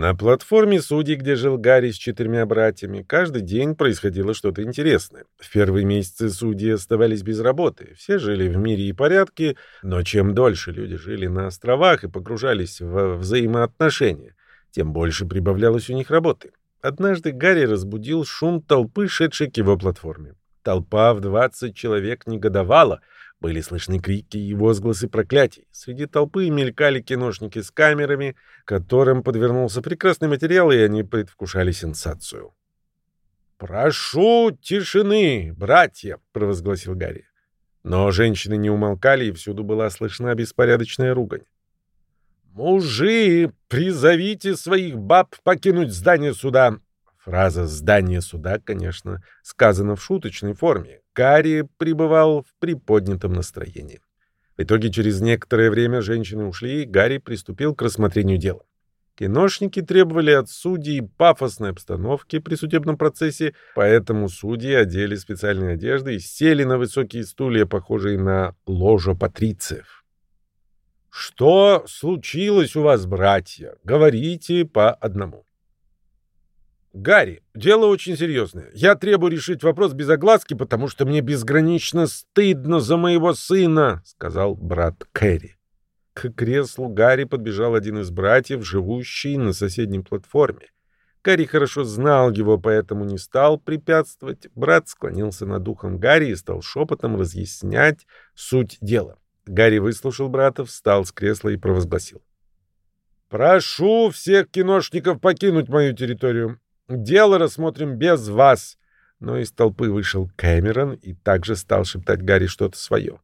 На платформе судей, где жил Гарри с четырьмя братьями, каждый день происходило что-то интересное. В первые месяцы судьи оставались без работы. Все жили в мире и порядке, но чем дольше люди жили на островах и погружались в взаимоотношения, тем больше прибавлялось у них работы. Однажды Гарри разбудил шум толпы, шедшей к его платформе. Толпа в 20 человек негодовала — были слышны крики и возгласы проклятий. Среди толпы мелькали киношники с камерами, которым подвернулся прекрасный материал, и они предвкушали сенсацию. «Прошу тишины, братья!» — провозгласил Гарри. Но женщины не умолкали, и всюду была слышна беспорядочная ругань. «Мужи, призовите своих баб покинуть здание суда!» Фраза «здание суда», конечно, сказана в шуточной форме. Карри пребывал в приподнятом настроении. В итоге через некоторое время женщины ушли, и Гарри приступил к рассмотрению дела. Киношники требовали от судей пафосной обстановки при судебном процессе, поэтому судьи одели специальные одежды и сели на высокие стулья, похожие на ложа патрициев. «Что случилось у вас, братья? Говорите по одному». «Гарри, дело очень серьезное. Я требую решить вопрос без огласки, потому что мне безгранично стыдно за моего сына», — сказал брат Кэрри. К креслу Гарри подбежал один из братьев, живущий на соседней платформе. Гарри хорошо знал его, поэтому не стал препятствовать. Брат склонился над духом Гарри и стал шепотом разъяснять суть дела. Гарри выслушал брата, встал с кресла и провозгласил. «Прошу всех киношников покинуть мою территорию. Дело рассмотрим без вас. Но из толпы вышел Кэмерон и также стал шептать Гарри что-то свое.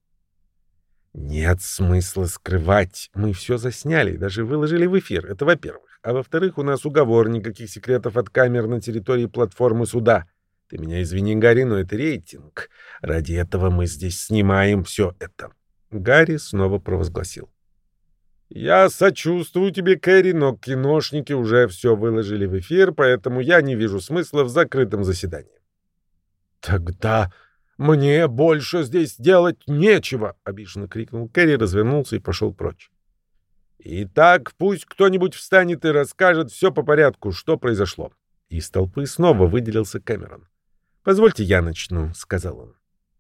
Нет смысла скрывать. Мы все засняли даже выложили в эфир. Это во-первых. А во-вторых, у нас уговор, никаких секретов от камер на территории платформы суда. Ты меня извини, Гарри, но это рейтинг. Ради этого мы здесь снимаем все это. Гарри снова провозгласил. «Я сочувствую тебе, Кэрри, но киношники уже все выложили в эфир, поэтому я не вижу смысла в закрытом заседании». «Тогда мне больше здесь делать нечего!» — обиженно крикнул Кэрри, развернулся и пошел прочь. «Итак, пусть кто-нибудь встанет и расскажет все по порядку, что произошло». Из толпы снова выделился Кэмерон. «Позвольте я начну», — сказал он.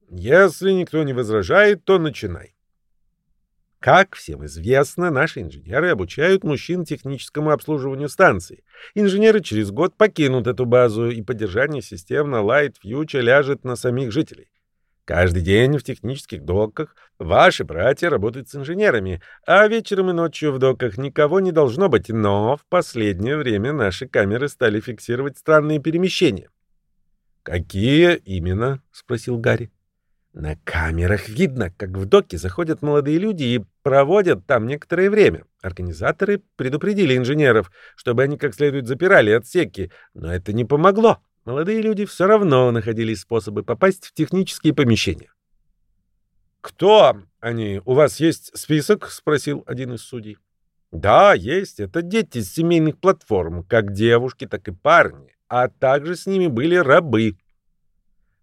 «Если никто не возражает, то начинай». Как всем известно, наши инженеры обучают мужчин техническому обслуживанию станций. Инженеры через год покинут эту базу, и поддержание систем на Light Future ляжет на самих жителей. Каждый день в технических доках ваши братья работают с инженерами, а вечером и ночью в доках никого не должно быть, но в последнее время наши камеры стали фиксировать странные перемещения. «Какие именно?» — спросил Гарри. На камерах видно, как в доки заходят молодые люди и проводят там некоторое время. Организаторы предупредили инженеров, чтобы они как следует запирали отсеки, но это не помогло. Молодые люди все равно находили способы попасть в технические помещения. «Кто они? У вас есть список?» — спросил один из судей. «Да, есть. Это дети с семейных платформ, как девушки, так и парни. А также с ними были рабы.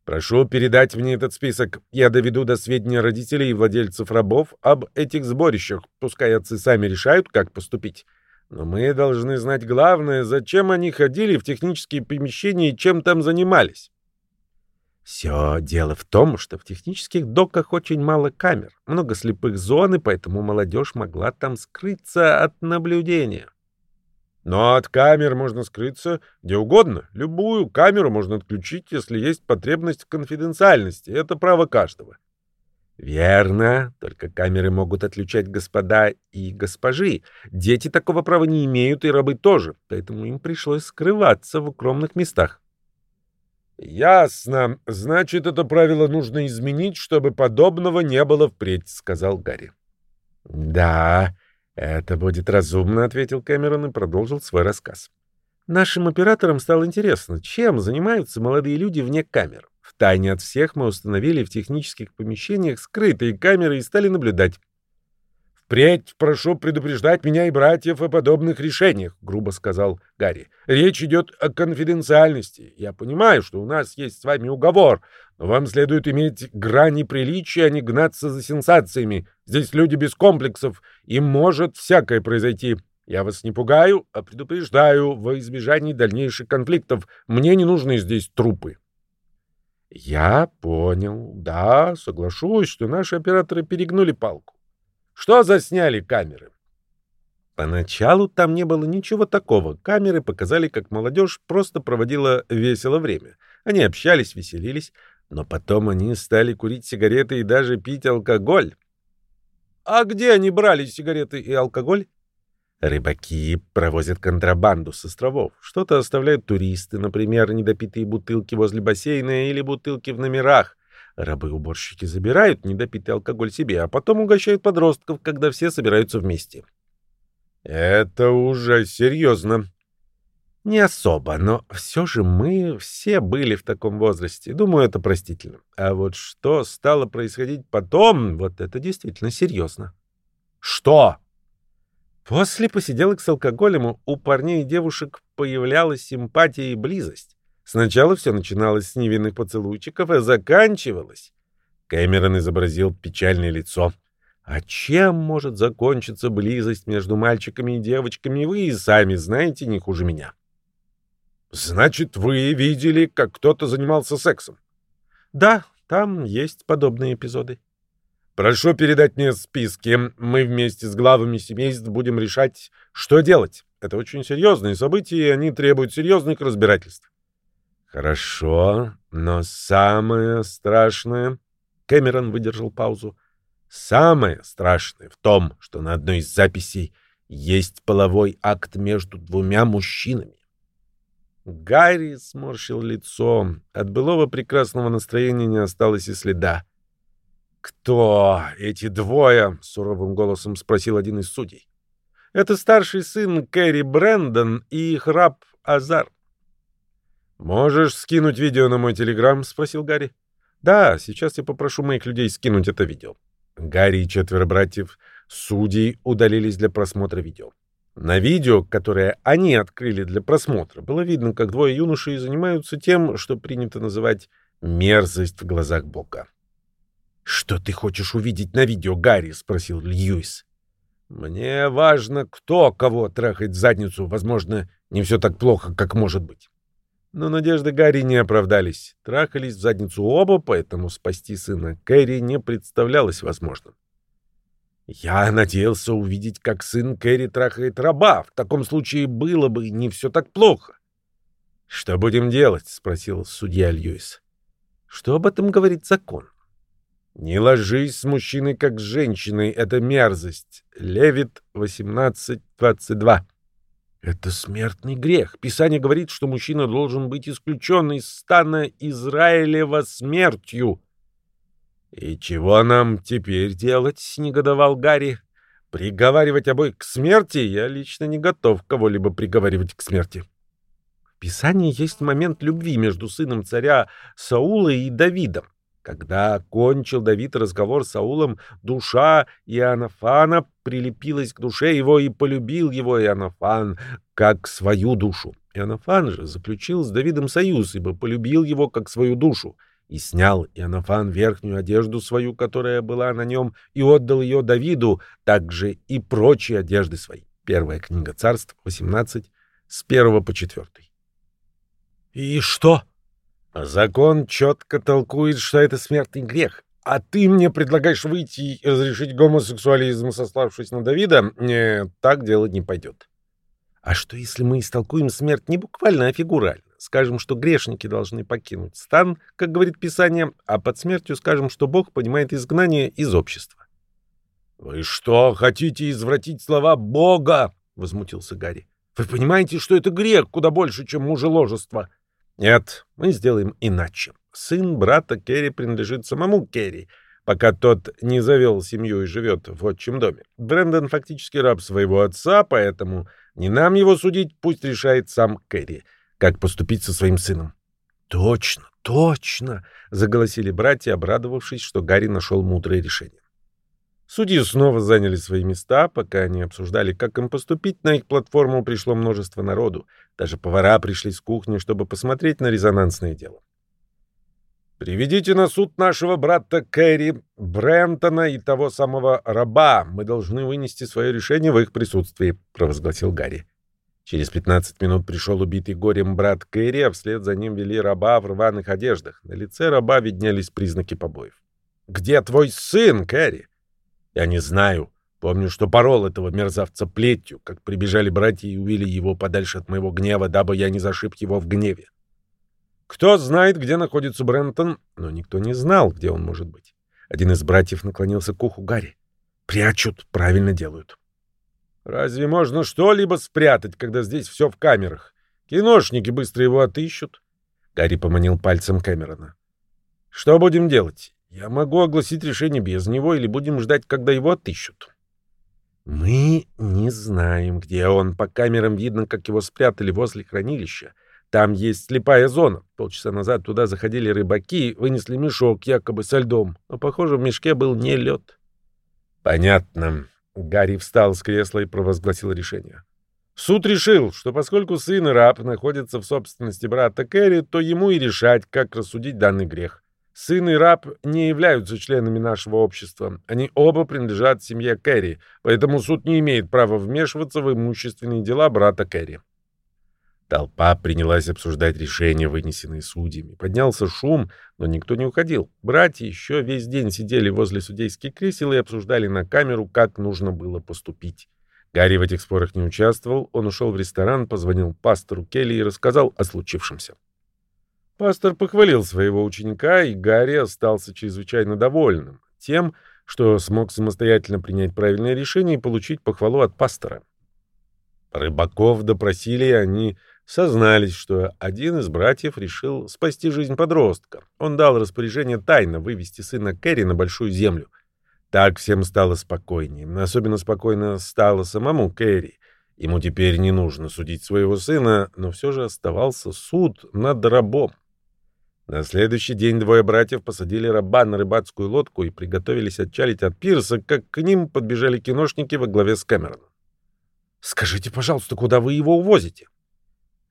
Прошу передать мне этот список. Я доведу до сведения родителей и владельцев рабов об этих сборищах. Пускай отцы сами решают, как поступить. Но мы должны знать главное, зачем они ходили в технические помещения и чем там занимались. Все дело в том, что в технических доках очень мало камер, много слепых зон, и поэтому молодежь могла там скрыться от наблюдения. Но от камер можно скрыться где угодно. Любую камеру можно отключить, если есть потребность в конфиденциальности. Это право каждого. Верно, только камеры могут отключать господа и госпожи. Дети такого права не имеют, и рабы тоже, поэтому им пришлось скрываться в укромных местах. Ясно. Значит, это правило нужно изменить, чтобы подобного не было впредь, сказал Гарри. Да, «Это будет разумно», — ответил Кэмерон и продолжил свой рассказ. «Нашим операторам стало интересно, чем занимаются молодые люди вне камер. Втайне от всех мы установили в технических помещениях скрытые камеры и стали наблюдать. «Впредь прошу предупреждать меня и братьев о подобных решениях», — грубо сказал Гарри. «Речь идет о конфиденциальности. Я понимаю, что у нас есть с вами уговор, но вам следует иметь грани приличия, а не гнаться за сенсациями. Здесь люди без комплексов, и может всякое произойти. Я вас не пугаю, а предупреждаю во избежании дальнейших конфликтов. Мне не нужны здесь трупы. Я понял. Да, соглашусь, что наши операторы перегнули палку. Что засняли камеры? Поначалу там не было ничего такого. Камеры показали, как молодежь просто проводила весело время. Они общались, веселились, но потом они стали курить сигареты и даже пить алкоголь. А где они брали сигареты и алкоголь? Рыбаки провозят контрабанду с островов. Что-то оставляют туристы, например, недопитые бутылки возле бассейна или бутылки в номерах. Рабы-уборщики забирают недопитый алкоголь себе, а потом угощают подростков, когда все собираются вместе. Это уже серьезно. Не особо, но все же мы все были в таком возрасте. Думаю, это простительно. А вот что стало происходить потом, вот это действительно серьезно. Что? После посиделок с алкоголем у парней и девушек появлялась симпатия и близость. Сначала все начиналось с невинных поцелуйчиков, а заканчивалось. Кэмерон изобразил печальное лицо. А чем может закончиться близость между мальчиками и девочками, вы и сами знаете не хуже меня. Значит, вы видели, как кто-то занимался сексом? Да, там есть подобные эпизоды. Прошу передать мне списки. Мы вместе с главами семейств будем решать, что делать. Это очень серьезные события, и они требуют серьезных разбирательств. Хорошо, но самое страшное... Кэмерон выдержал паузу. Самое страшное в том, что на одной из записей есть половой акт между двумя мужчинами. Гарри сморщил лицо. От былого прекрасного настроения не осталось и следа. «Кто эти двое?» — суровым голосом спросил один из судей. «Это старший сын Кэрри Брэндон и их раб Азар». «Можешь скинуть видео на мой телеграм?» — спросил Гарри. «Да, сейчас я попрошу моих людей скинуть это видео». Гарри и четверо братьев судей удалились для просмотра видео. На видео, которое они открыли для просмотра, было видно, как двое юношей занимаются тем, что принято называть «мерзость в глазах Бога». «Что ты хочешь увидеть на видео, Гарри?» — спросил Льюис. «Мне важно, кто кого трахает в задницу. Возможно, не все так плохо, как может быть». Но надежды Гарри не оправдались. Трахались в задницу оба, поэтому спасти сына Кэрри не представлялось возможным. «Я надеялся увидеть, как сын Кэрри трахает раба. В таком случае было бы не все так плохо». «Что будем делать?» — спросил судья Льюис. «Что об этом говорит закон?» Не ложись с мужчиной, как с женщиной, это мерзость. Левит 18.22. Это смертный грех. Писание говорит, что мужчина должен быть исключен из стана Израилева смертью. «И чего нам теперь делать?» — негодовал Гарри. «Приговаривать обоих к смерти? Я лично не готов кого-либо приговаривать к смерти». В Писании есть момент любви между сыном царя Саула и Давидом. Когда кончил Давид разговор с Саулом, душа Иоаннафана прилепилась к душе его и полюбил его Иоаннафан как свою душу. Иоаннафан же заключил с Давидом союз, ибо полюбил его как свою душу. И снял Иоаннафан верхнюю одежду свою, которая была на нем, и отдал ее Давиду, также и прочие одежды свои. Первая книга царств, 18, с 1 по 4. «И что?» Закон четко толкует, что это смертный грех. А ты мне предлагаешь выйти и разрешить гомосексуализм, сославшись на Давида? Нет, так делать не пойдет. А что, если мы истолкуем смерть не буквально, а фигурально? Скажем, что грешники должны покинуть стан, как говорит Писание, а под смертью скажем, что Бог понимает изгнание из общества. «Вы что, хотите извратить слова Бога?» — возмутился Гарри. «Вы понимаете, что это грех куда больше, чем мужеложество?» Нет, мы сделаем иначе. Сын брата Керри принадлежит самому Керри, пока тот не завел семью и живет в отчим доме. Брэндон фактически раб своего отца, поэтому не нам его судить, пусть решает сам Керри, как поступить со своим сыном. «Точно, точно!» — заголосили братья, обрадовавшись, что Гарри нашел мудрое решение. Судьи снова заняли свои места, пока они обсуждали, как им поступить. На их платформу пришло множество народу. Даже повара пришли с кухни, чтобы посмотреть на резонансное дело. «Приведите на суд нашего брата Кэрри, Брентона и того самого раба. Мы должны вынести свое решение в их присутствии», — провозгласил Гарри. Через 15 минут пришел убитый горем брат Кэрри, а вслед за ним вели раба в рваных одеждах. На лице раба виднелись признаки побоев. «Где твой сын, Кэрри?» «Я не знаю. Помню, что порол этого мерзавца плетью, как прибежали братья и увели его подальше от моего гнева, дабы я не зашиб его в гневе. Кто знает, где находится Брентон, но никто не знал, где он может быть. Один из братьев наклонился к уху Гарри. «Прячут, правильно делают». Разве можно что-либо спрятать, когда здесь все в камерах? Киношники быстро его отыщут. Гарри поманил пальцем Кэмерона. Что будем делать? Я могу огласить решение без него или будем ждать, когда его отыщут? Мы не знаем, где он. По камерам видно, как его спрятали возле хранилища. Там есть слепая зона. Полчаса назад туда заходили рыбаки, вынесли мешок якобы со льдом. Но, похоже, в мешке был не лед. Понятно. Гарри встал с кресла и провозгласил решение. Суд решил, что поскольку сын и раб находятся в собственности брата Кэрри, то ему и решать, как рассудить данный грех. Сын и раб не являются членами нашего общества. Они оба принадлежат семье Кэрри, поэтому суд не имеет права вмешиваться в имущественные дела брата Кэрри. Толпа принялась обсуждать решения, вынесенные судьями. Поднялся шум, но никто не уходил. Братья еще весь день сидели возле судейских кресел и обсуждали на камеру, как нужно было поступить. Гарри в этих спорах не участвовал. Он ушел в ресторан, позвонил пастору Келли и рассказал о случившемся. Пастор похвалил своего ученика, и Гарри остался чрезвычайно довольным тем, что смог самостоятельно принять правильное решение и получить похвалу от пастора. Рыбаков допросили, и они сознались, что один из братьев решил спасти жизнь подростка. Он дал распоряжение тайно вывести сына Кэрри на Большую Землю. Так всем стало спокойнее. Особенно спокойно стало самому Кэрри. Ему теперь не нужно судить своего сына, но все же оставался суд над рабом. На следующий день двое братьев посадили раба на рыбацкую лодку и приготовились отчалить от пирса, как к ним подбежали киношники во главе с Кэмероном. «Скажите, пожалуйста, куда вы его увозите?»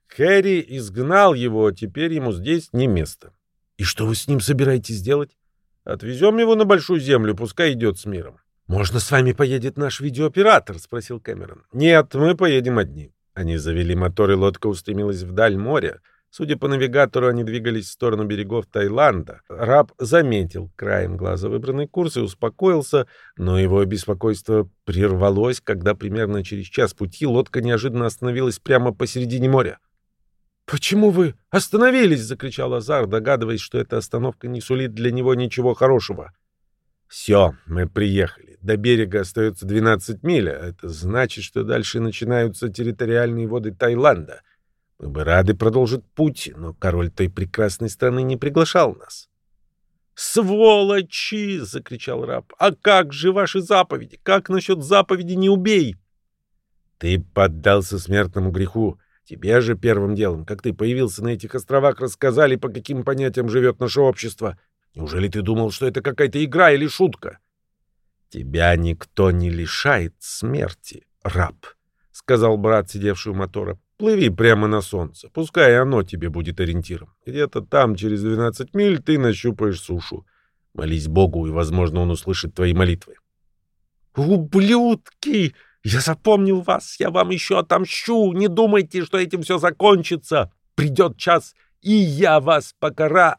Хэри изгнал его, теперь ему здесь не место. И что вы с ним собираетесь делать? Отвезем его на большую землю, пускай идет с миром. Можно с вами поедет наш видеооператор? спросил Кэмерон. Нет, мы поедем одни. Они завели мотор, и лодка устремилась вдаль моря. Судя по навигатору, они двигались в сторону берегов Таиланда. Раб заметил краем глаза выбранный курс и успокоился, но его беспокойство прервалось, когда примерно через час пути лодка неожиданно остановилась прямо посередине моря. «Почему вы остановились?» — закричал Азар, догадываясь, что эта остановка не сулит для него ничего хорошего. «Все, мы приехали. До берега остается 12 миль, а это значит, что дальше начинаются территориальные воды Таиланда. Мы бы рады продолжить путь, но король той прекрасной страны не приглашал нас». «Сволочи!» — закричал раб. «А как же ваши заповеди? Как насчет заповеди «не убей»?» «Ты поддался смертному греху». Тебе же первым делом, как ты появился на этих островах, рассказали, по каким понятиям живет наше общество. Неужели ты думал, что это какая-то игра или шутка? Тебя никто не лишает смерти, раб, — сказал брат, сидевший у мотора. Плыви прямо на солнце, пускай оно тебе будет ориентиром. Где-то там, через 12 миль, ты нащупаешь сушу. Молись Богу, и, возможно, он услышит твои молитвы. «Ублюдки!» Я запомнил вас, я вам еще отомщу. Не думайте, что этим все закончится. Придет час, и я вас покара...»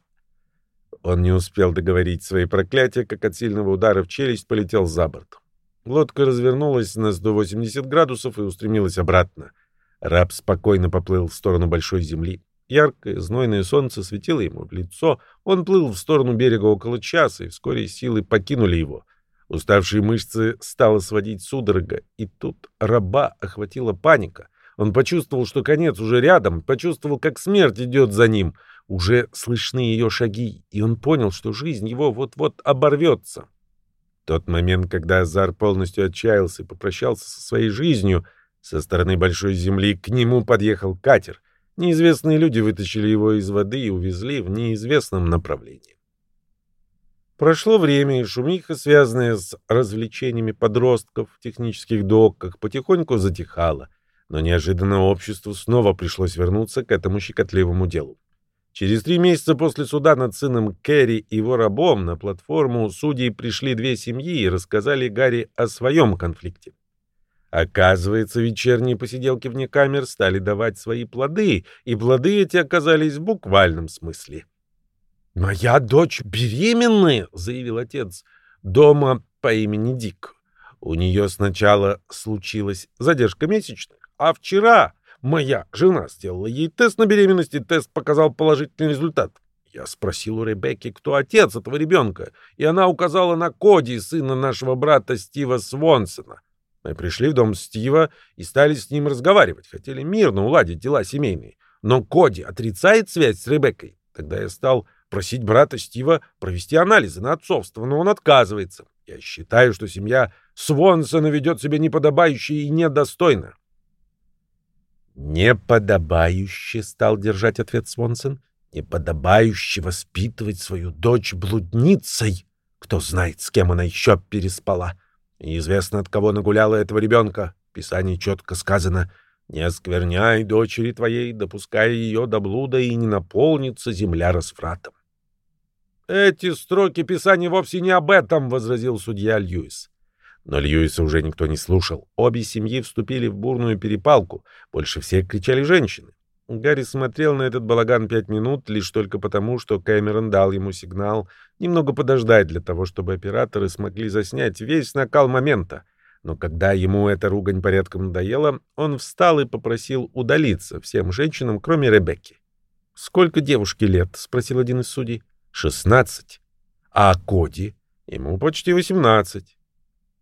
Он не успел договорить свои проклятия, как от сильного удара в челюсть полетел за борт. Лодка развернулась на 180 градусов и устремилась обратно. Раб спокойно поплыл в сторону большой земли. Яркое, знойное солнце светило ему в лицо. Он плыл в сторону берега около часа, и вскоре силы покинули его. Уставшие мышцы стало сводить судорога, и тут раба охватила паника. Он почувствовал, что конец уже рядом, почувствовал, как смерть идет за ним. Уже слышны ее шаги, и он понял, что жизнь его вот-вот оборвется. Тот момент, когда Азар полностью отчаялся и попрощался со своей жизнью, со стороны большой земли к нему подъехал катер. Неизвестные люди вытащили его из воды и увезли в неизвестном направлении. Прошло время, и шумиха, связанная с развлечениями подростков в технических доках, потихоньку затихала, но неожиданно обществу снова пришлось вернуться к этому щекотливому делу. Через три месяца после суда над сыном Кэрри и его рабом на платформу судей пришли две семьи и рассказали Гарри о своем конфликте. Оказывается, вечерние посиделки вне камер стали давать свои плоды, и плоды эти оказались в буквальном смысле. «Моя дочь беременная», — заявил отец дома по имени Дик. У нее сначала случилась задержка месячных, а вчера моя жена сделала ей тест на беременность, и тест показал положительный результат. Я спросил у Ребекки, кто отец этого ребенка, и она указала на Коди, сына нашего брата Стива Свонсона. Мы пришли в дом Стива и стали с ним разговаривать. Хотели мирно уладить дела семейные. Но Коди отрицает связь с Ребеккой. Тогда я стал просить брата Стива провести анализы на отцовство, но он отказывается. Я считаю, что семья Свонсона ведет себя неподобающе и недостойно. «Неподобающе», — стал держать ответ Свонсон, — «неподобающе воспитывать свою дочь блудницей. Кто знает, с кем она еще переспала». Неизвестно, от кого нагуляла этого ребенка. В Писании четко сказано «Не оскверняй дочери твоей, допуская ее до блуда, и не наполнится земля развратом». «Эти строки Писания вовсе не об этом», — возразил судья Льюис. Но Льюиса уже никто не слушал. Обе семьи вступили в бурную перепалку. Больше всех кричали женщины. Гарри смотрел на этот балаган пять минут лишь только потому, что Кэмерон дал ему сигнал немного подождать для того, чтобы операторы смогли заснять весь накал момента. Но когда ему эта ругань порядком надоела, он встал и попросил удалиться всем женщинам, кроме Ребекки. «Сколько девушке лет?» — спросил один из судей. «Шестнадцать». «А Коди?» «Ему почти восемнадцать».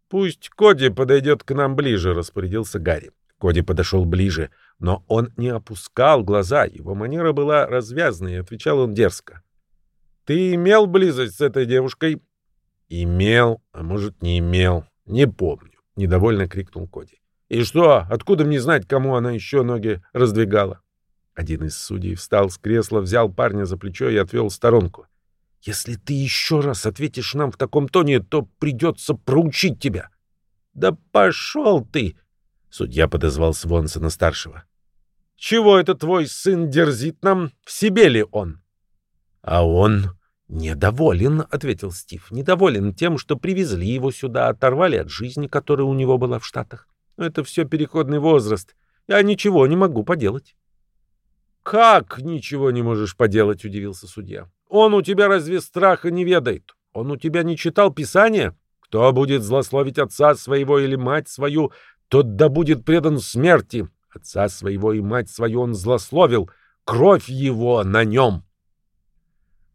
«Пусть Коди подойдет к нам ближе», — распорядился Гарри. Коди подошел ближе, но он не опускал глаза, его манера была развязной, и отвечал он дерзко. «Ты имел близость с этой девушкой?» «Имел, а может, не имел, не помню», — недовольно крикнул Коди. «И что, откуда мне знать, кому она еще ноги раздвигала?» Один из судей встал с кресла, взял парня за плечо и отвел в сторонку. «Если ты еще раз ответишь нам в таком тоне, то придется проучить тебя». «Да пошел ты!» Судья подозвал Свонсона-старшего. «Чего это твой сын дерзит нам? В себе ли он?» «А он недоволен», — ответил Стив. «Недоволен тем, что привезли его сюда, оторвали от жизни, которая у него была в Штатах. Но это все переходный возраст. Я ничего не могу поделать». «Как ничего не можешь поделать?» — удивился судья. «Он у тебя разве страха не ведает? Он у тебя не читал Писания? Кто будет злословить отца своего или мать свою, тот да будет предан смерти. Отца своего и мать свою он злословил, кровь его на нем.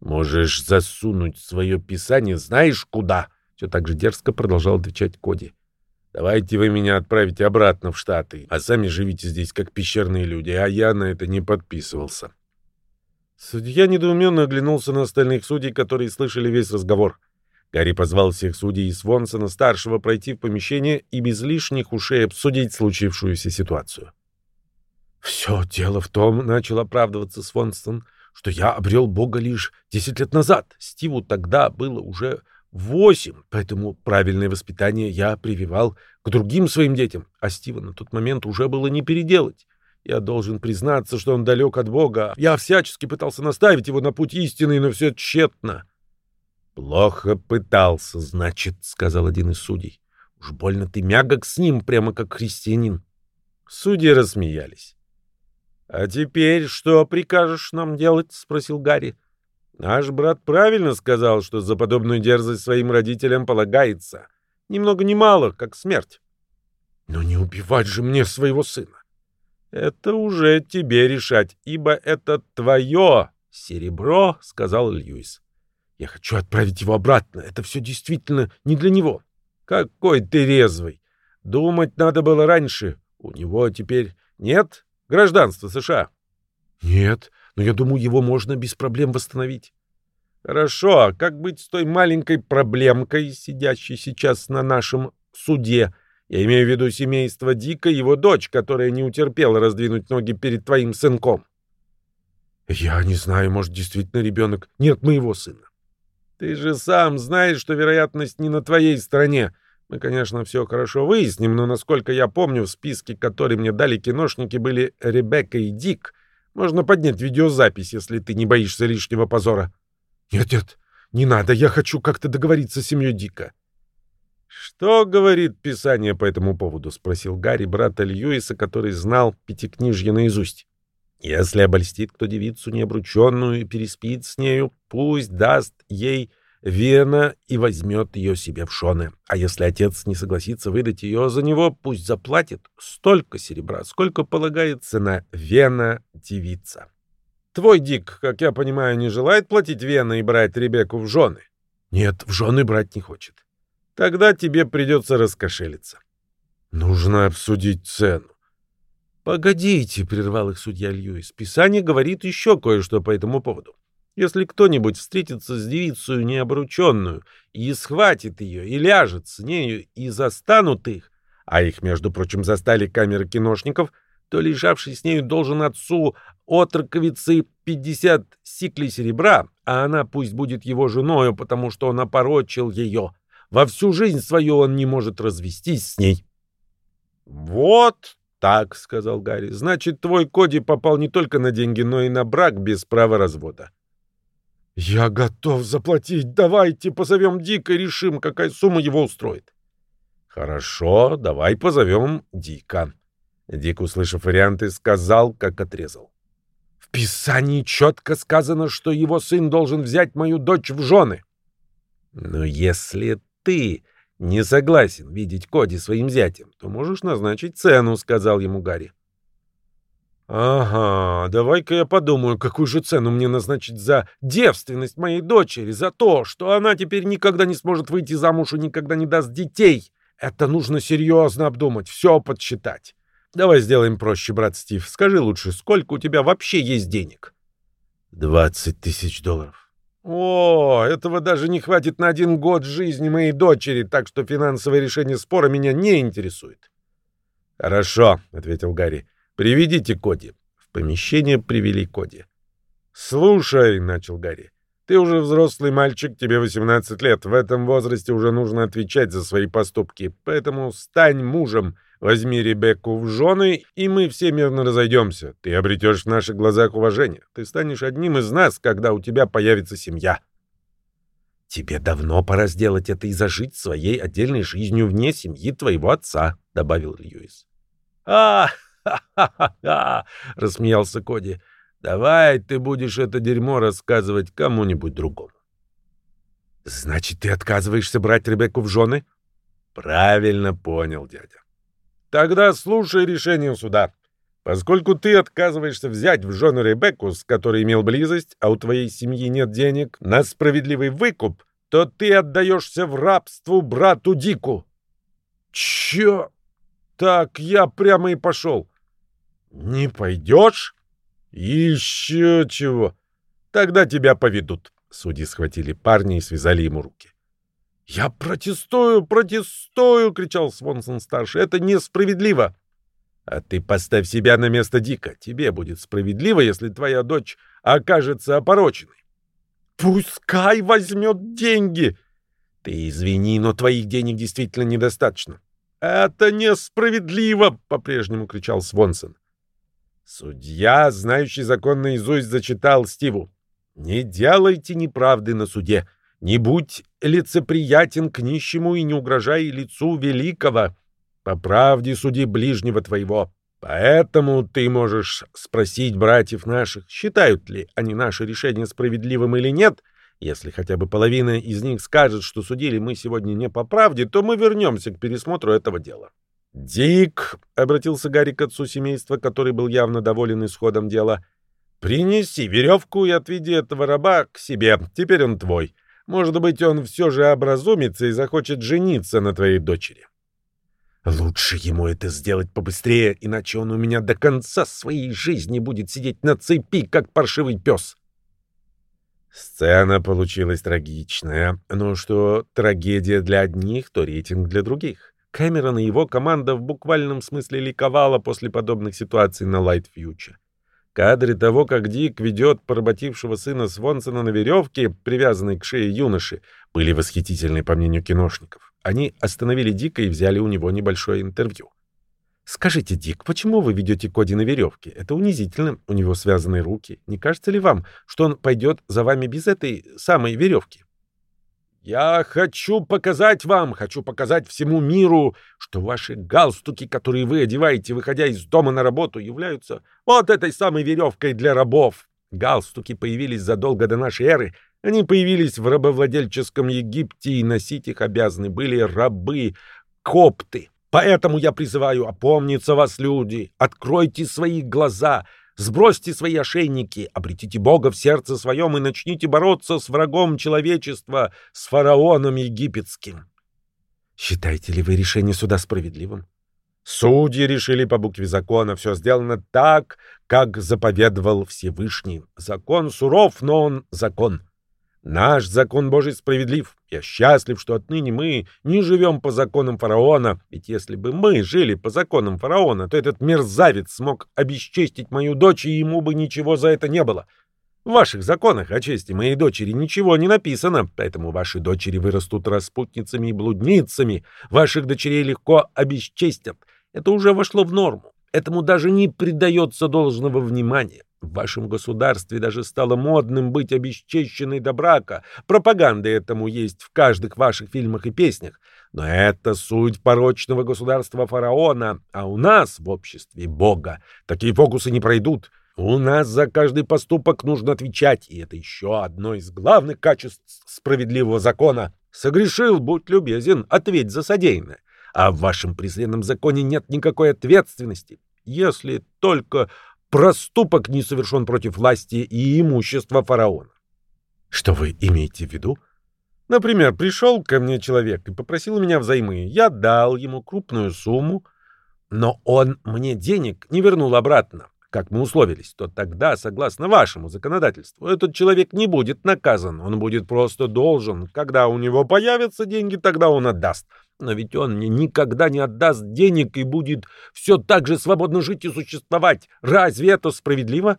Можешь засунуть свое писание знаешь куда? Все так же дерзко продолжал отвечать Коди. Давайте вы меня отправите обратно в Штаты, а сами живите здесь как пещерные люди, а я на это не подписывался. Судья недоуменно оглянулся на остальных судей, которые слышали весь разговор. Гарри позвал всех судей и Свонсона-старшего пройти в помещение и без лишних ушей обсудить случившуюся ситуацию. «Все дело в том, — начал оправдываться Свонсон, — что я обрел Бога лишь десять лет назад. Стиву тогда было уже восемь, поэтому правильное воспитание я прививал к другим своим детям, а Стива на тот момент уже было не переделать. Я должен признаться, что он далек от Бога. Я всячески пытался наставить его на путь истины, но все тщетно». «Плохо пытался, значит», — сказал один из судей. «Уж больно ты мягок с ним, прямо как христианин». Судьи рассмеялись. «А теперь что прикажешь нам делать?» — спросил Гарри. «Наш брат правильно сказал, что за подобную дерзость своим родителям полагается. Ни много ни мало, как смерть». «Но не убивать же мне своего сына!» «Это уже тебе решать, ибо это твое серебро», — сказал Льюис. Я хочу отправить его обратно. Это все действительно не для него. Какой ты резвый. Думать надо было раньше. У него теперь нет гражданства США. Нет, но я думаю, его можно без проблем восстановить. Хорошо, а как быть с той маленькой проблемкой, сидящей сейчас на нашем суде? Я имею в виду семейство Дика и его дочь, которая не утерпела раздвинуть ноги перед твоим сынком. Я не знаю, может, действительно ребенок нет моего сына. Ты же сам знаешь, что вероятность не на твоей стороне. Мы, конечно, все хорошо выясним, но, насколько я помню, в списке, который мне дали киношники, были Ребекка и Дик. Можно поднять видеозапись, если ты не боишься лишнего позора. Нет-нет, не надо, я хочу как-то договориться с семьей Дика. «Что говорит Писание по этому поводу?» — спросил Гарри брата Льюиса, который знал пятикнижье наизусть. «Если обольстит кто девицу необрученную и переспит с нею, пусть даст ей Вена и возьмет ее себе в шоны. А если отец не согласится выдать ее за него, пусть заплатит столько серебра, сколько полагается на Вена девица. Твой Дик, как я понимаю, не желает платить Вена и брать Ребекку в жены? Нет, в жены брать не хочет. Тогда тебе придется раскошелиться. Нужно обсудить цену. «Погодите», — прервал их судья Льюис, — «Писание говорит еще кое-что по этому поводу. Если кто-нибудь встретится с девицей необрученную и схватит ее, и ляжет с нею, и застанут их, а их, между прочим, застали камеры киношников, то лежавший с нею должен отцу отроковицы 50 сиклей серебра, а она пусть будет его женою, потому что он опорочил ее. Во всю жизнь свою он не может развестись с ней. — Вот так, — сказал Гарри, — значит, твой Коди попал не только на деньги, но и на брак без права развода. «Я готов заплатить. Давайте позовем Дика и решим, какая сумма его устроит». «Хорошо, давай позовем Дика». Дик, услышав варианты, сказал, как отрезал. «В Писании четко сказано, что его сын должен взять мою дочь в жены». «Но если ты не согласен видеть Коди своим зятем, то можешь назначить цену», — сказал ему Гарри. «Ага, давай-ка я подумаю, какую же цену мне назначить за девственность моей дочери, за то, что она теперь никогда не сможет выйти замуж и никогда не даст детей. Это нужно серьезно обдумать, все подсчитать. Давай сделаем проще, брат Стив. Скажи лучше, сколько у тебя вообще есть денег?» «Двадцать тысяч долларов». «О, этого даже не хватит на один год жизни моей дочери, так что финансовое решение спора меня не интересует». «Хорошо», — ответил Гарри. «Приведите Коди». В помещение привели Коди. «Слушай», — начал Гарри, — «ты уже взрослый мальчик, тебе 18 лет. В этом возрасте уже нужно отвечать за свои поступки. Поэтому стань мужем, возьми Ребекку в жены, и мы все мирно разойдемся. Ты обретешь в наших глазах уважение. Ты станешь одним из нас, когда у тебя появится семья». «Тебе давно пора сделать это и зажить своей отдельной жизнью вне семьи твоего отца», — добавил Льюис. «А, «Ха-ха-ха!» — рассмеялся Коди. «Давай ты будешь это дерьмо рассказывать кому-нибудь другому». «Значит, ты отказываешься брать Ребекку в жены?» «Правильно понял, дядя». «Тогда слушай решение суда. Поскольку ты отказываешься взять в жены Ребекку, с которой имел близость, а у твоей семьи нет денег на справедливый выкуп, то ты отдаешься в рабство брату Дику». «Чё? Так я прямо и пошел». «Не пойдешь? Еще чего? Тогда тебя поведут». Судьи схватили парня и связали ему руки. «Я протестую, протестую!» — кричал Свонсон-старший. «Это несправедливо!» «А ты поставь себя на место Дика. Тебе будет справедливо, если твоя дочь окажется опороченной». «Пускай возьмет деньги!» «Ты извини, но твоих денег действительно недостаточно». «Это несправедливо!» — по-прежнему кричал Свонсон. Судья, знающий закон наизусть, зачитал Стиву. «Не делайте неправды на суде. Не будь лицеприятен к нищему и не угрожай лицу великого. По правде суди ближнего твоего. Поэтому ты можешь спросить братьев наших, считают ли они наше решение справедливым или нет. Если хотя бы половина из них скажет, что судили мы сегодня не по правде, то мы вернемся к пересмотру этого дела». «Дик», — обратился Гарри к отцу семейства, который был явно доволен исходом дела, — «принеси веревку и отведи этого раба к себе. Теперь он твой. Может быть, он все же образумится и захочет жениться на твоей дочери». «Лучше ему это сделать побыстрее, иначе он у меня до конца своей жизни будет сидеть на цепи, как паршивый пес». Сцена получилась трагичная, но что трагедия для одних, то рейтинг для других. Кэмерон и его команда в буквальном смысле ликовала после подобных ситуаций на Лайт Фьюче. Кадры того, как Дик ведет поработившего сына Свонсона на веревке, привязанной к шее юноши, были восхитительны, по мнению киношников. Они остановили Дика и взяли у него небольшое интервью. Скажите, Дик, почему вы ведете Коди на веревке? Это унизительно, у него связаны руки. Не кажется ли вам, что он пойдет за вами без этой самой веревки? Я хочу показать вам, хочу показать всему миру, что ваши галстуки, которые вы одеваете, выходя из дома на работу, являются вот этой самой веревкой для рабов. Галстуки появились задолго до нашей эры. Они появились в рабовладельческом Египте, и носить их обязаны были рабы, копты. Поэтому я призываю опомниться вас, люди, откройте свои глаза, сбросьте свои ошейники, обретите Бога в сердце своем и начните бороться с врагом человечества, с фараоном египетским. Считаете ли вы решение суда справедливым? Судьи решили по букве закона, все сделано так, как заповедовал Всевышний. Закон суров, но он закон. Наш закон Божий справедлив. Я счастлив, что отныне мы не живем по законам фараона, ведь если бы мы жили по законам фараона, то этот мерзавец смог обесчестить мою дочь, и ему бы ничего за это не было. В ваших законах о чести моей дочери ничего не написано, поэтому ваши дочери вырастут распутницами и блудницами, ваших дочерей легко обесчестят. Это уже вошло в норму. Этому даже не придается должного внимания. В вашем государстве даже стало модным быть обесчещенной до брака. Пропаганда этому есть в каждых ваших фильмах и песнях. Но это суть порочного государства фараона, а у нас в обществе Бога такие фокусы не пройдут. У нас за каждый поступок нужно отвечать, и это еще одно из главных качеств справедливого закона. Согрешил, будь любезен, ответь за содеянное. А в вашем презренном законе нет никакой ответственности, если только проступок не совершен против власти и имущества фараона. Что вы имеете в виду? Например, пришел ко мне человек и попросил меня взаймы. Я дал ему крупную сумму, но он мне денег не вернул обратно, как мы условились, то тогда, согласно вашему законодательству, этот человек не будет наказан, он будет просто должен. Когда у него появятся деньги, тогда он отдаст. Но ведь он никогда не отдаст денег и будет все так же свободно жить и существовать. Разве это справедливо?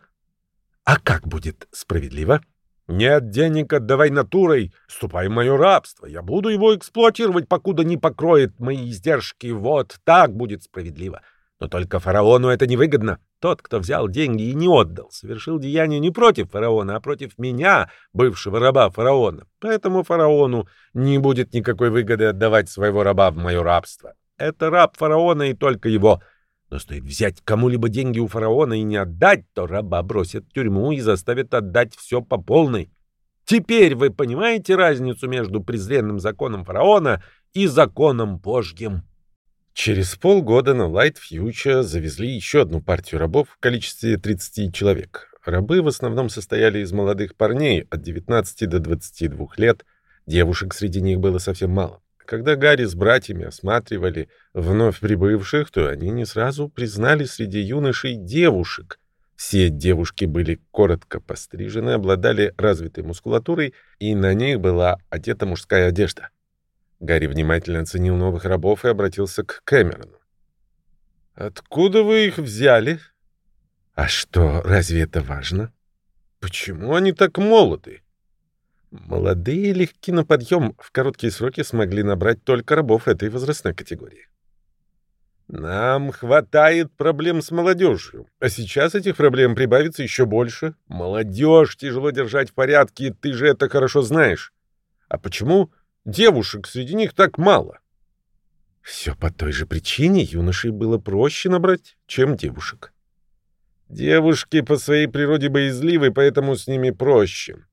А как будет справедливо? Нет денег, отдавай натурой. Ступай в мое рабство. Я буду его эксплуатировать, покуда не покроет мои издержки. Вот так будет справедливо. Но только фараону это невыгодно. Тот, кто взял деньги и не отдал, совершил деяние не против фараона, а против меня, бывшего раба фараона. Поэтому фараону не будет никакой выгоды отдавать своего раба в мое рабство. Это раб фараона и только его. Но стоит взять кому-либо деньги у фараона и не отдать, то раба бросят в тюрьму и заставят отдать все по полной. Теперь вы понимаете разницу между презренным законом фараона и законом Божьим. Через полгода на Light Future завезли еще одну партию рабов в количестве 30 человек. Рабы в основном состояли из молодых парней от 19 до 22 лет, девушек среди них было совсем мало. Когда Гарри с братьями осматривали вновь прибывших, то они не сразу признали среди юношей девушек. Все девушки были коротко пострижены, обладали развитой мускулатурой, и на них была одета мужская одежда. Гарри внимательно оценил новых рабов и обратился к Кэмерону. «Откуда вы их взяли?» «А что, разве это важно?» «Почему они так молоды?» Молодые легки на подъем в короткие сроки смогли набрать только рабов этой возрастной категории. Нам хватает проблем с молодежью, а сейчас этих проблем прибавится еще больше. Молодежь тяжело держать в порядке, ты же это хорошо знаешь. А почему Девушек среди них так мало. Все по той же причине юношей было проще набрать, чем девушек. Девушки по своей природе боязливы, поэтому с ними проще.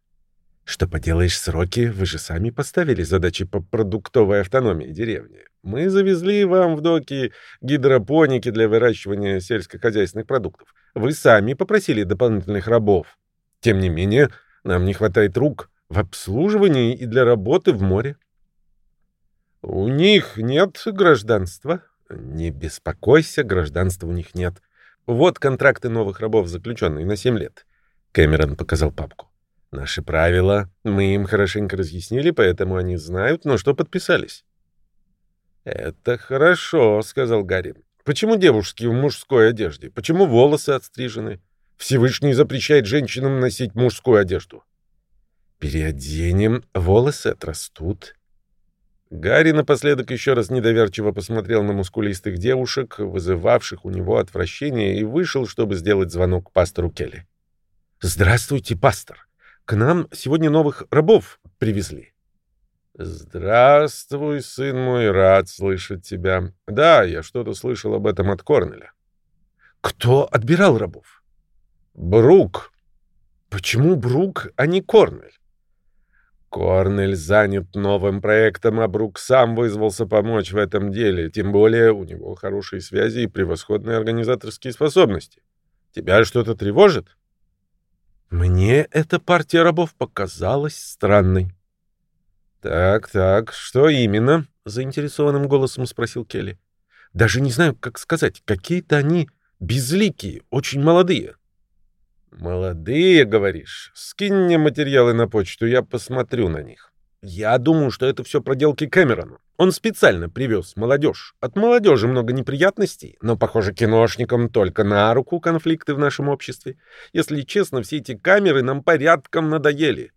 Что поделаешь, сроки вы же сами поставили задачи по продуктовой автономии деревни. Мы завезли вам в доки гидропоники для выращивания сельскохозяйственных продуктов. Вы сами попросили дополнительных рабов. Тем не менее, нам не хватает рук в обслуживании и для работы в море. У них нет гражданства. Не беспокойся, гражданства у них нет. Вот контракты новых рабов, заключенные на 7 лет. Кэмерон показал папку. Наши правила мы им хорошенько разъяснили, поэтому они знают, но что подписались. Это хорошо, сказал Гарри. Почему девушки в мужской одежде? Почему волосы отстрижены? Всевышний запрещает женщинам носить мужскую одежду. Переоденем, волосы отрастут. Гарри напоследок еще раз недоверчиво посмотрел на мускулистых девушек, вызывавших у него отвращение, и вышел, чтобы сделать звонок пастору Келли. «Здравствуйте, пастор. К нам сегодня новых рабов привезли». «Здравствуй, сын мой, рад слышать тебя. Да, я что-то слышал об этом от Корнеля». «Кто отбирал рабов?» «Брук». «Почему Брук, а не Корнель?» Корнель занят новым проектом, а Брук сам вызвался помочь в этом деле, тем более у него хорошие связи и превосходные организаторские способности. Тебя что-то тревожит? Мне эта партия рабов показалась странной. Так, так, что именно? заинтересованным голосом спросил Келли. Даже не знаю, как сказать, какие-то они безликие, очень молодые. «Молодые, говоришь? Скинь мне материалы на почту, я посмотрю на них». «Я думаю, что это все проделки Кэмерона. Он специально привез молодежь. От молодежи много неприятностей, но, похоже, киношникам только на руку конфликты в нашем обществе. Если честно, все эти камеры нам порядком надоели».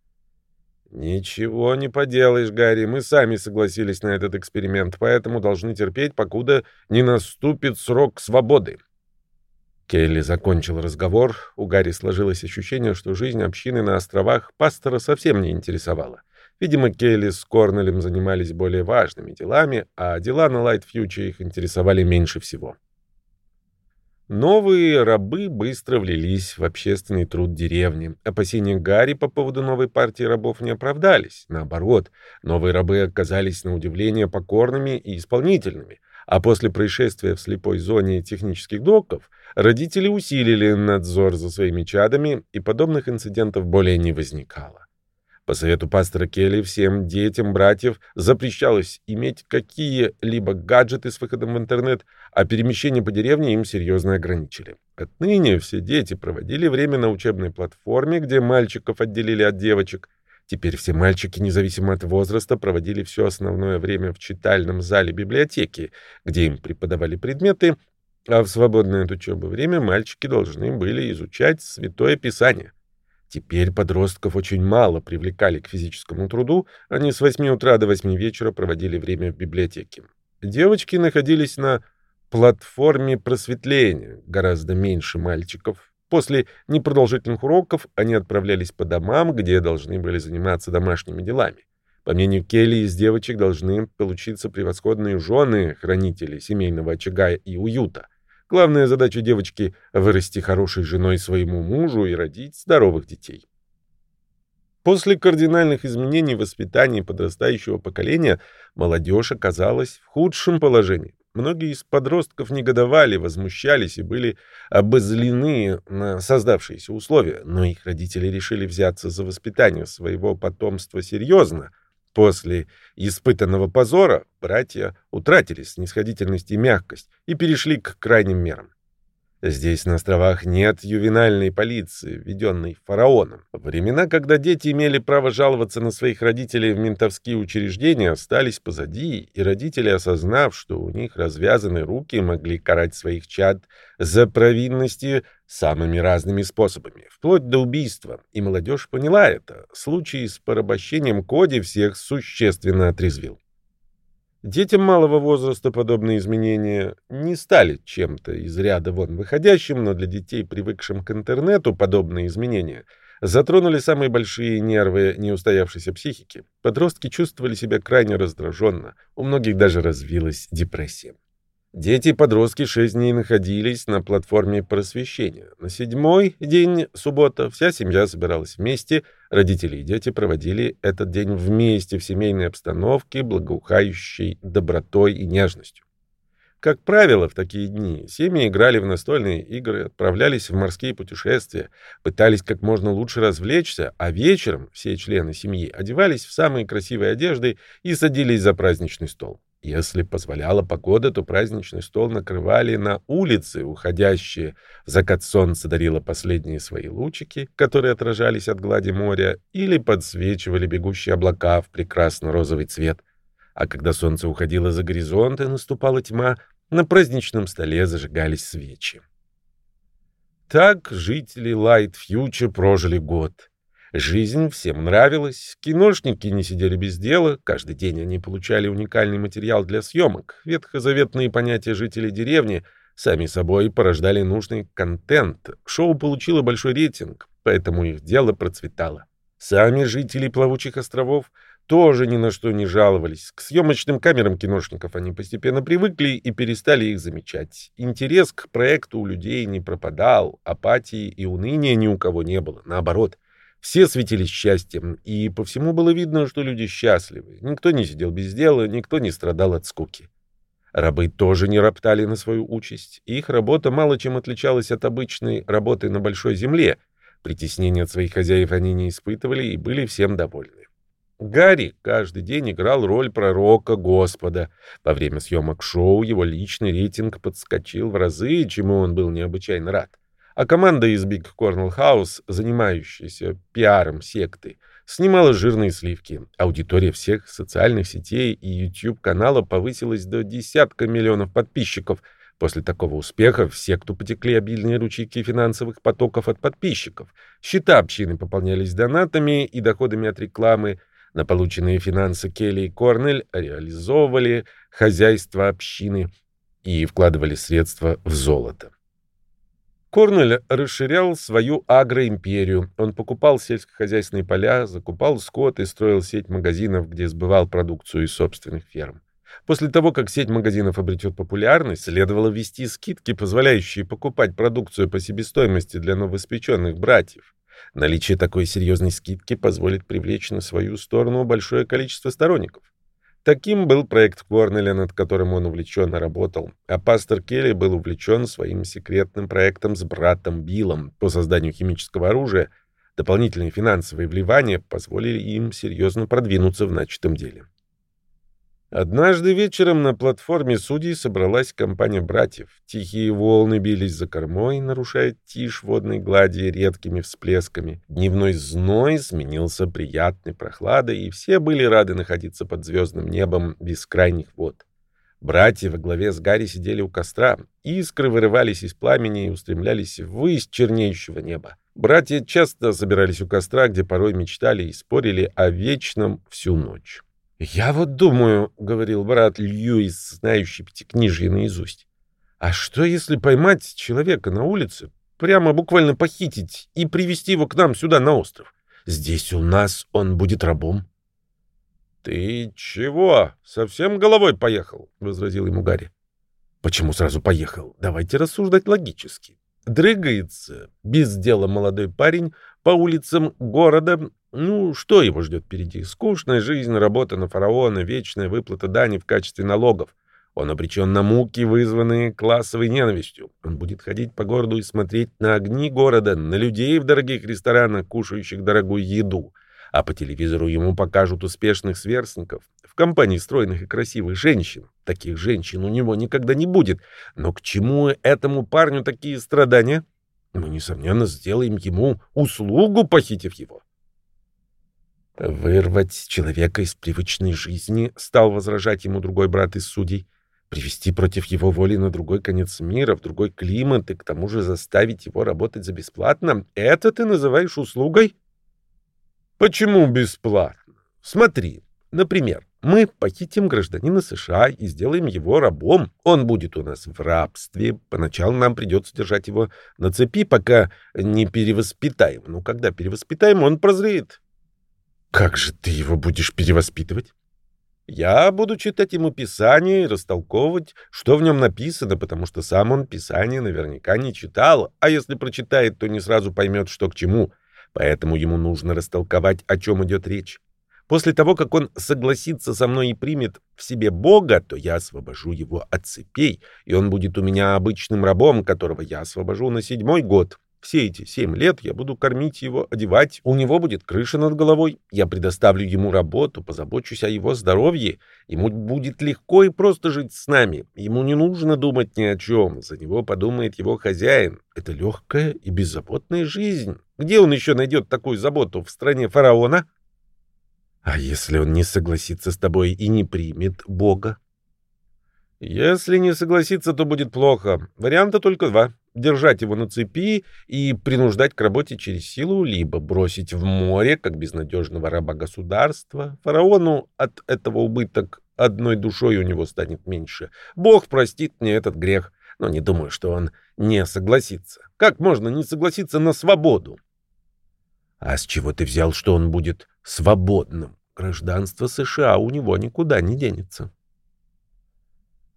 «Ничего не поделаешь, Гарри, мы сами согласились на этот эксперимент, поэтому должны терпеть, покуда не наступит срок свободы. Келли закончил разговор. У Гарри сложилось ощущение, что жизнь общины на островах пастора совсем не интересовала. Видимо, Келли с Корнелем занимались более важными делами, а дела на Future их интересовали меньше всего. Новые рабы быстро влились в общественный труд деревни. Опасения Гарри по поводу новой партии рабов не оправдались. Наоборот, новые рабы оказались на удивление покорными и исполнительными. А после происшествия в слепой зоне технических доков родители усилили надзор за своими чадами, и подобных инцидентов более не возникало. По совету пастора Келли всем детям братьев запрещалось иметь какие-либо гаджеты с выходом в интернет, а перемещение по деревне им серьезно ограничили. Отныне все дети проводили время на учебной платформе, где мальчиков отделили от девочек, Теперь все мальчики, независимо от возраста, проводили все основное время в читальном зале библиотеки, где им преподавали предметы, а в свободное от учебы время мальчики должны были изучать Святое Писание. Теперь подростков очень мало привлекали к физическому труду, они с 8 утра до 8 вечера проводили время в библиотеке. Девочки находились на платформе просветления, гораздо меньше мальчиков, После непродолжительных уроков они отправлялись по домам, где должны были заниматься домашними делами. По мнению Келли, из девочек должны получиться превосходные жены, хранители семейного очага и уюта. Главная задача девочки — вырасти хорошей женой своему мужу и родить здоровых детей. После кардинальных изменений в воспитании подрастающего поколения молодежь оказалась в худшем положении. Многие из подростков негодовали, возмущались и были обозлены на создавшиеся условия, но их родители решили взяться за воспитание своего потомства серьезно. После испытанного позора братья утратили снисходительность и мягкость и перешли к крайним мерам. Здесь, на островах, нет ювенальной полиции, введенной фараоном. Времена, когда дети имели право жаловаться на своих родителей в ментовские учреждения, остались позади, и родители, осознав, что у них развязаны руки, могли карать своих чад за провинности самыми разными способами, вплоть до убийства. И молодежь поняла это. Случай с порабощением Коди всех существенно отрезвил. Детям малого возраста подобные изменения не стали чем-то из ряда вон выходящим, но для детей, привыкшим к интернету, подобные изменения затронули самые большие нервы неустоявшейся психики. Подростки чувствовали себя крайне раздраженно, у многих даже развилась депрессия. Дети и подростки шесть дней находились на платформе просвещения. На седьмой день, суббота, вся семья собиралась вместе. Родители и дети проводили этот день вместе в семейной обстановке, благоухающей добротой и нежностью. Как правило, в такие дни семьи играли в настольные игры, отправлялись в морские путешествия, пытались как можно лучше развлечься, а вечером все члены семьи одевались в самые красивые одежды и садились за праздничный стол. Если позволяла погода, то праздничный стол накрывали на улице, уходящие в закат солнца дарило последние свои лучики, которые отражались от глади моря, или подсвечивали бегущие облака в прекрасно-розовый цвет. А когда солнце уходило за горизонт и наступала тьма, на праздничном столе зажигались свечи. Так жители Лайт Фьючер прожили год — Жизнь всем нравилась, киношники не сидели без дела, каждый день они получали уникальный материал для съемок, ветхозаветные понятия жителей деревни сами собой порождали нужный контент, шоу получило большой рейтинг, поэтому их дело процветало. Сами жители плавучих островов тоже ни на что не жаловались. К съемочным камерам киношников они постепенно привыкли и перестали их замечать. Интерес к проекту у людей не пропадал, апатии и уныния ни у кого не было. Наоборот, все светились счастьем, и по всему было видно, что люди счастливы. Никто не сидел без дела, никто не страдал от скуки. Рабы тоже не роптали на свою участь. Их работа мало чем отличалась от обычной работы на большой земле. Притеснения от своих хозяев они не испытывали и были всем довольны. Гарри каждый день играл роль пророка Господа. Во время съемок шоу его личный рейтинг подскочил в разы, чему он был необычайно рад а команда из Big Cornell House, занимающаяся пиаром секты, снимала жирные сливки. Аудитория всех социальных сетей и YouTube-канала повысилась до десятка миллионов подписчиков. После такого успеха в секту потекли обильные ручейки финансовых потоков от подписчиков. Счета общины пополнялись донатами и доходами от рекламы. На полученные финансы Келли и Корнель реализовывали хозяйство общины и вкладывали средства в золото. Корнель расширял свою агроимперию. Он покупал сельскохозяйственные поля, закупал скот и строил сеть магазинов, где сбывал продукцию из собственных ферм. После того, как сеть магазинов обретет популярность, следовало ввести скидки, позволяющие покупать продукцию по себестоимости для новоиспеченных братьев. Наличие такой серьезной скидки позволит привлечь на свою сторону большое количество сторонников. Таким был проект Корнеля, над которым он увлеченно работал, а пастор Келли был увлечен своим секретным проектом с братом Биллом по созданию химического оружия. Дополнительные финансовые вливания позволили им серьезно продвинуться в начатом деле. Однажды вечером на платформе судей собралась компания братьев. Тихие волны бились за кормой, нарушая тишь водной глади редкими всплесками. Дневной зной сменился приятной прохладой, и все были рады находиться под звездным небом бескрайних вод. Братья во главе с Гарри сидели у костра. Искры вырывались из пламени и устремлялись ввысь чернеющего неба. Братья часто собирались у костра, где порой мечтали и спорили о вечном всю ночь. «Я вот думаю», — говорил брат Льюис, знающий пятикнижье наизусть, «а что, если поймать человека на улице, прямо буквально похитить и привести его к нам сюда, на остров? Здесь у нас он будет рабом». «Ты чего? Совсем головой поехал?» — возразил ему Гарри. «Почему сразу поехал? Давайте рассуждать логически. Дрыгается без дела молодой парень по улицам города ну, что его ждет впереди? Скучная жизнь, работа на фараона, вечная выплата дани в качестве налогов. Он обречен на муки, вызванные классовой ненавистью. Он будет ходить по городу и смотреть на огни города, на людей в дорогих ресторанах, кушающих дорогую еду. А по телевизору ему покажут успешных сверстников в компании стройных и красивых женщин. Таких женщин у него никогда не будет. Но к чему этому парню такие страдания? Мы, несомненно, сделаем ему услугу, похитив его. Вырвать человека из привычной жизни, стал возражать ему другой брат из судей, привести против его воли на другой конец мира, в другой климат и к тому же заставить его работать за бесплатно, это ты называешь услугой? Почему бесплатно? Смотри, например, мы похитим гражданина США и сделаем его рабом. Он будет у нас в рабстве. Поначалу нам придется держать его на цепи, пока не перевоспитаем. Но когда перевоспитаем, он прозреет. Как же ты его будешь перевоспитывать? Я буду читать ему Писание и растолковывать, что в нем написано, потому что сам он Писание наверняка не читал, а если прочитает, то не сразу поймет, что к чему. Поэтому ему нужно растолковать, о чем идет речь. После того, как он согласится со мной и примет в себе Бога, то я освобожу его от цепей, и он будет у меня обычным рабом, которого я освобожу на седьмой год. Все эти семь лет я буду кормить его, одевать, у него будет крыша над головой, я предоставлю ему работу, позабочусь о его здоровье, ему будет легко и просто жить с нами, ему не нужно думать ни о чем, за него подумает его хозяин. Это легкая и беззаботная жизнь. Где он еще найдет такую заботу в стране фараона? А если он не согласится с тобой и не примет Бога? Если не согласится, то будет плохо. Варианта только два. Держать его на цепи и принуждать к работе через силу, либо бросить в море, как безнадежного раба государства. Фараону от этого убыток одной душой у него станет меньше. Бог простит мне этот грех, но не думаю, что он не согласится. Как можно не согласиться на свободу? А с чего ты взял, что он будет свободным? Гражданство США у него никуда не денется.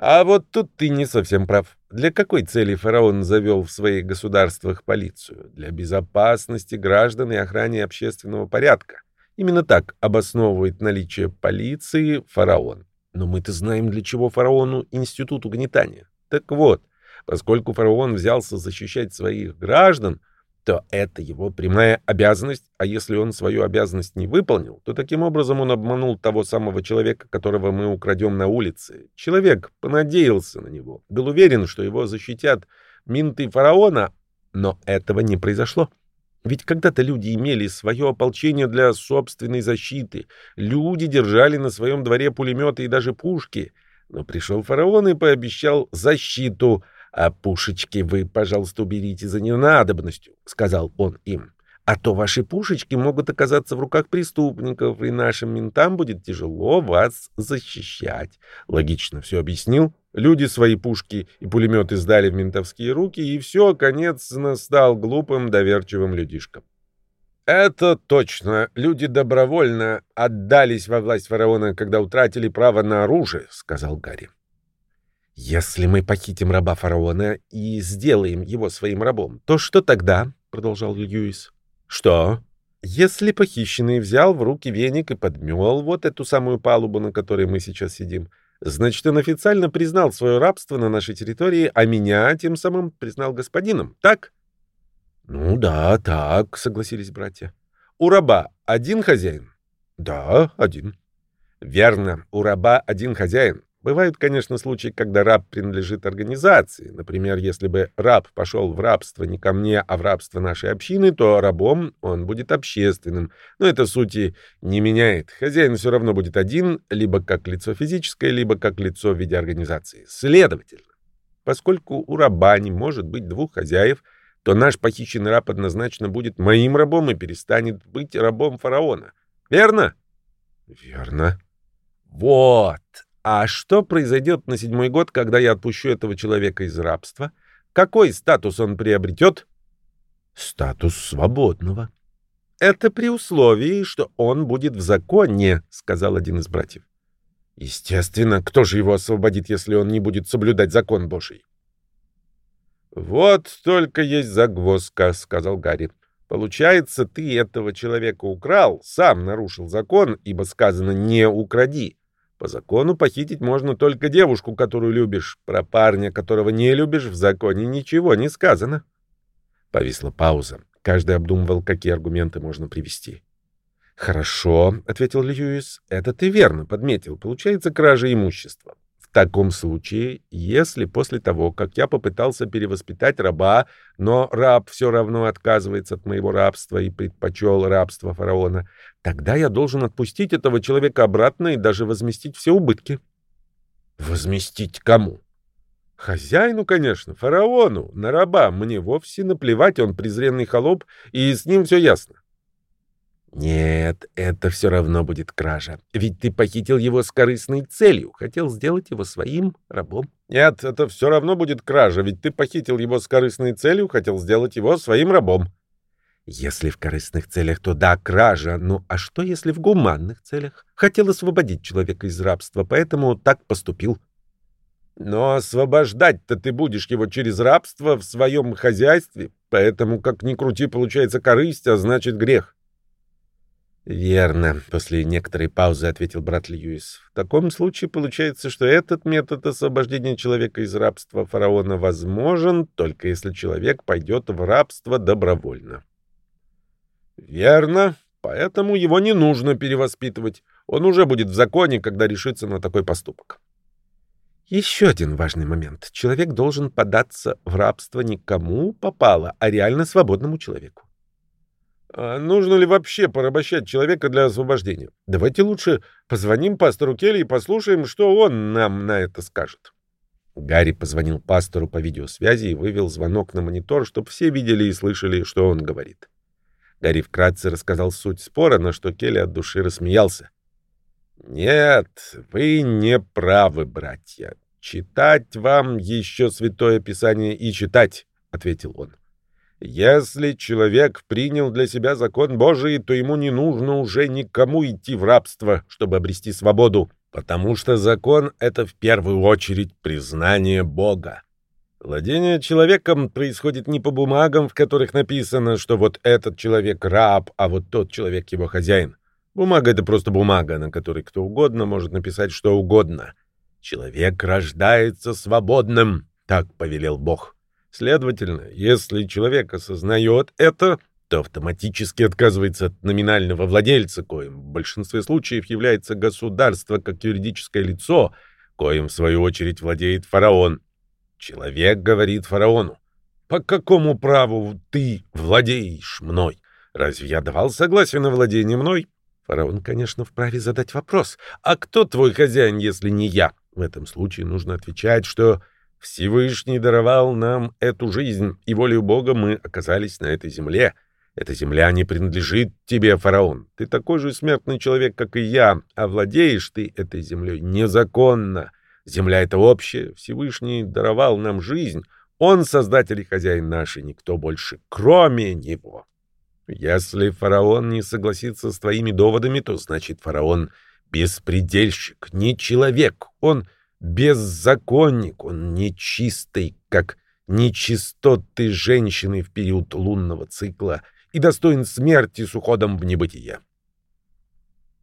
А вот тут ты не совсем прав. Для какой цели фараон завел в своих государствах полицию? Для безопасности граждан и охраны общественного порядка. Именно так обосновывает наличие полиции фараон. Но мы-то знаем, для чего фараону институт угнетания. Так вот, поскольку фараон взялся защищать своих граждан, то это его прямая обязанность, а если он свою обязанность не выполнил, то таким образом он обманул того самого человека, которого мы украдем на улице. Человек понадеялся на него, был уверен, что его защитят минты фараона, но этого не произошло. Ведь когда-то люди имели свое ополчение для собственной защиты, люди держали на своем дворе пулеметы и даже пушки, но пришел фараон и пообещал защиту — «А пушечки вы, пожалуйста, уберите за ненадобностью», — сказал он им. «А то ваши пушечки могут оказаться в руках преступников, и нашим ментам будет тяжело вас защищать». Логично все объяснил. Люди свои пушки и пулеметы сдали в ментовские руки, и все, конец настал глупым, доверчивым людишкам. «Это точно. Люди добровольно отдались во власть фараона, когда утратили право на оружие», — сказал Гарри. «Если мы похитим раба фараона и сделаем его своим рабом, то что тогда?» — продолжал Льюис. «Что?» «Если похищенный взял в руки веник и подмел вот эту самую палубу, на которой мы сейчас сидим, значит, он официально признал свое рабство на нашей территории, а меня тем самым признал господином, так?» «Ну да, так», — согласились братья. «У раба один хозяин?» «Да, один». «Верно, у раба один хозяин. Бывают, конечно, случаи, когда раб принадлежит организации. Например, если бы раб пошел в рабство не ко мне, а в рабство нашей общины, то рабом он будет общественным. Но это сути не меняет. Хозяин все равно будет один, либо как лицо физическое, либо как лицо в виде организации. Следовательно, поскольку у раба не может быть двух хозяев, то наш похищенный раб однозначно будет моим рабом и перестанет быть рабом фараона. Верно? Верно. Вот. А что произойдет на седьмой год, когда я отпущу этого человека из рабства? Какой статус он приобретет? Статус свободного. Это при условии, что он будет в законе, сказал один из братьев. Естественно, кто же его освободит, если он не будет соблюдать закон Божий? Вот только есть загвоздка, сказал Гарри. Получается, ты этого человека украл, сам нарушил закон, ибо сказано «не укради». По закону похитить можно только девушку, которую любишь. Про парня, которого не любишь, в законе ничего не сказано. Повисла пауза. Каждый обдумывал, какие аргументы можно привести. «Хорошо», — ответил Льюис, — «это ты верно подметил. Получается кража имущества. Таком случае, если после того, как я попытался перевоспитать раба, но раб все равно отказывается от моего рабства и предпочел рабство фараона, тогда я должен отпустить этого человека обратно и даже возместить все убытки. Возместить кому? Хозяину, конечно, фараону, на раба. Мне вовсе наплевать, он презренный холоп, и с ним все ясно. Нет, это все равно будет кража. Ведь ты похитил его с корыстной целью, хотел сделать его своим рабом. Нет, это все равно будет кража, ведь ты похитил его с корыстной целью, хотел сделать его своим рабом. Если в корыстных целях, то да, кража. Ну а что, если в гуманных целях? Хотел освободить человека из рабства, поэтому так поступил. Но освобождать-то ты будешь его через рабство в своем хозяйстве, поэтому, как ни крути, получается корысть, а значит грех. «Верно», — после некоторой паузы ответил брат Льюис. «В таком случае получается, что этот метод освобождения человека из рабства фараона возможен, только если человек пойдет в рабство добровольно». «Верно. Поэтому его не нужно перевоспитывать. Он уже будет в законе, когда решится на такой поступок». Еще один важный момент. Человек должен податься в рабство не кому попало, а реально свободному человеку. А нужно ли вообще порабощать человека для освобождения? Давайте лучше позвоним пастору Келли и послушаем, что он нам на это скажет. Гарри позвонил пастору по видеосвязи и вывел звонок на монитор, чтобы все видели и слышали, что он говорит. Гарри вкратце рассказал суть спора, на что Келли от души рассмеялся. «Нет, вы не правы, братья. Читать вам еще Святое Писание и читать», — ответил он. «Если человек принял для себя закон Божий, то ему не нужно уже никому идти в рабство, чтобы обрести свободу, потому что закон — это в первую очередь признание Бога. Владение человеком происходит не по бумагам, в которых написано, что вот этот человек раб, а вот тот человек его хозяин. Бумага — это просто бумага, на которой кто угодно может написать что угодно. Человек рождается свободным, так повелел Бог. Следовательно, если человек осознает это, то автоматически отказывается от номинального владельца, коим в большинстве случаев является государство как юридическое лицо, коим в свою очередь владеет фараон. Человек говорит фараону, «По какому праву ты владеешь мной? Разве я давал согласие на владение мной?» Фараон, конечно, вправе задать вопрос. «А кто твой хозяин, если не я?» В этом случае нужно отвечать, что Всевышний даровал нам эту жизнь, и волею Бога мы оказались на этой земле. Эта земля не принадлежит тебе, фараон. Ты такой же смертный человек, как и я, а владеешь ты этой землей незаконно. Земля — это общее, Всевышний даровал нам жизнь. Он создатель и хозяин нашей, никто больше, кроме него. Если фараон не согласится с твоими доводами, то значит фараон беспредельщик, не человек, он беззаконник, он нечистый, как нечистоты женщины в период лунного цикла и достоин смерти с уходом в небытие.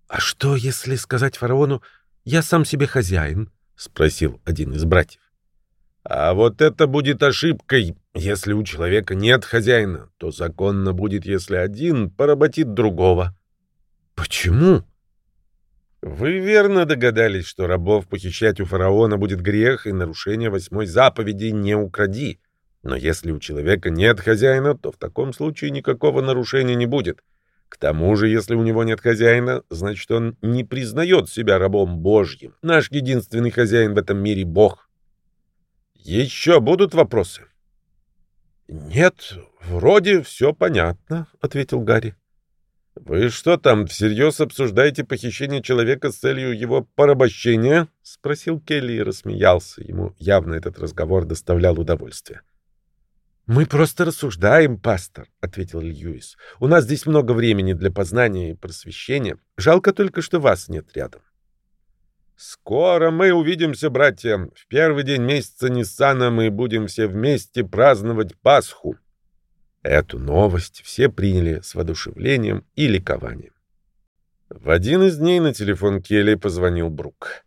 «А что, если сказать фараону, я сам себе хозяин?» — спросил один из братьев. А вот это будет ошибкой. Если у человека нет хозяина, то законно будет, если один поработит другого. Почему? Вы верно догадались, что рабов похищать у фараона будет грех и нарушение восьмой заповеди «не укради». Но если у человека нет хозяина, то в таком случае никакого нарушения не будет. К тому же, если у него нет хозяина, значит, он не признает себя рабом Божьим. Наш единственный хозяин в этом мире — Бог. Еще будут вопросы? Нет, вроде все понятно, ответил Гарри. Вы что там, всерьез обсуждаете похищение человека с целью его порабощения? спросил Келли и рассмеялся. Ему явно этот разговор доставлял удовольствие. «Мы просто рассуждаем, пастор», — ответил Льюис. «У нас здесь много времени для познания и просвещения. Жалко только, что вас нет рядом». Скоро мы увидимся, братья. В первый день месяца Ниссана мы будем все вместе праздновать Пасху. Эту новость все приняли с воодушевлением и ликованием. В один из дней на телефон Келли позвонил Брук.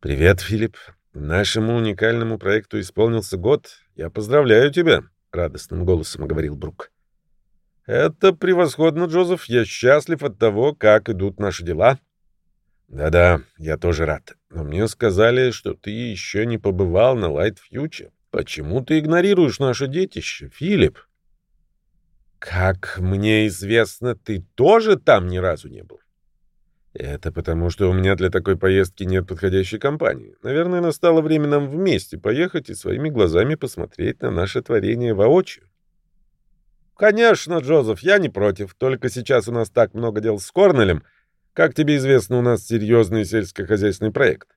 «Привет, Филипп. Нашему уникальному проекту исполнился год. Я поздравляю тебя», — радостным голосом говорил Брук. «Это превосходно, Джозеф. Я счастлив от того, как идут наши дела. Да-да, я тоже рад. Но мне сказали, что ты еще не побывал на Light Future. Почему ты игнорируешь наше детище, Филипп? Как мне известно, ты тоже там ни разу не был. Это потому, что у меня для такой поездки нет подходящей компании. Наверное, настало время нам вместе поехать и своими глазами посмотреть на наше творение воочию. Конечно, Джозеф, я не против. Только сейчас у нас так много дел с Корнелем — как тебе известно, у нас серьезный сельскохозяйственный проект.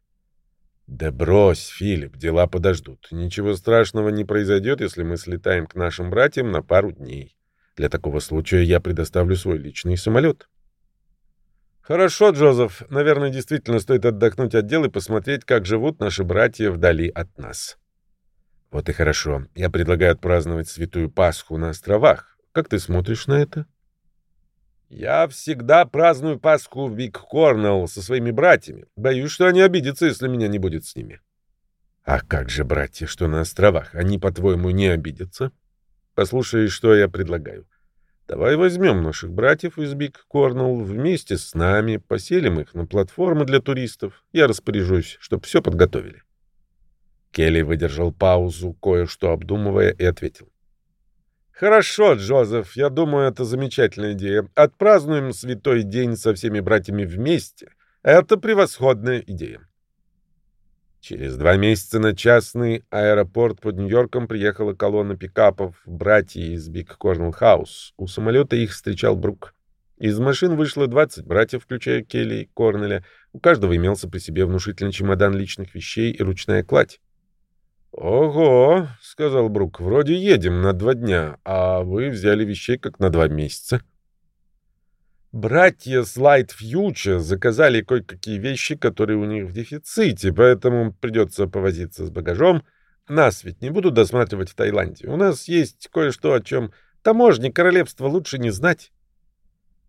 Да брось, Филипп, дела подождут. Ничего страшного не произойдет, если мы слетаем к нашим братьям на пару дней. Для такого случая я предоставлю свой личный самолет. Хорошо, Джозеф. Наверное, действительно стоит отдохнуть от дел и посмотреть, как живут наши братья вдали от нас. Вот и хорошо. Я предлагаю отпраздновать Святую Пасху на островах. Как ты смотришь на это? Я всегда праздную Пасху в Биг Корнелл со своими братьями. Боюсь, что они обидятся, если меня не будет с ними. А как же братья, что на островах? Они, по-твоему, не обидятся? Послушай, что я предлагаю. Давай возьмем наших братьев из Биг Корнелл вместе с нами, поселим их на платформы для туристов. Я распоряжусь, чтобы все подготовили. Келли выдержал паузу, кое-что обдумывая, и ответил. Хорошо, Джозеф, я думаю, это замечательная идея. Отпразднуем святой день со всеми братьями вместе. Это превосходная идея. Через два месяца на частный аэропорт под Нью-Йорком приехала колонна пикапов «Братья» из Биг Корнелл Хаус. У самолета их встречал Брук. Из машин вышло 20 братьев, включая Келли и Корнеля. У каждого имелся при себе внушительный чемодан личных вещей и ручная кладь. «Ого», — сказал Брук, — «вроде едем на два дня, а вы взяли вещей как на два месяца». Братья Слайд Фьючер заказали кое-какие вещи, которые у них в дефиците, поэтому придется повозиться с багажом. Нас ведь не будут досматривать в Таиланде. У нас есть кое-что, о чем таможне королевства лучше не знать.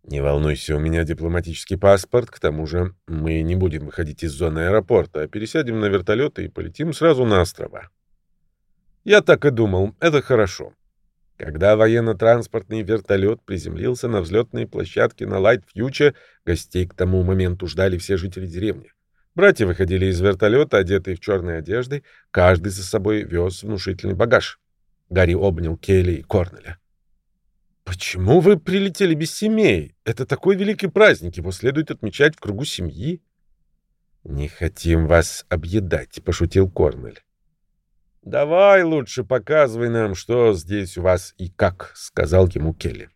Не волнуйся, у меня дипломатический паспорт, к тому же мы не будем выходить из зоны аэропорта, а пересядем на вертолеты и полетим сразу на острова. Я так и думал, это хорошо. Когда военно-транспортный вертолет приземлился на взлетной площадке на Лайт-Фьюче, гостей к тому моменту ждали все жители деревни. Братья выходили из вертолета, одетые в черные одежды, каждый за собой вез внушительный багаж. Гарри обнял Келли и Корнеля. «Почему вы прилетели без семей? Это такой великий праздник, его следует отмечать в кругу семьи». «Не хотим вас объедать», — пошутил Корнель. «Давай лучше показывай нам, что здесь у вас и как», — сказал ему Келли.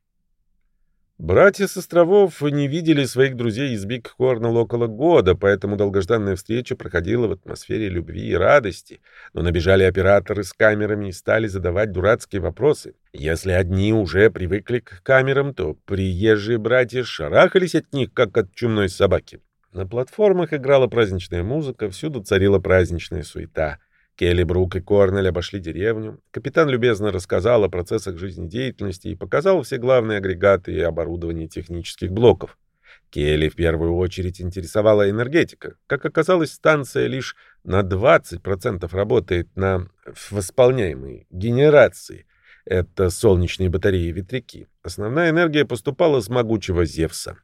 Братья с островов не видели своих друзей из Биг Корнелл около года, поэтому долгожданная встреча проходила в атмосфере любви и радости. Но набежали операторы с камерами и стали задавать дурацкие вопросы. Если одни уже привыкли к камерам, то приезжие братья шарахались от них, как от чумной собаки. На платформах играла праздничная музыка, всюду царила праздничная суета. Келли, Брук и Корнель обошли деревню. Капитан любезно рассказал о процессах жизнедеятельности и показал все главные агрегаты и оборудование технических блоков. Келли в первую очередь интересовала энергетика. Как оказалось, станция лишь на 20% работает на восполняемой генерации. Это солнечные батареи и ветряки. Основная энергия поступала с могучего Зевса.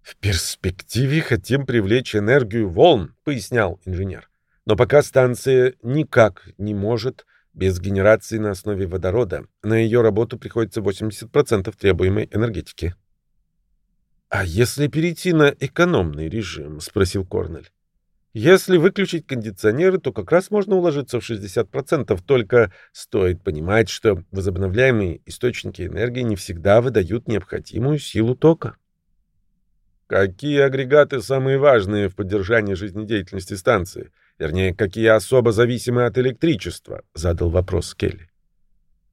«В перспективе хотим привлечь энергию волн», — пояснял инженер. Но пока станция никак не может без генерации на основе водорода. На ее работу приходится 80% требуемой энергетики. «А если перейти на экономный режим?» — спросил Корнель. «Если выключить кондиционеры, то как раз можно уложиться в 60%, только стоит понимать, что возобновляемые источники энергии не всегда выдают необходимую силу тока». «Какие агрегаты самые важные в поддержании жизнедеятельности станции?» Вернее, какие особо зависимы от электричества? Задал вопрос Келли.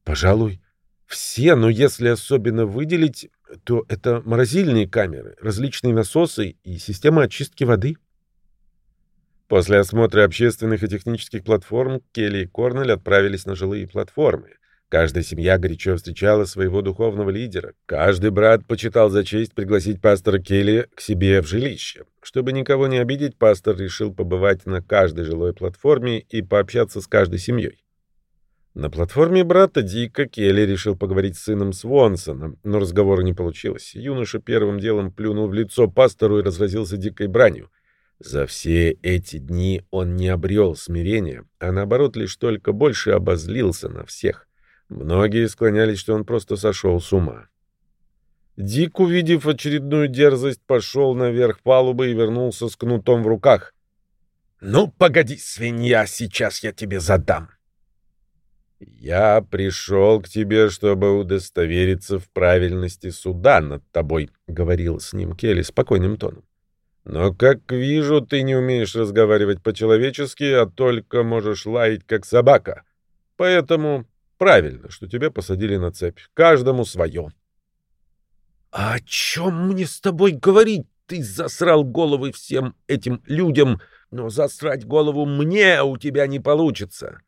Пожалуй, все, но если особенно выделить, то это морозильные камеры, различные насосы и система очистки воды. После осмотра общественных и технических платформ Келли и Корнель отправились на жилые платформы. Каждая семья горячо встречала своего духовного лидера. Каждый брат почитал за честь пригласить пастора Келли к себе в жилище. Чтобы никого не обидеть, пастор решил побывать на каждой жилой платформе и пообщаться с каждой семьей. На платформе брата Дика Келли решил поговорить с сыном Свонсона, но разговора не получилось. Юноша первым делом плюнул в лицо пастору и разразился дикой бранью. За все эти дни он не обрел смирения, а наоборот лишь только больше обозлился на всех. Многие склонялись, что он просто сошел с ума. Дик, увидев очередную дерзость, пошел наверх палубы и вернулся с кнутом в руках. «Ну, погоди, свинья, сейчас я тебе задам». «Я пришел к тебе, чтобы удостовериться в правильности суда над тобой», — говорил с ним Келли спокойным тоном. «Но, как вижу, ты не умеешь разговаривать по-человечески, а только можешь лаять, как собака. Поэтому Правильно, что тебя посадили на цепь. Каждому свое. — А о чем мне с тобой говорить? Ты засрал головы всем этим людям, но засрать голову мне у тебя не получится.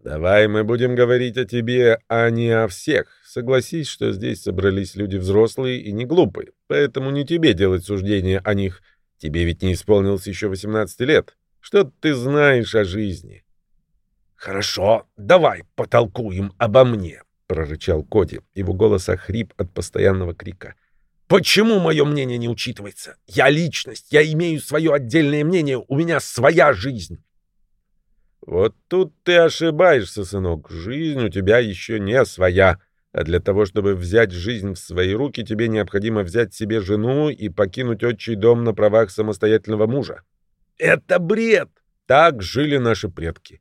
Давай мы будем говорить о тебе, а не о всех. Согласись, что здесь собрались люди взрослые и не глупые, поэтому не тебе делать суждения о них. Тебе ведь не исполнилось еще 18 лет. Что ты знаешь о жизни? — «Хорошо, давай потолкуем обо мне», — прорычал Коди. Его голос охрип от постоянного крика. «Почему мое мнение не учитывается? Я личность, я имею свое отдельное мнение, у меня своя жизнь». «Вот тут ты ошибаешься, сынок. Жизнь у тебя еще не своя. А для того, чтобы взять жизнь в свои руки, тебе необходимо взять себе жену и покинуть отчий дом на правах самостоятельного мужа». «Это бред! Так жили наши предки.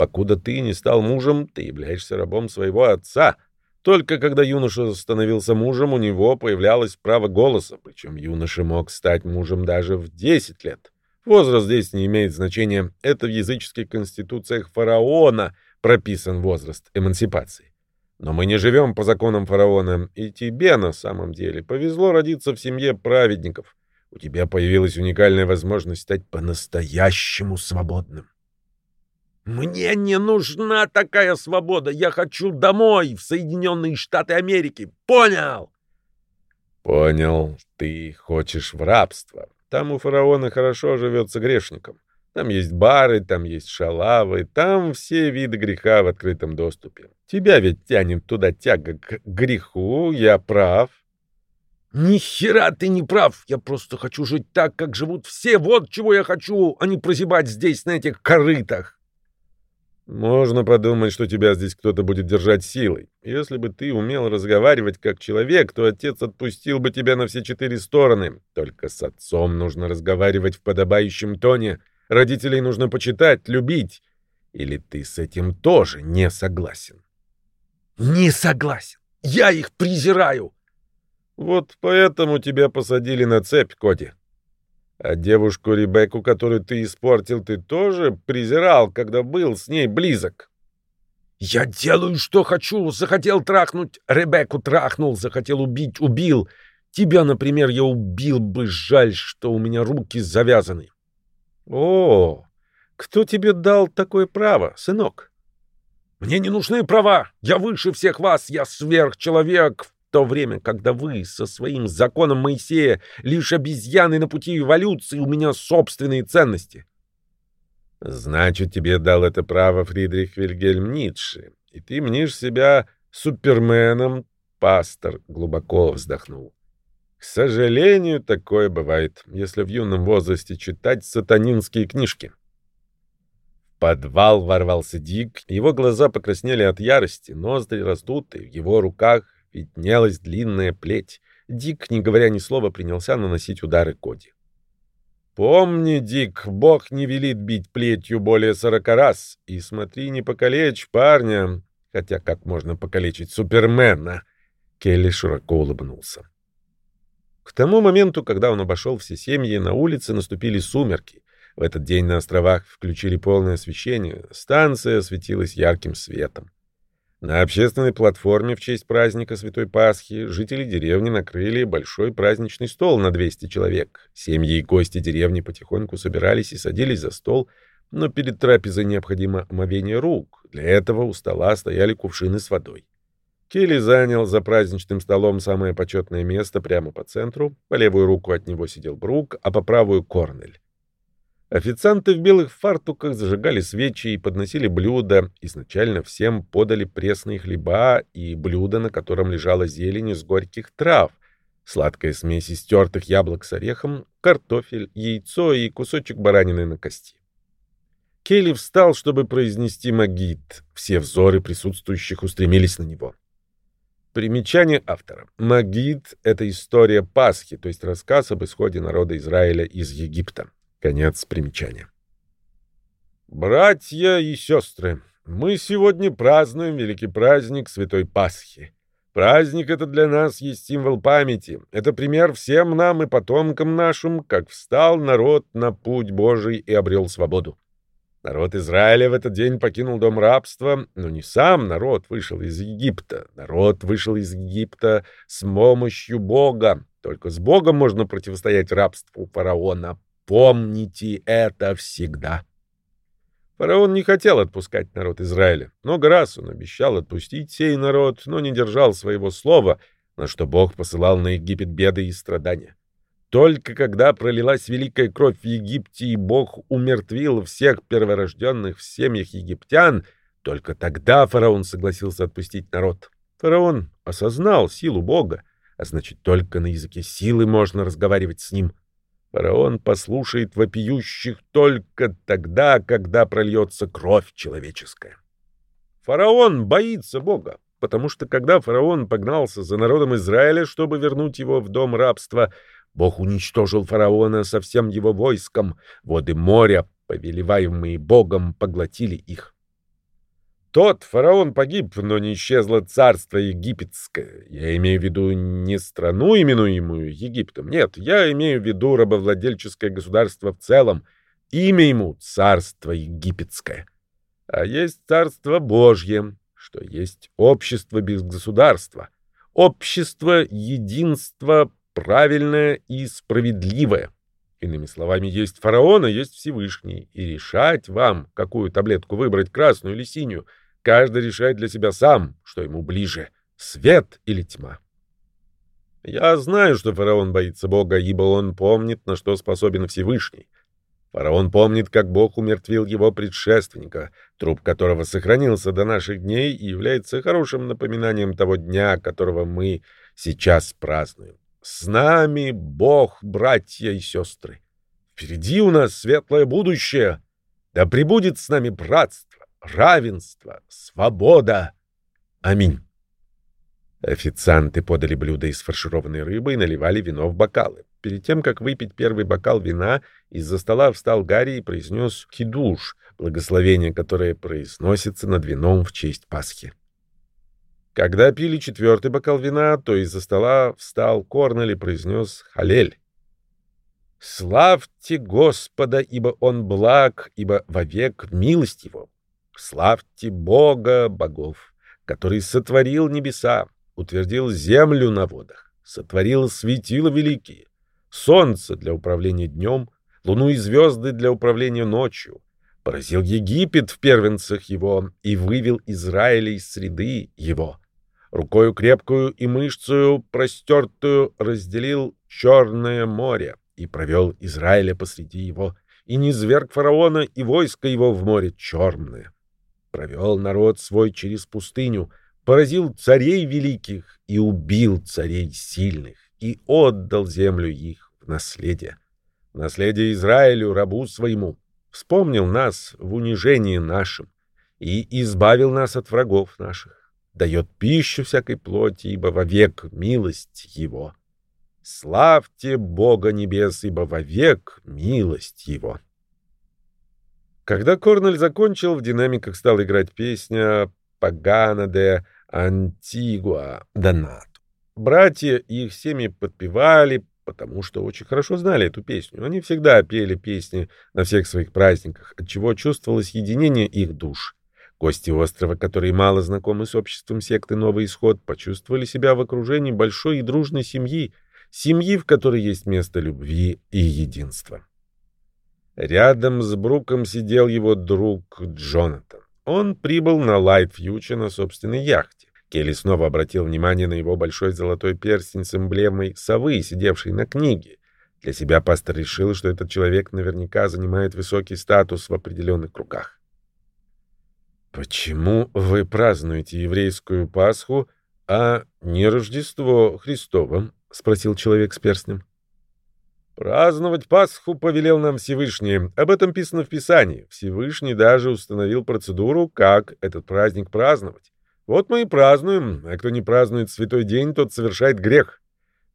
Покуда ты не стал мужем, ты являешься рабом своего отца. Только когда юноша становился мужем, у него появлялось право голоса, причем юноша мог стать мужем даже в 10 лет. Возраст здесь не имеет значения. Это в языческих конституциях фараона прописан возраст эмансипации. Но мы не живем по законам фараона, и тебе на самом деле повезло родиться в семье праведников. У тебя появилась уникальная возможность стать по-настоящему свободным. Мне не нужна такая свобода. Я хочу домой, в Соединенные Штаты Америки. Понял? Понял. Ты хочешь в рабство. Там у фараона хорошо живется грешником. Там есть бары, там есть шалавы, там все виды греха в открытом доступе. Тебя ведь тянет туда тяга к греху, я прав. Ни хера ты не прав. Я просто хочу жить так, как живут все. Вот чего я хочу, а не прозябать здесь на этих корытах. Можно подумать, что тебя здесь кто-то будет держать силой. Если бы ты умел разговаривать как человек, то отец отпустил бы тебя на все четыре стороны. Только с отцом нужно разговаривать в подобающем тоне. Родителей нужно почитать, любить. Или ты с этим тоже не согласен? Не согласен. Я их презираю. Вот поэтому тебя посадили на цепь, Коди. А девушку Ребекку, которую ты испортил, ты тоже презирал, когда был с ней близок? Я делаю, что хочу. Захотел трахнуть, Ребекку трахнул, захотел убить, убил. Тебя, например, я убил бы, жаль, что у меня руки завязаны. О, кто тебе дал такое право, сынок? Мне не нужны права. Я выше всех вас, я сверхчеловек, то время, когда вы со своим законом Моисея лишь обезьяны на пути эволюции, у меня собственные ценности. Значит, тебе дал это право Фридрих Вильгельм Ницше, и ты мнишь себя суперменом, пастор глубоко вздохнул. К сожалению, такое бывает, если в юном возрасте читать сатанинские книжки. В подвал ворвался Дик, его глаза покраснели от ярости, ноздри раздуты, в его руках виднелась длинная плеть. Дик, не говоря ни слова, принялся наносить удары Коди. «Помни, Дик, Бог не велит бить плетью более сорока раз. И смотри, не покалечь парня. Хотя как можно покалечить Супермена?» Келли широко улыбнулся. К тому моменту, когда он обошел все семьи, на улице наступили сумерки. В этот день на островах включили полное освещение, станция осветилась ярким светом. На общественной платформе в честь праздника Святой Пасхи жители деревни накрыли большой праздничный стол на 200 человек. Семьи и гости деревни потихоньку собирались и садились за стол, но перед трапезой необходимо омовение рук. Для этого у стола стояли кувшины с водой. Келли занял за праздничным столом самое почетное место прямо по центру. По левую руку от него сидел Брук, а по правую — Корнель. Официанты в белых фартуках зажигали свечи и подносили блюда. Изначально всем подали пресные хлеба и блюдо, на котором лежала зелень из горьких трав, сладкая смесь из тертых яблок с орехом, картофель, яйцо и кусочек баранины на кости. Келли встал, чтобы произнести магит. Все взоры присутствующих устремились на него. Примечание автора. Магит — это история Пасхи, то есть рассказ об исходе народа Израиля из Египта. Конец примечания. Братья и сестры, мы сегодня празднуем великий праздник Святой Пасхи. Праздник это для нас есть символ памяти. Это пример всем нам и потомкам нашим, как встал народ на путь Божий и обрел свободу. Народ Израиля в этот день покинул дом рабства, но не сам народ вышел из Египта. Народ вышел из Египта с помощью Бога. Только с Богом можно противостоять рабству фараона. Помните это всегда. Фараон не хотел отпускать народ Израиля. Много раз он обещал отпустить сей народ, но не держал своего слова, на что Бог посылал на Египет беды и страдания. Только когда пролилась великая кровь в Египте, и Бог умертвил всех перворожденных в семьях египтян, только тогда фараон согласился отпустить народ. Фараон осознал силу Бога, а значит, только на языке силы можно разговаривать с ним. Фараон послушает вопиющих только тогда, когда прольется кровь человеческая. Фараон боится Бога, потому что когда фараон погнался за народом Израиля, чтобы вернуть его в дом рабства, Бог уничтожил фараона со всем его войском, воды моря повелеваемые Богом, поглотили их. Тот фараон погиб, но не исчезло царство египетское. Я имею в виду не страну, именуемую Египтом. Нет, я имею в виду рабовладельческое государство в целом. Имя ему — царство египетское. А есть царство Божье, что есть общество без государства. Общество единства правильное и справедливое. Иными словами, есть фараон, а есть Всевышний. И решать вам, какую таблетку выбрать, красную или синюю, каждый решает для себя сам, что ему ближе — свет или тьма. Я знаю, что фараон боится Бога, ибо он помнит, на что способен Всевышний. Фараон помнит, как Бог умертвил его предшественника, труп которого сохранился до наших дней и является хорошим напоминанием того дня, которого мы сейчас празднуем. С нами Бог, братья и сестры. Впереди у нас светлое будущее. Да пребудет с нами братство, равенство, свобода. Аминь. Официанты подали блюда из фаршированной рыбы и наливали вино в бокалы. Перед тем, как выпить первый бокал вина, из-за стола встал Гарри и произнес «кидуш», благословение, которое произносится над вином в честь Пасхи. Когда пили четвертый бокал вина, то из-за стола встал Корнель и произнес «Халель». «Славьте Господа, ибо Он благ, ибо вовек милость Его. Славьте Бога богов, который сотворил небеса, утвердил землю на водах, сотворил светила великие, солнце для управления днем, луну и звезды для управления ночью, поразил Египет в первенцах его и вывел Израиля из среды его. Рукою крепкую и мышцую простертую разделил Черное море и провел Израиля посреди его, и низверг фараона и войско его в море Черное. Провел народ свой через пустыню, поразил царей великих и убил царей сильных, и отдал землю их в наследие. наследие Израилю, рабу своему, вспомнил нас в унижении нашем и избавил нас от врагов наших, дает пищу всякой плоти, ибо вовек милость его. Славьте Бога небес, ибо вовек милость его. Когда Корнель закончил, в динамиках стала играть песня «Пагана де Антигуа Донат». Братья и их семьи подпевали, потому что очень хорошо знали эту песню. Они всегда пели песни на всех своих праздниках, отчего чувствовалось единение их душ. Гости острова, которые мало знакомы с обществом секты «Новый исход», почувствовали себя в окружении большой и дружной семьи, семьи, в которой есть место любви и единства. Рядом с Бруком сидел его друг Джонатан. Он прибыл на Лайт Фьючер на собственной яхте. Келли снова обратил внимание на его большой золотой перстень с эмблемой совы, сидевшей на книге. Для себя пастор решил, что этот человек наверняка занимает высокий статус в определенных кругах. «Почему вы празднуете еврейскую Пасху, а не Рождество Христово?» — спросил человек с перстнем. Праздновать Пасху повелел нам Всевышний. Об этом писано в Писании. Всевышний даже установил процедуру, как этот праздник праздновать. Вот мы и празднуем, а кто не празднует святой день, тот совершает грех.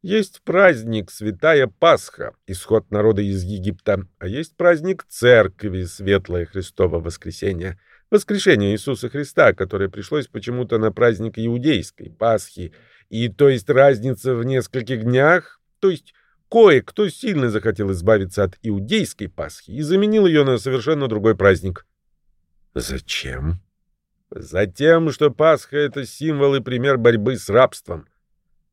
Есть праздник Святая Пасха, исход народа из Египта, а есть праздник Церкви, Светлое Христово Воскресение, воскрешение Иисуса Христа, которое пришлось почему-то на праздник иудейской Пасхи, и то есть разница в нескольких днях, то есть кое-кто сильно захотел избавиться от иудейской Пасхи и заменил ее на совершенно другой праздник. Зачем? Затем, что Пасха — это символ и пример борьбы с рабством.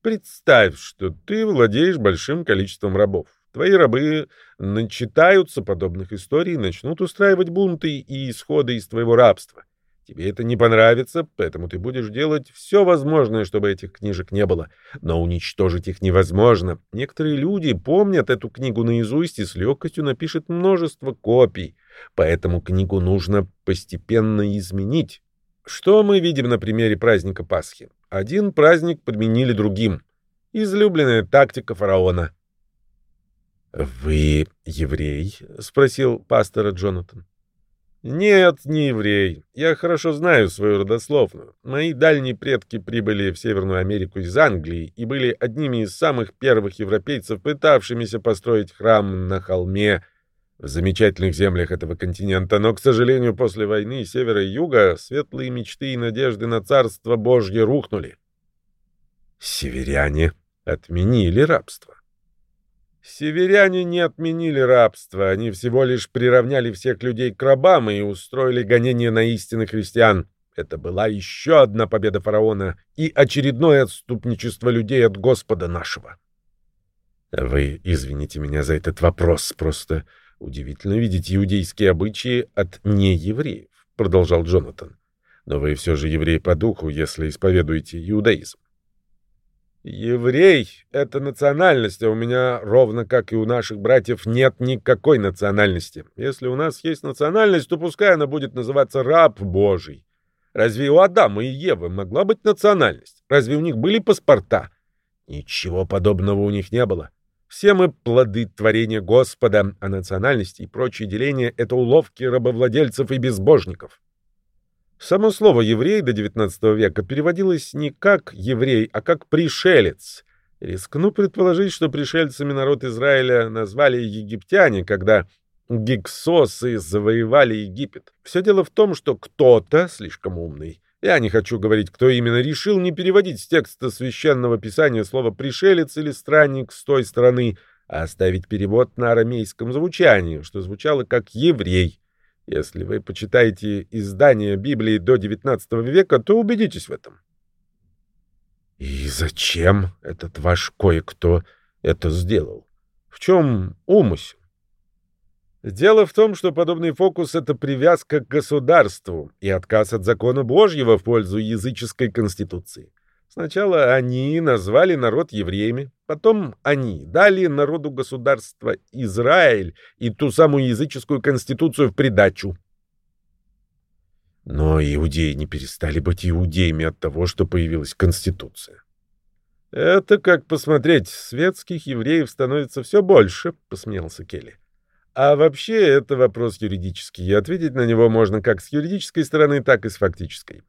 Представь, что ты владеешь большим количеством рабов. Твои рабы начитаются подобных историй начнут устраивать бунты и исходы из твоего рабства. Тебе это не понравится, поэтому ты будешь делать все возможное, чтобы этих книжек не было. Но уничтожить их невозможно. Некоторые люди помнят эту книгу наизусть и с легкостью напишут множество копий. Поэтому книгу нужно постепенно изменить. Что мы видим на примере праздника Пасхи? Один праздник подменили другим. Излюбленная тактика фараона. «Вы еврей?» — спросил пастора Джонатан. «Нет, не еврей. Я хорошо знаю свою родословную. Мои дальние предки прибыли в Северную Америку из Англии и были одними из самых первых европейцев, пытавшимися построить храм на холме в замечательных землях этого континента, но, к сожалению, после войны севера и юга светлые мечты и надежды на царство Божье рухнули. Северяне отменили рабство. Северяне не отменили рабство, они всего лишь приравняли всех людей к рабам и устроили гонение на истинных христиан. Это была еще одна победа фараона и очередное отступничество людей от Господа нашего. Вы извините меня за этот вопрос, просто удивительно видеть иудейские обычаи от неевреев, продолжал Джонатан. Но вы все же еврей по духу, если исповедуете иудаизм. Еврей — это национальность, а у меня, ровно как и у наших братьев, нет никакой национальности. Если у нас есть национальность, то пускай она будет называться раб Божий. Разве у Адама и Евы могла быть национальность? Разве у них были паспорта? Ничего подобного у них не было. Все мы плоды творения Господа, а национальность и прочие деления — это уловки рабовладельцев и безбожников. Само слово «еврей» до XIX века переводилось не как «еврей», а как «пришелец». Рискну предположить, что пришельцами народ Израиля назвали египтяне, когда гиксосы завоевали Египет. Все дело в том, что кто-то, слишком умный, я не хочу говорить, кто именно, решил не переводить с текста священного писания слово «пришелец» или «странник» с той стороны, а оставить перевод на арамейском звучании, что звучало как «еврей». Если вы почитаете издание Библии до XIX века, то убедитесь в этом. И зачем этот ваш кое-кто это сделал? В чем умысел? Дело в том, что подобный фокус — это привязка к государству и отказ от закона Божьего в пользу языческой конституции. Сначала они назвали народ евреями, потом они дали народу государства Израиль и ту самую языческую конституцию в придачу. Но иудеи не перестали быть иудеями от того, что появилась конституция. «Это как посмотреть, светских евреев становится все больше», — посмеялся Келли. А вообще это вопрос юридический, и ответить на него можно как с юридической стороны, так и с фактической.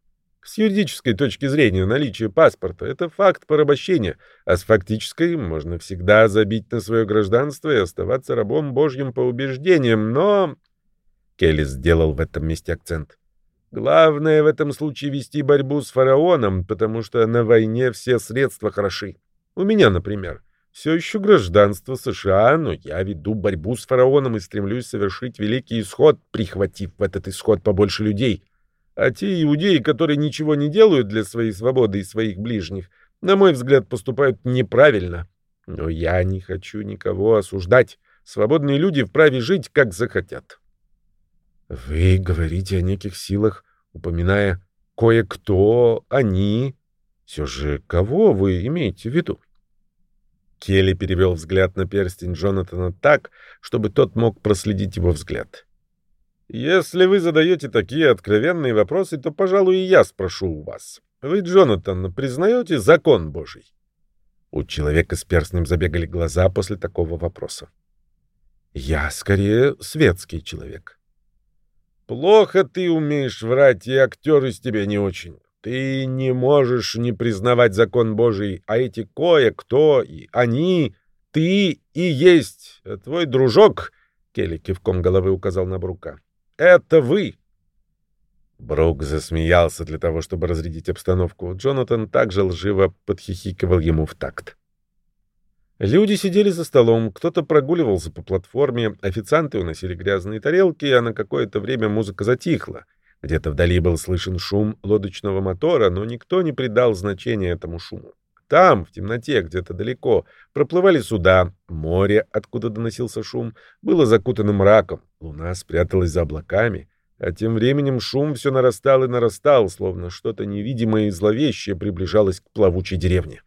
С юридической точки зрения наличие паспорта — это факт порабощения, а с фактической можно всегда забить на свое гражданство и оставаться рабом Божьим по убеждениям, но... Келли сделал в этом месте акцент. Главное в этом случае вести борьбу с фараоном, потому что на войне все средства хороши. У меня, например, все еще гражданство США, но я веду борьбу с фараоном и стремлюсь совершить великий исход, прихватив в этот исход побольше людей — а те иудеи, которые ничего не делают для своей свободы и своих ближних, на мой взгляд, поступают неправильно. Но я не хочу никого осуждать. Свободные люди вправе жить, как захотят. Вы говорите о неких силах, упоминая кое-кто, они. Все же кого вы имеете в виду? Келли перевел взгляд на перстень Джонатана так, чтобы тот мог проследить его взгляд. Если вы задаете такие откровенные вопросы, то, пожалуй, и я спрошу у вас. Вы, Джонатан, признаете закон Божий? У человека с перстнем забегали глаза после такого вопроса. Я скорее светский человек. Плохо ты умеешь врать, и актер из тебя не очень. Ты не можешь не признавать закон Божий, а эти кое-кто и они, ты и есть твой дружок, Келли кивком головы указал на Брука. Это вы!» Брук засмеялся для того, чтобы разрядить обстановку. Джонатан также лживо подхихикивал ему в такт. Люди сидели за столом, кто-то прогуливался по платформе, официанты уносили грязные тарелки, а на какое-то время музыка затихла. Где-то вдали был слышен шум лодочного мотора, но никто не придал значения этому шуму. Там, в темноте, где-то далеко, проплывали суда, море, откуда доносился шум, было закутано мраком, луна спряталась за облаками, а тем временем шум все нарастал и нарастал, словно что-то невидимое и зловещее приближалось к плавучей деревне.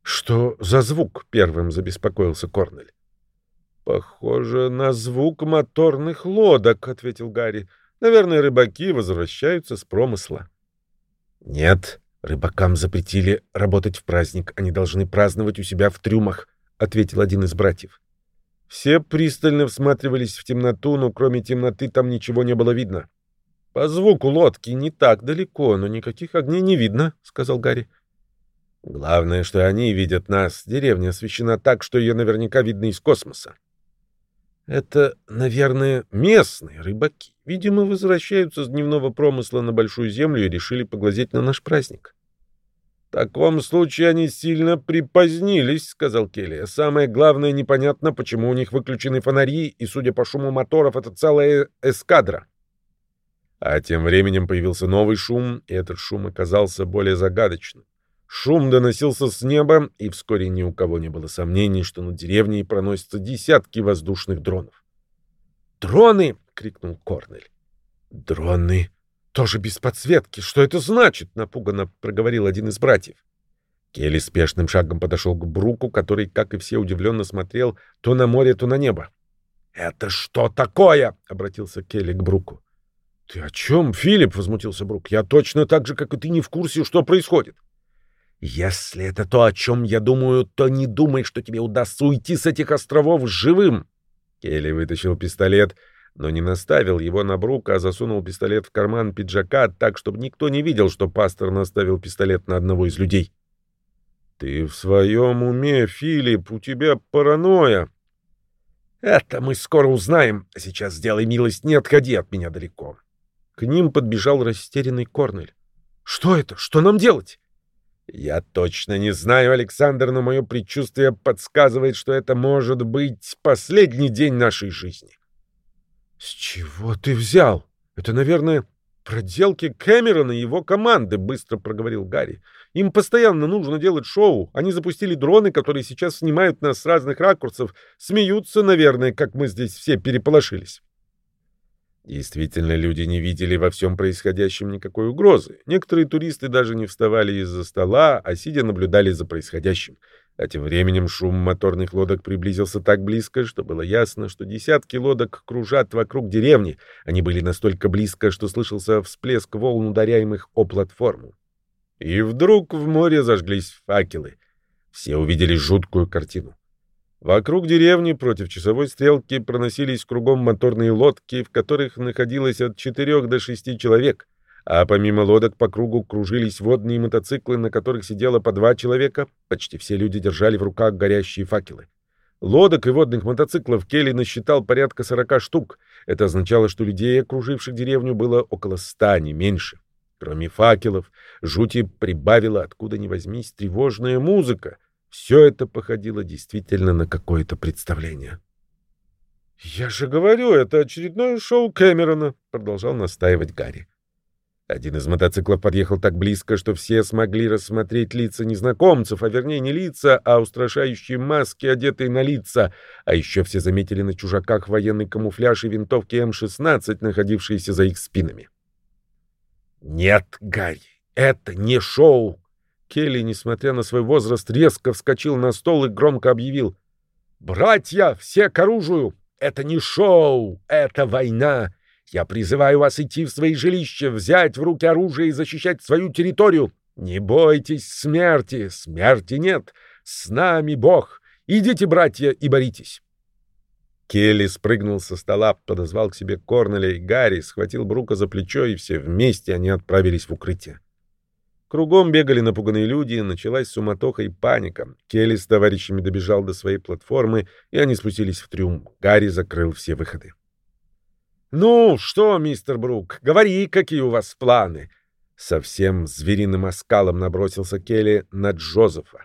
«Что за звук?» — первым забеспокоился Корнель. «Похоже на звук моторных лодок», — ответил Гарри. «Наверное, рыбаки возвращаются с промысла». «Нет, «Рыбакам запретили работать в праздник. Они должны праздновать у себя в трюмах», — ответил один из братьев. Все пристально всматривались в темноту, но кроме темноты там ничего не было видно. «По звуку лодки не так далеко, но никаких огней не видно», — сказал Гарри. «Главное, что они видят нас. Деревня освещена так, что ее наверняка видно из космоса». Это, наверное, местные рыбаки. Видимо, возвращаются с дневного промысла на Большую Землю и решили поглазеть на наш праздник. «В таком случае они сильно припозднились», — сказал Келли. «Самое главное, непонятно, почему у них выключены фонари, и, судя по шуму моторов, это целая эскадра». А тем временем появился новый шум, и этот шум оказался более загадочным. Шум доносился с неба, и вскоре ни у кого не было сомнений, что над деревней проносятся десятки воздушных дронов. «Дроны!» — крикнул Корнель. «Дроны! Тоже без подсветки! Что это значит?» — напуганно проговорил один из братьев. Келли спешным шагом подошел к Бруку, который, как и все, удивленно смотрел то на море, то на небо. «Это что такое?» — обратился Келли к Бруку. «Ты о чем, Филипп?» — возмутился Брук. «Я точно так же, как и ты, не в курсе, что происходит». «Если это то, о чем я думаю, то не думай, что тебе удастся уйти с этих островов живым!» Келли вытащил пистолет, но не наставил его на Брука, а засунул пистолет в карман пиджака так, чтобы никто не видел, что пастор наставил пистолет на одного из людей. «Ты в своем уме, Филипп, у тебя паранойя!» «Это мы скоро узнаем. Сейчас сделай милость, не отходи от меня далеко». К ним подбежал растерянный Корнель. «Что это? Что нам делать?» Я точно не знаю, Александр, но мое предчувствие подсказывает, что это может быть последний день нашей жизни. С чего ты взял? Это, наверное, проделки Кэмерона и его команды, быстро проговорил Гарри. Им постоянно нужно делать шоу. Они запустили дроны, которые сейчас снимают нас с разных ракурсов. Смеются, наверное, как мы здесь все переполошились. Действительно, люди не видели во всем происходящем никакой угрозы. Некоторые туристы даже не вставали из-за стола, а сидя наблюдали за происходящим. А тем временем шум моторных лодок приблизился так близко, что было ясно, что десятки лодок кружат вокруг деревни. Они были настолько близко, что слышался всплеск волн, ударяемых о платформу. И вдруг в море зажглись факелы. Все увидели жуткую картину. Вокруг деревни против часовой стрелки проносились кругом моторные лодки, в которых находилось от четырех до шести человек, а помимо лодок по кругу кружились водные мотоциклы, на которых сидело по два человека, почти все люди держали в руках горящие факелы. Лодок и водных мотоциклов Келли насчитал порядка сорока штук. Это означало, что людей, окруживших деревню, было около ста, не меньше. Кроме факелов, жути прибавила откуда ни возьмись тревожная музыка — все это походило действительно на какое-то представление. «Я же говорю, это очередное шоу Кэмерона», — продолжал настаивать Гарри. Один из мотоциклов подъехал так близко, что все смогли рассмотреть лица незнакомцев, а вернее не лица, а устрашающие маски, одетые на лица. А еще все заметили на чужаках военный камуфляж и винтовки М-16, находившиеся за их спинами. «Нет, Гарри, это не шоу!» Келли, несмотря на свой возраст, резко вскочил на стол и громко объявил. «Братья, все к оружию! Это не шоу, это война! Я призываю вас идти в свои жилища, взять в руки оружие и защищать свою территорию. Не бойтесь смерти, смерти нет. С нами Бог. Идите, братья, и боритесь!» Келли спрыгнул со стола, подозвал к себе Корнеля и Гарри, схватил Брука за плечо, и все вместе они отправились в укрытие. Кругом бегали напуганные люди, началась суматоха и паника. Келли с товарищами добежал до своей платформы, и они спустились в трюм. Гарри закрыл все выходы. «Ну, что, мистер Брук, говори, какие у вас планы?» Совсем звериным оскалом набросился Келли на Джозефа.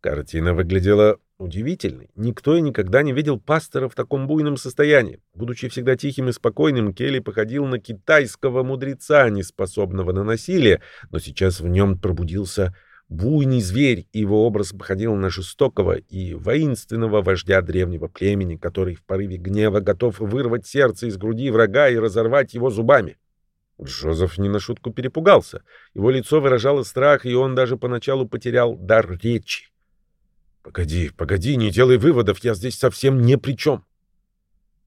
Картина выглядела удивительной. Никто и никогда не видел пастора в таком буйном состоянии. Будучи всегда тихим и спокойным, Келли походил на китайского мудреца, не способного на насилие, но сейчас в нем пробудился буйный зверь, и его образ походил на жестокого и воинственного вождя древнего племени, который в порыве гнева готов вырвать сердце из груди врага и разорвать его зубами. Джозеф не на шутку перепугался. Его лицо выражало страх, и он даже поначалу потерял дар речи. Погоди, погоди, не делай выводов, я здесь совсем ни при чем.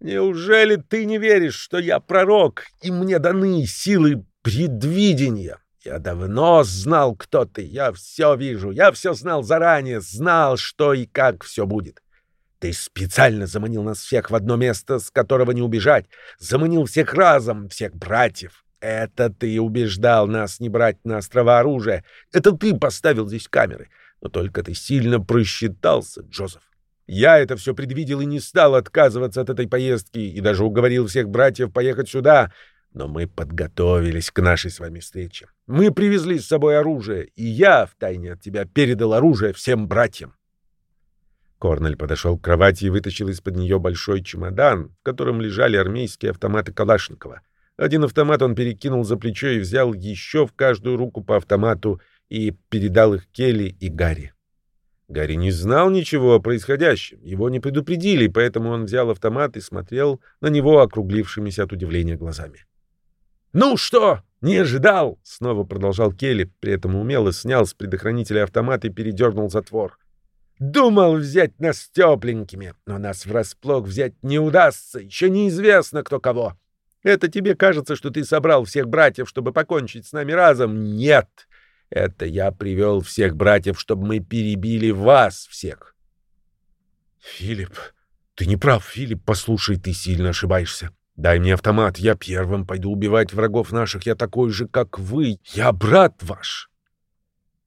Неужели ты не веришь, что я пророк, и мне даны силы предвидения? Я давно знал, кто ты, я все вижу, я все знал заранее, знал, что и как все будет. Ты специально заманил нас всех в одно место, с которого не убежать, заманил всех разом, всех братьев. Это ты убеждал нас не брать на острова оружие, это ты поставил здесь камеры. Но только ты сильно просчитался, Джозеф. Я это все предвидел и не стал отказываться от этой поездки, и даже уговорил всех братьев поехать сюда. Но мы подготовились к нашей с вами встрече. Мы привезли с собой оружие, и я, втайне от тебя, передал оружие всем братьям. Корнель подошел к кровати и вытащил из-под нее большой чемодан, в котором лежали армейские автоматы Калашникова. Один автомат он перекинул за плечо и взял еще в каждую руку по автомату и передал их Келли и Гарри. Гарри не знал ничего о происходящем, его не предупредили, поэтому он взял автомат и смотрел на него округлившимися от удивления глазами. «Ну что, не ожидал?» — снова продолжал Келли, при этом умело снял с предохранителя автомат и передернул затвор. «Думал взять нас тепленькими, но нас врасплох взять не удастся, еще неизвестно кто кого. Это тебе кажется, что ты собрал всех братьев, чтобы покончить с нами разом? Нет!» Это я привел всех братьев, чтобы мы перебили вас всех. Филипп, ты не прав, Филипп, послушай, ты сильно ошибаешься. Дай мне автомат, я первым пойду убивать врагов наших, я такой же, как вы, я брат ваш.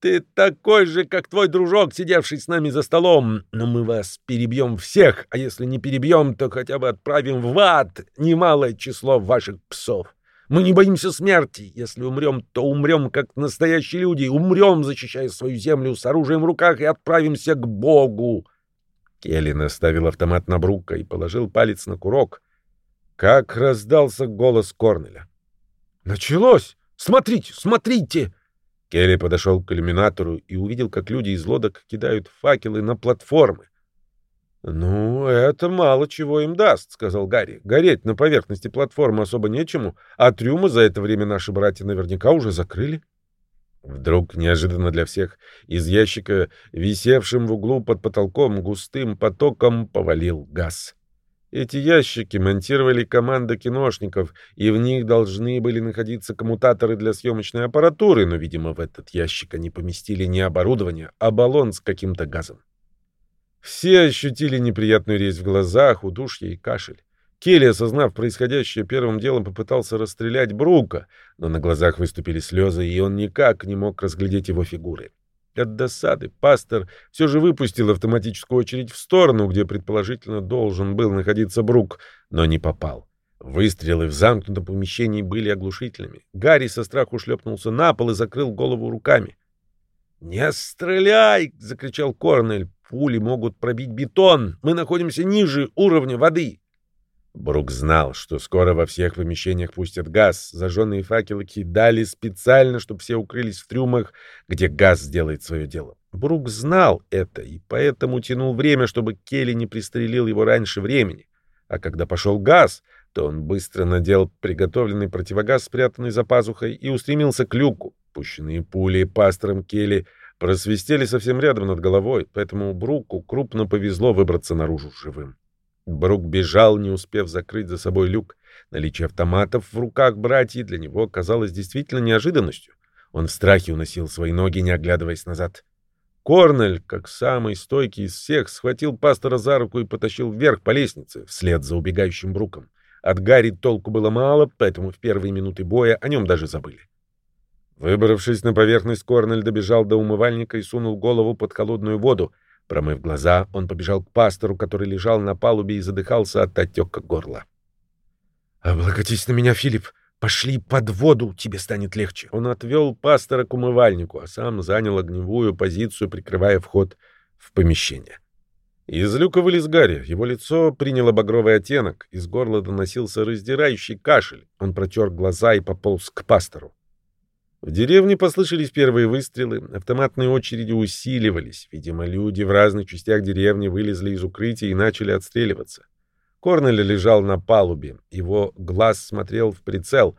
Ты такой же, как твой дружок, сидевший с нами за столом, но мы вас перебьем всех, а если не перебьем, то хотя бы отправим в ад немалое число ваших псов. Мы не боимся смерти. Если умрем, то умрем как настоящие люди. Умрем, защищая свою землю с оружием в руках, и отправимся к Богу. Келли наставил автомат на Брука и положил палец на курок. Как раздался голос Корнеля. «Началось! Смотрите, смотрите!» Келли подошел к иллюминатору и увидел, как люди из лодок кидают факелы на платформы. «Ну, это мало чего им даст», — сказал Гарри. «Гореть на поверхности платформы особо нечему, а трюмы за это время наши братья наверняка уже закрыли». Вдруг, неожиданно для всех, из ящика, висевшим в углу под потолком, густым потоком повалил газ. Эти ящики монтировали команда киношников, и в них должны были находиться коммутаторы для съемочной аппаратуры, но, видимо, в этот ящик они поместили не оборудование, а баллон с каким-то газом. Все ощутили неприятную резь в глазах, удушье и кашель. Келли, осознав происходящее, первым делом попытался расстрелять Брука, но на глазах выступили слезы, и он никак не мог разглядеть его фигуры. От досады пастор все же выпустил автоматическую очередь в сторону, где предположительно должен был находиться Брук, но не попал. Выстрелы в замкнутом помещении были оглушительными. Гарри со страху шлепнулся на пол и закрыл голову руками. «Не стреляй!» — закричал Корнель. «Пули могут пробить бетон. Мы находимся ниже уровня воды». Брук знал, что скоро во всех помещениях пустят газ. Зажженные факелы кидали специально, чтобы все укрылись в трюмах, где газ сделает свое дело. Брук знал это и поэтому тянул время, чтобы Келли не пристрелил его раньше времени. А когда пошел газ, то он быстро надел приготовленный противогаз, спрятанный за пазухой, и устремился к люку. Пущенные пули пастором Келли просвистели совсем рядом над головой, поэтому Бруку крупно повезло выбраться наружу живым. Брук бежал, не успев закрыть за собой люк. Наличие автоматов в руках братьев для него казалось действительно неожиданностью. Он в страхе уносил свои ноги, не оглядываясь назад. Корнель, как самый стойкий из всех, схватил пастора за руку и потащил вверх по лестнице, вслед за убегающим Бруком. От Гарри толку было мало, поэтому в первые минуты боя о нем даже забыли. Выбравшись на поверхность, Корнель добежал до умывальника и сунул голову под холодную воду. Промыв глаза, он побежал к пастору, который лежал на палубе и задыхался от отека горла. «Облаготись на меня, Филипп! Пошли под воду, тебе станет легче!» Он отвел пастора к умывальнику, а сам занял огневую позицию, прикрывая вход в помещение. Из люка вылез Гарри. Его лицо приняло багровый оттенок. Из горла доносился раздирающий кашель. Он протер глаза и пополз к пастору. В деревне послышались первые выстрелы, автоматные очереди усиливались. Видимо, люди в разных частях деревни вылезли из укрытия и начали отстреливаться. Корнель лежал на палубе. Его глаз смотрел в прицел.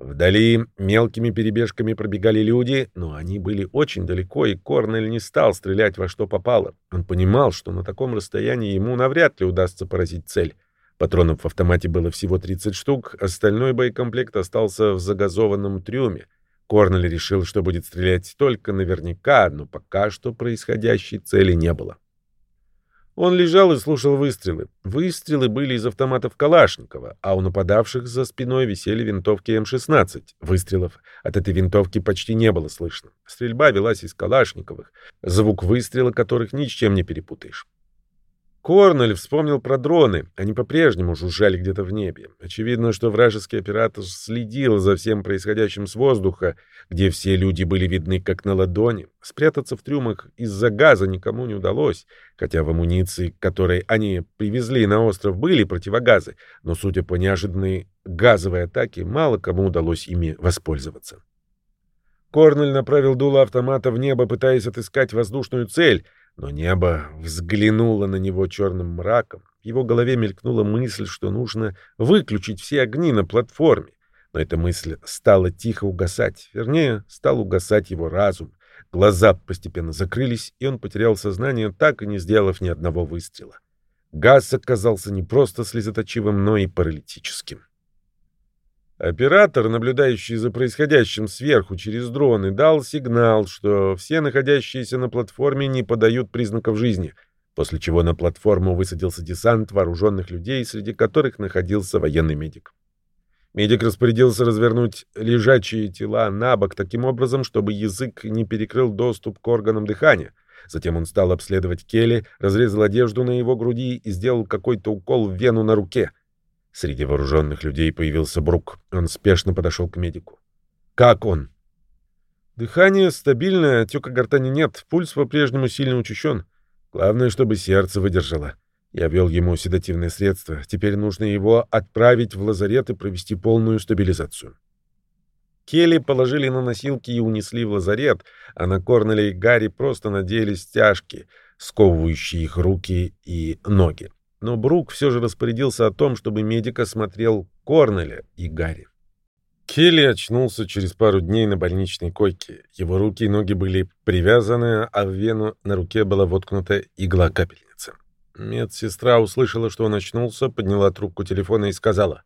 Вдали мелкими перебежками пробегали люди, но они были очень далеко, и Корнель не стал стрелять во что попало. Он понимал, что на таком расстоянии ему навряд ли удастся поразить цель. Патронов в автомате было всего 30 штук, остальной боекомплект остался в загазованном трюме. Корнель решил, что будет стрелять только наверняка, но пока что происходящей цели не было. Он лежал и слушал выстрелы. Выстрелы были из автоматов Калашникова, а у нападавших за спиной висели винтовки М-16. Выстрелов от этой винтовки почти не было слышно. Стрельба велась из Калашниковых, звук выстрела которых ни с чем не перепутаешь. Корнель вспомнил про дроны. Они по-прежнему жужжали где-то в небе. Очевидно, что вражеский оператор следил за всем происходящим с воздуха, где все люди были видны как на ладони. Спрятаться в трюмах из-за газа никому не удалось, хотя в амуниции, которой они привезли на остров, были противогазы, но, судя по неожиданной газовой атаке, мало кому удалось ими воспользоваться. Корнель направил дуло автомата в небо, пытаясь отыскать воздушную цель — но небо взглянуло на него черным мраком. В его голове мелькнула мысль, что нужно выключить все огни на платформе. Но эта мысль стала тихо угасать. Вернее, стал угасать его разум. Глаза постепенно закрылись, и он потерял сознание, так и не сделав ни одного выстрела. Газ оказался не просто слезоточивым, но и паралитическим. Оператор, наблюдающий за происходящим сверху через дроны, дал сигнал, что все находящиеся на платформе не подают признаков жизни, после чего на платформу высадился десант вооруженных людей, среди которых находился военный медик. Медик распорядился развернуть лежачие тела на бок таким образом, чтобы язык не перекрыл доступ к органам дыхания. Затем он стал обследовать Келли, разрезал одежду на его груди и сделал какой-то укол в вену на руке — Среди вооруженных людей появился Брук. Он спешно подошел к медику. «Как он?» «Дыхание стабильное, отека гортани нет, пульс по-прежнему сильно учащен. Главное, чтобы сердце выдержало. Я ввел ему седативное средство. Теперь нужно его отправить в лазарет и провести полную стабилизацию». Келли положили на носилки и унесли в лазарет, а на Корнеля и Гарри просто надели стяжки, сковывающие их руки и ноги но Брук все же распорядился о том, чтобы медик осмотрел Корнеля и Гарри. Келли очнулся через пару дней на больничной койке. Его руки и ноги были привязаны, а в вену на руке была воткнута игла-капельница. Медсестра услышала, что он очнулся, подняла трубку телефона и сказала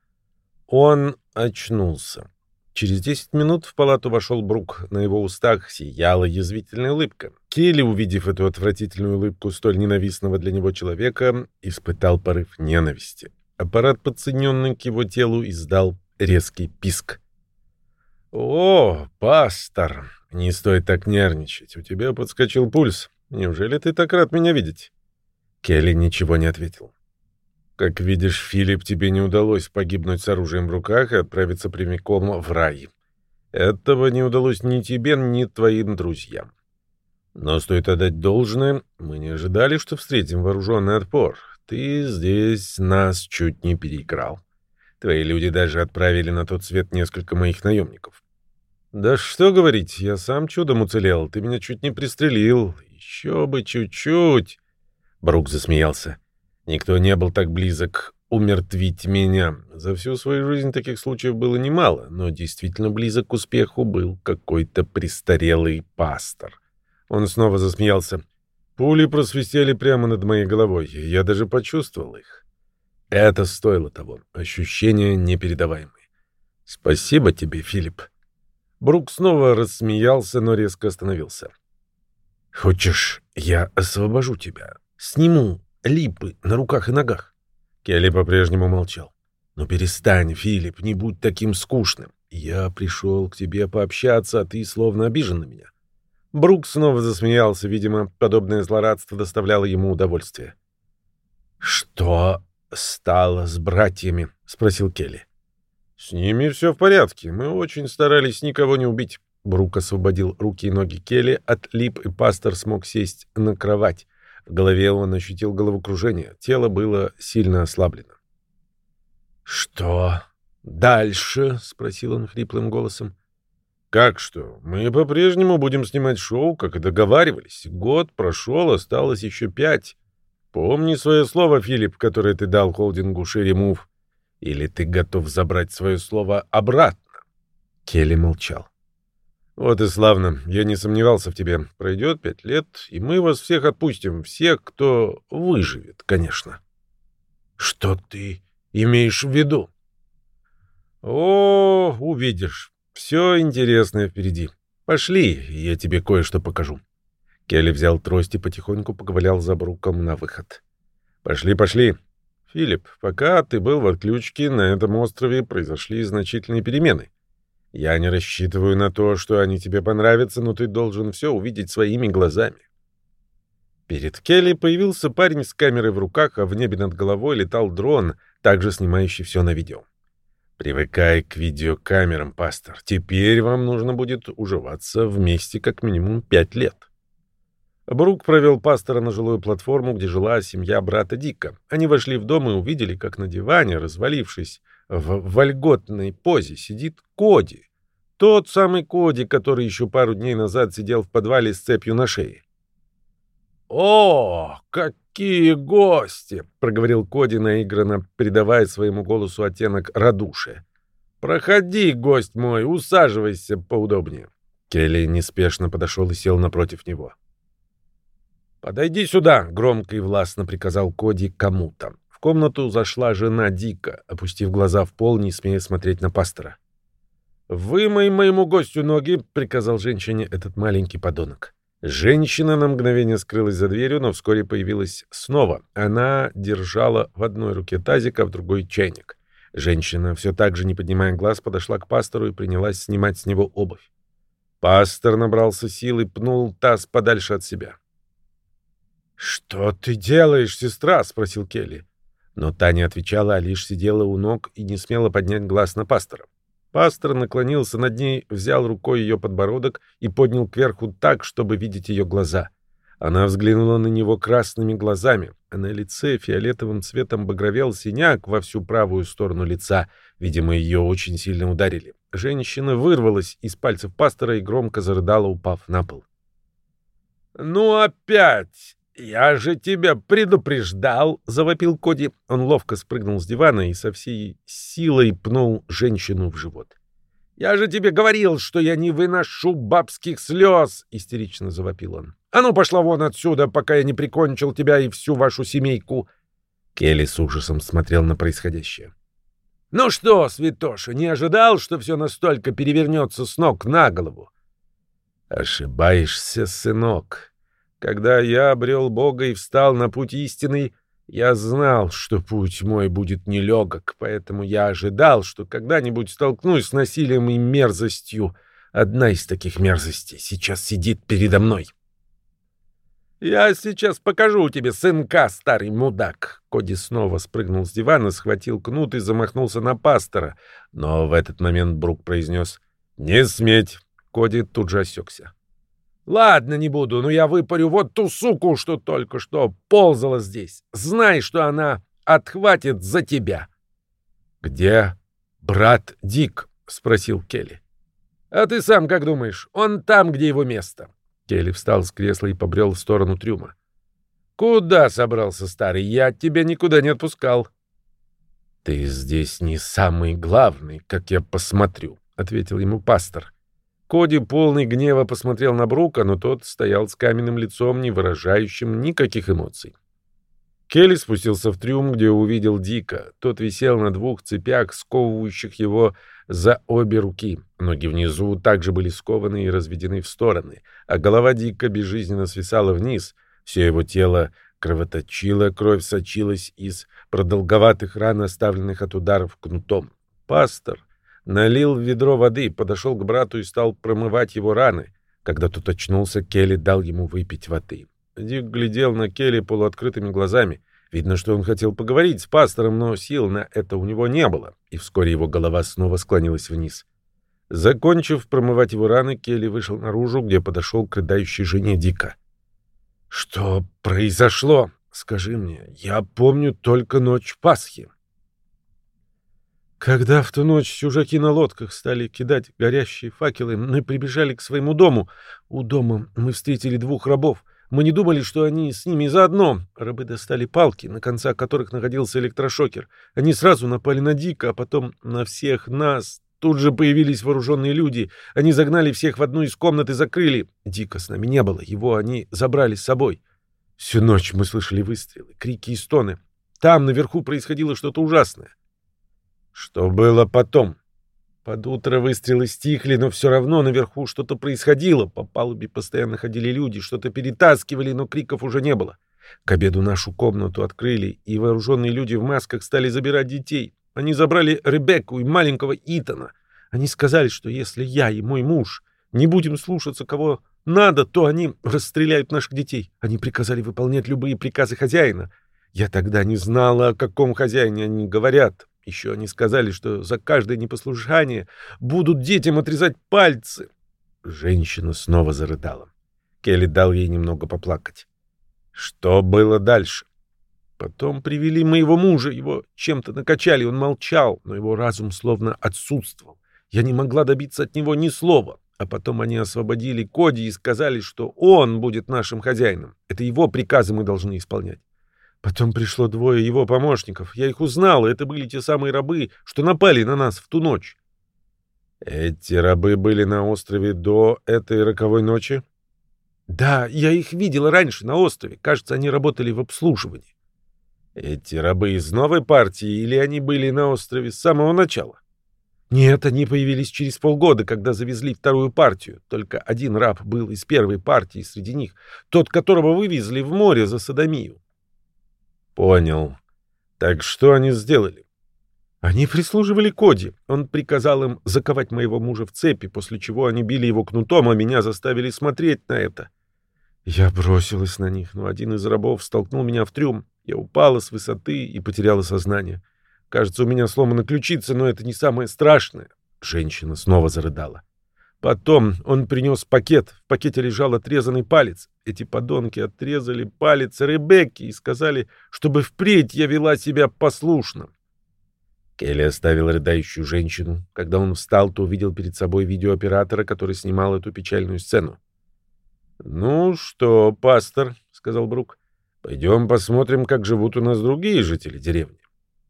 «Он очнулся». Через десять минут в палату вошел Брук. На его устах сияла язвительная улыбка. Келли, увидев эту отвратительную улыбку столь ненавистного для него человека, испытал порыв ненависти. Аппарат, подсоединенный к его телу, издал резкий писк. «О, пастор, не стоит так нервничать. У тебя подскочил пульс. Неужели ты так рад меня видеть?» Келли ничего не ответил. Как видишь, Филипп, тебе не удалось погибнуть с оружием в руках и отправиться прямиком в рай. Этого не удалось ни тебе, ни твоим друзьям. Но стоит отдать должное, мы не ожидали, что встретим вооруженный отпор. Ты здесь нас чуть не переиграл. Твои люди даже отправили на тот свет несколько моих наемников. Да что говорить, я сам чудом уцелел, ты меня чуть не пристрелил. Еще бы чуть-чуть. Брук засмеялся. Никто не был так близок умертвить меня. За всю свою жизнь таких случаев было немало, но действительно близок к успеху был какой-то престарелый пастор. Он снова засмеялся. Пули просвистели прямо над моей головой, я даже почувствовал их. Это стоило того. Ощущения непередаваемые. Спасибо тебе, Филипп. Брук снова рассмеялся, но резко остановился. Хочешь, я освобожу тебя? Сниму липы на руках и ногах. Келли по-прежнему молчал. «Ну перестань, Филипп, не будь таким скучным. Я пришел к тебе пообщаться, а ты словно обижен на меня». Брук снова засмеялся, видимо, подобное злорадство доставляло ему удовольствие. «Что стало с братьями?» — спросил Келли. «С ними все в порядке. Мы очень старались никого не убить». Брук освободил руки и ноги Келли от лип, и пастор смог сесть на кровать. В голове он ощутил головокружение, тело было сильно ослаблено. «Что дальше?» — спросил он хриплым голосом. «Как что? Мы по-прежнему будем снимать шоу, как и договаривались. Год прошел, осталось еще пять. Помни свое слово, Филипп, которое ты дал холдингу Шеремув. Или ты готов забрать свое слово обратно?» Келли молчал. Вот и славно. Я не сомневался в тебе. Пройдет пять лет, и мы вас всех отпустим. Всех, кто выживет, конечно. Что ты имеешь в виду? О, увидишь. Все интересное впереди. Пошли, я тебе кое-что покажу. Келли взял трость и потихоньку поковылял за Бруком на выход. Пошли, пошли. Филипп, пока ты был в отключке, на этом острове произошли значительные перемены. Я не рассчитываю на то, что они тебе понравятся, но ты должен все увидеть своими глазами. Перед Келли появился парень с камерой в руках, а в небе над головой летал дрон, также снимающий все на видео. Привыкай к видеокамерам, пастор. Теперь вам нужно будет уживаться вместе как минимум пять лет. Брук провел пастора на жилую платформу, где жила семья брата Дика. Они вошли в дом и увидели, как на диване, развалившись в вольготной позе, сидит Коди. Тот самый Коди, который еще пару дней назад сидел в подвале с цепью на шее. «О, какие гости!» — проговорил Коди наигранно, придавая своему голосу оттенок радушия. «Проходи, гость мой, усаживайся поудобнее». Келли неспешно подошел и сел напротив него. «Подойди сюда!» — громко и властно приказал Коди кому-то. Комнату зашла жена Дика, опустив глаза в пол, не смея смотреть на пастора. «Вымой моему гостю ноги!» — приказал женщине этот маленький подонок. Женщина на мгновение скрылась за дверью, но вскоре появилась снова. Она держала в одной руке тазик, а в другой — чайник. Женщина, все так же не поднимая глаз, подошла к пастору и принялась снимать с него обувь. Пастор набрался сил и пнул таз подальше от себя. «Что ты делаешь, сестра?» — спросил Келли. Но та не отвечала, а лишь сидела у ног и не смела поднять глаз на пастора. Пастор наклонился над ней, взял рукой ее подбородок и поднял кверху так, чтобы видеть ее глаза. Она взглянула на него красными глазами, а на лице фиолетовым цветом багровел синяк во всю правую сторону лица. Видимо, ее очень сильно ударили. Женщина вырвалась из пальцев пастора и громко зарыдала, упав на пол. «Ну опять! Я же тебя предупреждал!» — завопил Коди. Он ловко спрыгнул с дивана и со всей силой пнул женщину в живот. «Я же тебе говорил, что я не выношу бабских слез!» — истерично завопил он. «А ну, пошла вон отсюда, пока я не прикончил тебя и всю вашу семейку!» Келли с ужасом смотрел на происходящее. «Ну что, святоша, не ожидал, что все настолько перевернется с ног на голову?» «Ошибаешься, сынок. Когда я обрел Бога и встал на путь истинный, я знал, что путь мой будет нелегок, поэтому я ожидал, что когда-нибудь столкнусь с насилием и мерзостью. Одна из таких мерзостей сейчас сидит передо мной. «Я сейчас покажу тебе сынка, старый мудак!» Коди снова спрыгнул с дивана, схватил кнут и замахнулся на пастора. Но в этот момент Брук произнес «Не сметь!» Коди тут же осекся. Ладно, не буду, но я выпарю вот ту суку, что только что ползала здесь. Знай, что она отхватит за тебя. Где брат Дик? спросил Келли. А ты сам как думаешь? Он там, где его место. Келли встал с кресла и побрел в сторону трюма. Куда собрался старый? Я тебя никуда не отпускал. Ты здесь не самый главный, как я посмотрю, ответил ему пастор. Коди, полный гнева, посмотрел на Брука, но тот стоял с каменным лицом, не выражающим никаких эмоций. Келли спустился в трюм, где увидел Дика. Тот висел на двух цепях, сковывающих его за обе руки. Ноги внизу также были скованы и разведены в стороны, а голова Дика безжизненно свисала вниз. Все его тело кровоточило, кровь сочилась из продолговатых ран, оставленных от ударов кнутом. Пастор Налил в ведро воды, подошел к брату и стал промывать его раны. Когда тот очнулся, Келли дал ему выпить воды. Дик глядел на Келли полуоткрытыми глазами. Видно, что он хотел поговорить с пастором, но сил на это у него не было, и вскоре его голова снова склонилась вниз. Закончив промывать его раны, Келли вышел наружу, где подошел к рыдающей жене Дика. «Что произошло? Скажи мне, я помню только ночь Пасхи». Когда в ту ночь чужаки на лодках стали кидать горящие факелы, мы прибежали к своему дому. У дома мы встретили двух рабов. Мы не думали, что они с ними заодно. Рабы достали палки, на концах которых находился электрошокер. Они сразу напали на Дика, а потом на всех нас. Тут же появились вооруженные люди. Они загнали всех в одну из комнат и закрыли. Дика с нами не было, его они забрали с собой. Всю ночь мы слышали выстрелы, крики и стоны. Там наверху происходило что-то ужасное. Что было потом? Под утро выстрелы стихли, но все равно наверху что-то происходило. По палубе постоянно ходили люди, что-то перетаскивали, но криков уже не было. К обеду нашу комнату открыли, и вооруженные люди в масках стали забирать детей. Они забрали Ребекку и маленького Итана. Они сказали, что если я и мой муж не будем слушаться кого надо, то они расстреляют наших детей. Они приказали выполнять любые приказы хозяина. Я тогда не знала, о каком хозяине они говорят. Еще они сказали, что за каждое непослушание будут детям отрезать пальцы. Женщина снова зарыдала. Келли дал ей немного поплакать. Что было дальше? Потом привели моего мужа, его чем-то накачали, он молчал, но его разум словно отсутствовал. Я не могла добиться от него ни слова. А потом они освободили Коди и сказали, что он будет нашим хозяином. Это его приказы мы должны исполнять. Потом пришло двое его помощников. Я их узнал, это были те самые рабы, что напали на нас в ту ночь. Эти рабы были на острове до этой роковой ночи? Да, я их видела раньше на острове. Кажется, они работали в обслуживании. Эти рабы из новой партии или они были на острове с самого начала? Нет, они появились через полгода, когда завезли вторую партию. Только один раб был из первой партии среди них, тот, которого вывезли в море за садомию. Понял. Так что они сделали? Они прислуживали Коди. Он приказал им заковать моего мужа в цепи, после чего они били его кнутом, а меня заставили смотреть на это. Я бросилась на них, но один из рабов столкнул меня в трюм. Я упала с высоты и потеряла сознание. Кажется, у меня сломана ключица, но это не самое страшное. Женщина снова зарыдала. Потом он принес пакет. В пакете лежал отрезанный палец. Эти подонки отрезали палец Ребекки и сказали, чтобы впредь я вела себя послушно. Келли оставил рыдающую женщину. Когда он встал, то увидел перед собой видеооператора, который снимал эту печальную сцену. «Ну что, пастор», — сказал Брук, — «пойдем посмотрим, как живут у нас другие жители деревни».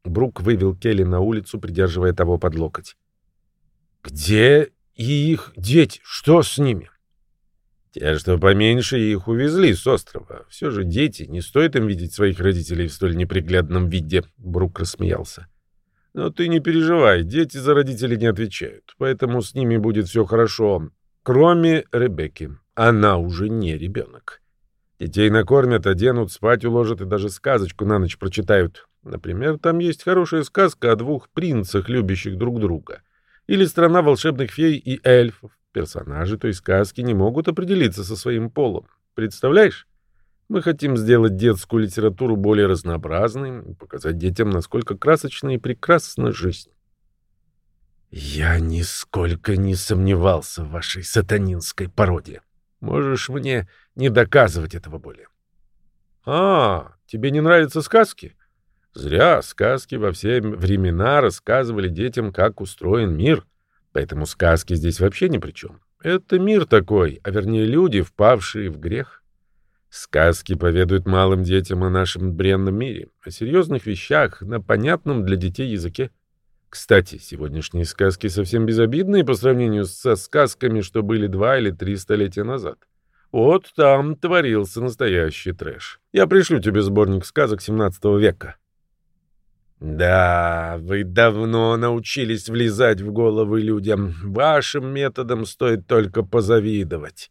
Брук вывел Келли на улицу, придерживая того под локоть. «Где их дети? Что с ними?» «Те, что поменьше, их увезли с острова. Все же дети, не стоит им видеть своих родителей в столь неприглядном виде», — Брук рассмеялся. «Но ты не переживай, дети за родителей не отвечают, поэтому с ними будет все хорошо, кроме Ребекки. Она уже не ребенок. Детей накормят, оденут, спать уложат и даже сказочку на ночь прочитают. Например, там есть хорошая сказка о двух принцах, любящих друг друга. Или страна волшебных фей и эльфов. Персонажи той сказки не могут определиться со своим полом. Представляешь? Мы хотим сделать детскую литературу более разнообразной и показать детям, насколько красочна и прекрасна жизнь. Я нисколько не сомневался в вашей сатанинской породе. Можешь мне не доказывать этого более. А, тебе не нравятся сказки? Зря сказки во все времена рассказывали детям, как устроен мир. Поэтому сказки здесь вообще ни при чем. Это мир такой, а вернее люди, впавшие в грех. Сказки поведают малым детям о нашем бренном мире, о серьезных вещах на понятном для детей языке. Кстати, сегодняшние сказки совсем безобидные по сравнению со сказками, что были два или три столетия назад. Вот там творился настоящий трэш. Я пришлю тебе сборник сказок 17 века. Да, вы давно научились влезать в головы людям. Вашим методом стоит только позавидовать.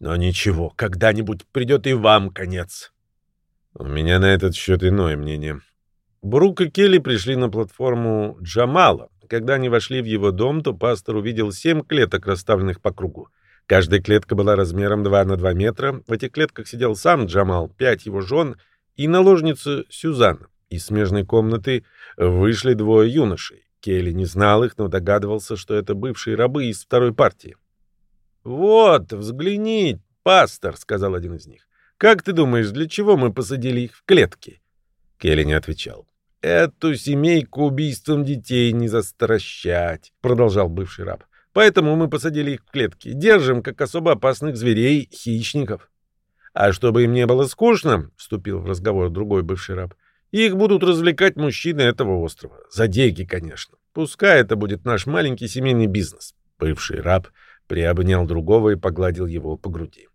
Но ничего, когда-нибудь придет и вам конец. У меня на этот счет иное мнение. Брук и Келли пришли на платформу Джамала. Когда они вошли в его дом, то пастор увидел семь клеток, расставленных по кругу. Каждая клетка была размером 2 на 2 метра. В этих клетках сидел сам Джамал, пять его жен и наложница Сюзанна. Из смежной комнаты вышли двое юношей. Келли не знал их, но догадывался, что это бывшие рабы из второй партии. «Вот, взгляни, пастор», — сказал один из них. «Как ты думаешь, для чего мы посадили их в клетки?» Келли не отвечал. «Эту семейку убийством детей не застращать», — продолжал бывший раб. «Поэтому мы посадили их в клетки. Держим, как особо опасных зверей, хищников». «А чтобы им не было скучно», — вступил в разговор другой бывший раб, их будут развлекать мужчины этого острова. За деньги, конечно. Пускай это будет наш маленький семейный бизнес. Бывший раб приобнял другого и погладил его по груди.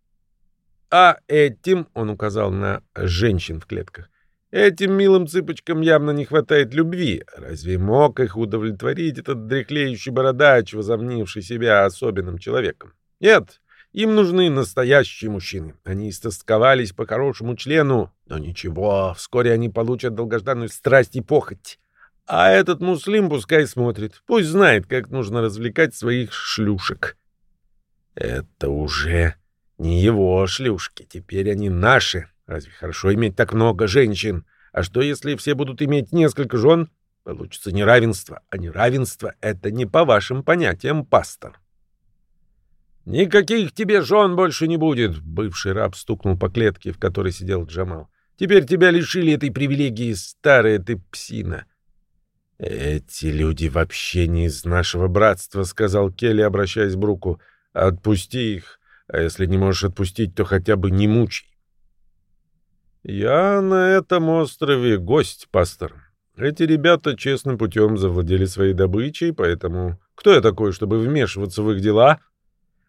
А этим, он указал на женщин в клетках, этим милым цыпочкам явно не хватает любви. Разве мог их удовлетворить этот дряхлеющий бородач, возомнивший себя особенным человеком? Нет, им нужны настоящие мужчины. Они истосковались по хорошему члену, но ничего, вскоре они получат долгожданную страсть и похоть. А этот муслим пускай смотрит, пусть знает, как нужно развлекать своих шлюшек. Это уже Не его шлюшки, теперь они наши. Разве хорошо иметь так много женщин? А что, если все будут иметь несколько жен? Получится неравенство. А неравенство — это не по вашим понятиям, пастор. «Никаких тебе жен больше не будет!» — бывший раб стукнул по клетке, в которой сидел Джамал. «Теперь тебя лишили этой привилегии, старая ты псина!» «Эти люди вообще не из нашего братства», — сказал Келли, обращаясь к Бруку. «Отпусти их, а если не можешь отпустить, то хотя бы не мучай». «Я на этом острове гость, пастор. Эти ребята честным путем завладели своей добычей, поэтому кто я такой, чтобы вмешиваться в их дела?»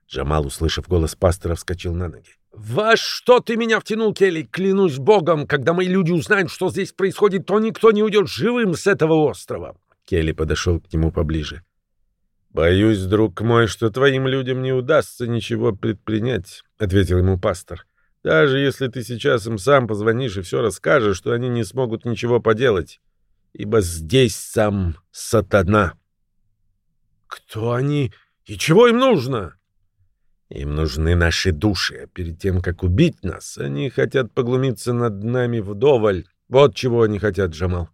Джамал, услышав голос пастора, вскочил на ноги. «Во что ты меня втянул, Келли? Клянусь богом, когда мои люди узнают, что здесь происходит, то никто не уйдет живым с этого острова!» Келли подошел к нему поближе. «Боюсь, друг мой, что твоим людям не удастся ничего предпринять», — ответил ему пастор. «Даже если ты сейчас им сам позвонишь и все расскажешь, что они не смогут ничего поделать, ибо здесь сам сатана». «Кто они и чего им нужно?» Им нужны наши души, а перед тем, как убить нас, они хотят поглумиться над нами вдоволь. Вот чего они хотят, Джамал.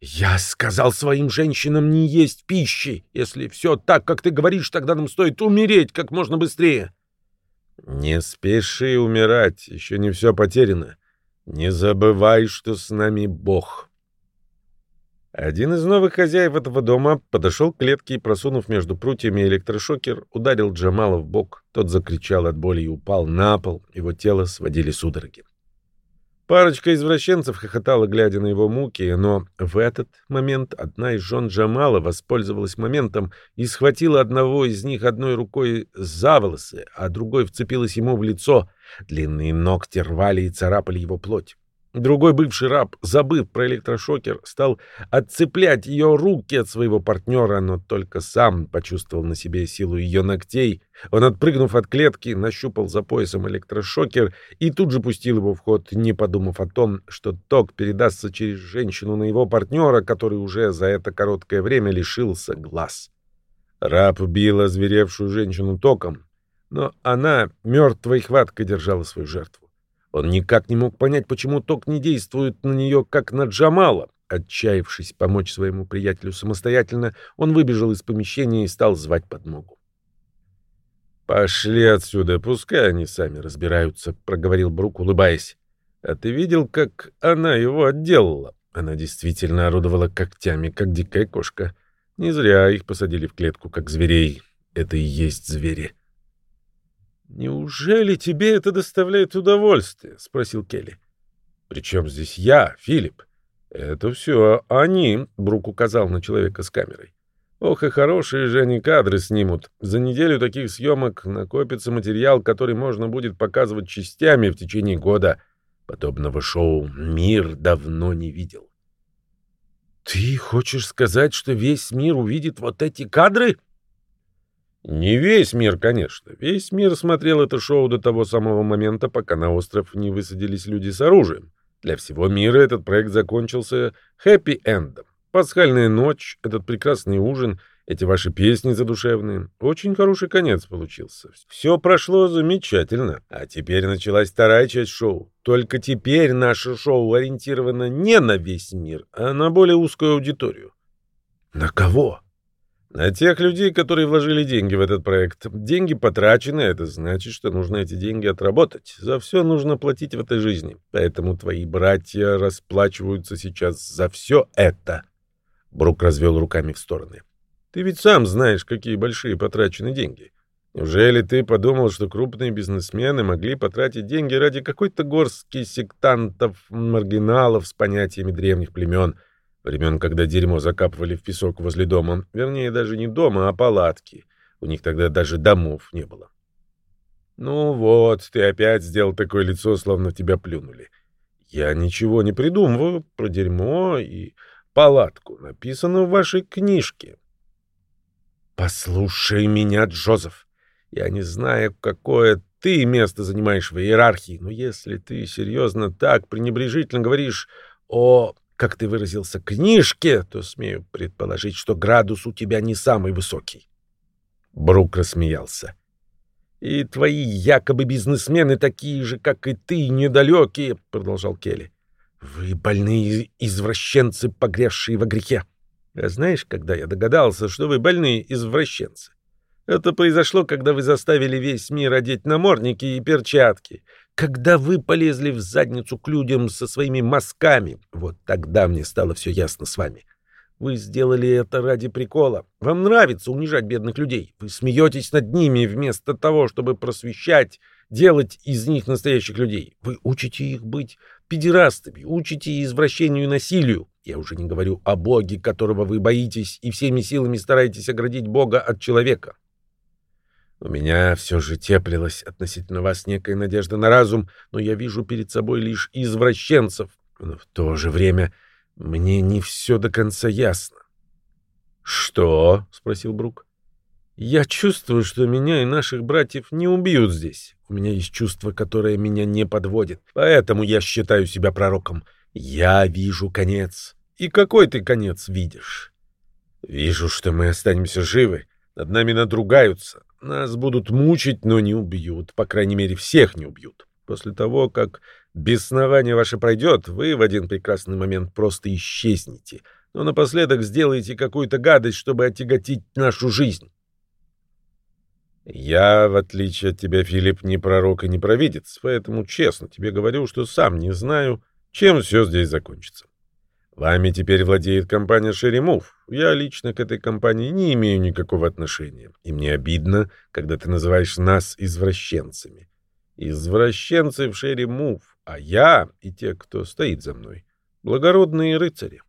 Я сказал своим женщинам не есть пищи. Если все так, как ты говоришь, тогда нам стоит умереть как можно быстрее. Не спеши умирать, еще не все потеряно. Не забывай, что с нами Бог. Один из новых хозяев этого дома подошел к клетке и, просунув между прутьями электрошокер, ударил Джамала в бок. Тот закричал от боли и упал на пол. Его тело сводили судороги. Парочка извращенцев хохотала, глядя на его муки, но в этот момент одна из жен Джамала воспользовалась моментом и схватила одного из них одной рукой за волосы, а другой вцепилась ему в лицо. Длинные ногти рвали и царапали его плоть. Другой бывший раб, забыв про электрошокер, стал отцеплять ее руки от своего партнера, но только сам почувствовал на себе силу ее ногтей. Он, отпрыгнув от клетки, нащупал за поясом электрошокер и тут же пустил его в ход, не подумав о том, что ток передастся через женщину на его партнера, который уже за это короткое время лишился глаз. Раб бил озверевшую женщину током, но она мертвой хваткой держала свою жертву. Он никак не мог понять, почему ток не действует на нее, как на Джамала. Отчаявшись помочь своему приятелю самостоятельно, он выбежал из помещения и стал звать подмогу. «Пошли отсюда, пускай они сами разбираются», — проговорил Брук, улыбаясь. «А ты видел, как она его отделала? Она действительно орудовала когтями, как дикая кошка. Не зря их посадили в клетку, как зверей. Это и есть звери». «Неужели тебе это доставляет удовольствие?» — спросил Келли. «Причем здесь я, Филипп? Это все они», — Брук указал на человека с камерой. «Ох и хорошие же они кадры снимут. За неделю таких съемок накопится материал, который можно будет показывать частями в течение года. Подобного шоу мир давно не видел». «Ты хочешь сказать, что весь мир увидит вот эти кадры?» Не весь мир, конечно. Весь мир смотрел это шоу до того самого момента, пока на остров не высадились люди с оружием. Для всего мира этот проект закончился хэппи-эндом. Пасхальная ночь, этот прекрасный ужин, эти ваши песни задушевные. Очень хороший конец получился. Все прошло замечательно. А теперь началась вторая часть шоу. Только теперь наше шоу ориентировано не на весь мир, а на более узкую аудиторию. На кого? На тех людей, которые вложили деньги в этот проект. Деньги потрачены, это значит, что нужно эти деньги отработать. За все нужно платить в этой жизни. Поэтому твои братья расплачиваются сейчас за все это. Брук развел руками в стороны. Ты ведь сам знаешь, какие большие потрачены деньги. Неужели ты подумал, что крупные бизнесмены могли потратить деньги ради какой-то горстки сектантов, маргиналов с понятиями древних племен — Времен, когда дерьмо закапывали в песок возле дома. Вернее, даже не дома, а палатки. У них тогда даже домов не было. Ну вот, ты опять сделал такое лицо, словно тебя плюнули. Я ничего не придумываю про дерьмо и палатку. Написано в вашей книжке. Послушай меня, Джозеф. Я не знаю, какое ты место занимаешь в иерархии, но если ты серьезно так пренебрежительно говоришь о как ты выразился, книжке, то смею предположить, что градус у тебя не самый высокий. Брук рассмеялся. И твои якобы бизнесмены такие же, как и ты, недалекие, — продолжал Келли. Вы больные извращенцы, погрязшие во грехе. А знаешь, когда я догадался, что вы больные извращенцы? Это произошло, когда вы заставили весь мир одеть намордники и перчатки, когда вы полезли в задницу к людям со своими мазками. Вот тогда мне стало все ясно с вами. Вы сделали это ради прикола. Вам нравится унижать бедных людей. Вы смеетесь над ними вместо того, чтобы просвещать, делать из них настоящих людей. Вы учите их быть педерастами, учите извращению и насилию. Я уже не говорю о Боге, которого вы боитесь и всеми силами стараетесь оградить Бога от человека. У меня все же теплилась относительно вас некая надежда на разум, но я вижу перед собой лишь извращенцев. Но в то же время мне не все до конца ясно. «Что?» — спросил Брук. «Я чувствую, что меня и наших братьев не убьют здесь. У меня есть чувство, которое меня не подводит. Поэтому я считаю себя пророком. Я вижу конец. И какой ты конец видишь?» «Вижу, что мы останемся живы. Над нами надругаются. Нас будут мучить, но не убьют. По крайней мере, всех не убьют. После того, как беснование ваше пройдет, вы в один прекрасный момент просто исчезнете, но напоследок сделаете какую-то гадость, чтобы отяготить нашу жизнь. Я, в отличие от тебя, Филипп, не пророк и не провидец, поэтому честно тебе говорю, что сам не знаю, чем все здесь закончится. Вами теперь владеет компания Шеримув. Я лично к этой компании не имею никакого отношения. И мне обидно, когда ты называешь нас извращенцами. Извращенцы в Шерри Мув, а я и те, кто стоит за мной, благородные рыцари.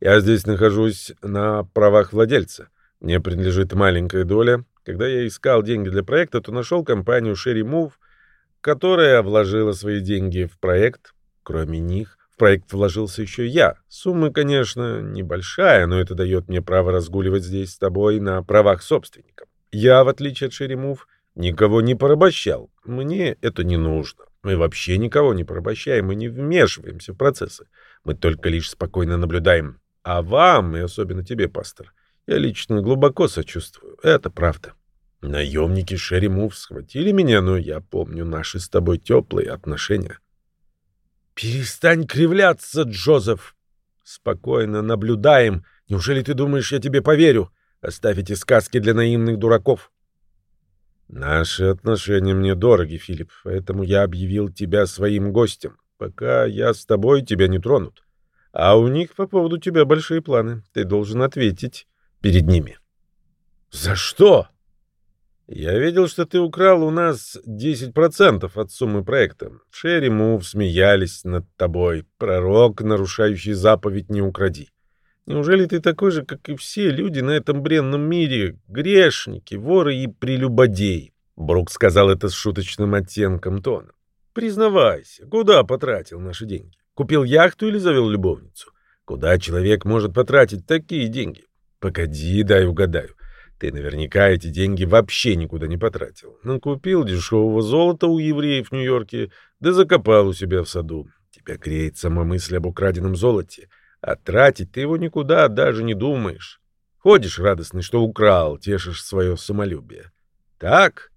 Я здесь нахожусь на правах владельца. Мне принадлежит маленькая доля. Когда я искал деньги для проекта, то нашел компанию Move, которая вложила свои деньги в проект. Кроме них, в проект вложился еще я. Сумма, конечно, небольшая, но это дает мне право разгуливать здесь с тобой на правах собственника. Я, в отличие от Move, никого не порабощал. Мне это не нужно. Мы вообще никого не порабощаем и не вмешиваемся в процессы. Мы только лишь спокойно наблюдаем. А вам, и особенно тебе, пастор, я лично глубоко сочувствую. Это правда. Наемники Шерри Мув схватили меня, но я помню наши с тобой теплые отношения. Перестань кривляться, Джозеф. Спокойно наблюдаем. Неужели ты думаешь, я тебе поверю? Оставь эти сказки для наивных дураков. Наши отношения мне дороги, Филипп, поэтому я объявил тебя своим гостем. Пока я с тобой, тебя не тронут. А у них по поводу тебя большие планы. Ты должен ответить перед ними. За что? Я видел, что ты украл у нас 10% от суммы проекта. Шерри Мув смеялись над тобой. Пророк, нарушающий заповедь, не укради. Неужели ты такой же, как и все люди на этом бренном мире, грешники, воры и прелюбодеи? Брук сказал это с шуточным оттенком тона. Признавайся, куда потратил наши деньги? Купил яхту или завел любовницу? Куда человек может потратить такие деньги? Погоди, дай угадаю. Ты наверняка эти деньги вообще никуда не потратил. Накупил дешевого золота у евреев в Нью-Йорке, да закопал у себя в саду. Тебя греет сама мысль об украденном золоте — а тратить ты его никуда даже не думаешь. Ходишь радостный, что украл, тешишь свое самолюбие. Так?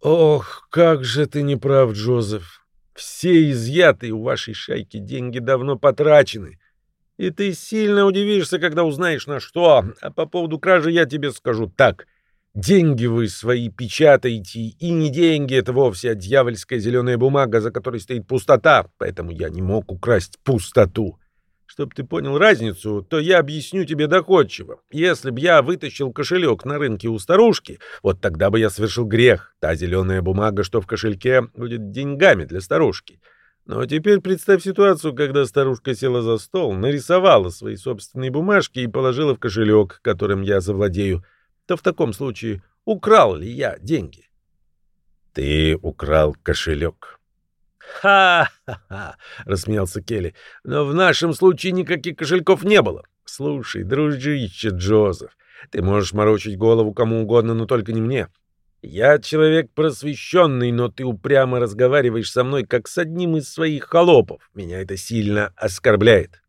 Ох, как же ты не прав, Джозеф. Все изъятые у вашей шайки деньги давно потрачены. И ты сильно удивишься, когда узнаешь на что. А по поводу кражи я тебе скажу так. Деньги вы свои печатаете, и не деньги, это вовсе дьявольская зеленая бумага, за которой стоит пустота, поэтому я не мог украсть пустоту. Чтоб ты понял разницу, то я объясню тебе доходчиво. Если б я вытащил кошелек на рынке у старушки, вот тогда бы я совершил грех. Та зеленая бумага, что в кошельке, будет деньгами для старушки. Но теперь представь ситуацию, когда старушка села за стол, нарисовала свои собственные бумажки и положила в кошелек, которым я завладею — то в таком случае украл ли я деньги? Ты украл кошелек. «Ха-ха-ха!» — рассмеялся Келли. «Но в нашем случае никаких кошельков не было. Слушай, дружище Джозеф, ты можешь морочить голову кому угодно, но только не мне. Я человек просвещенный, но ты упрямо разговариваешь со мной, как с одним из своих холопов. Меня это сильно оскорбляет».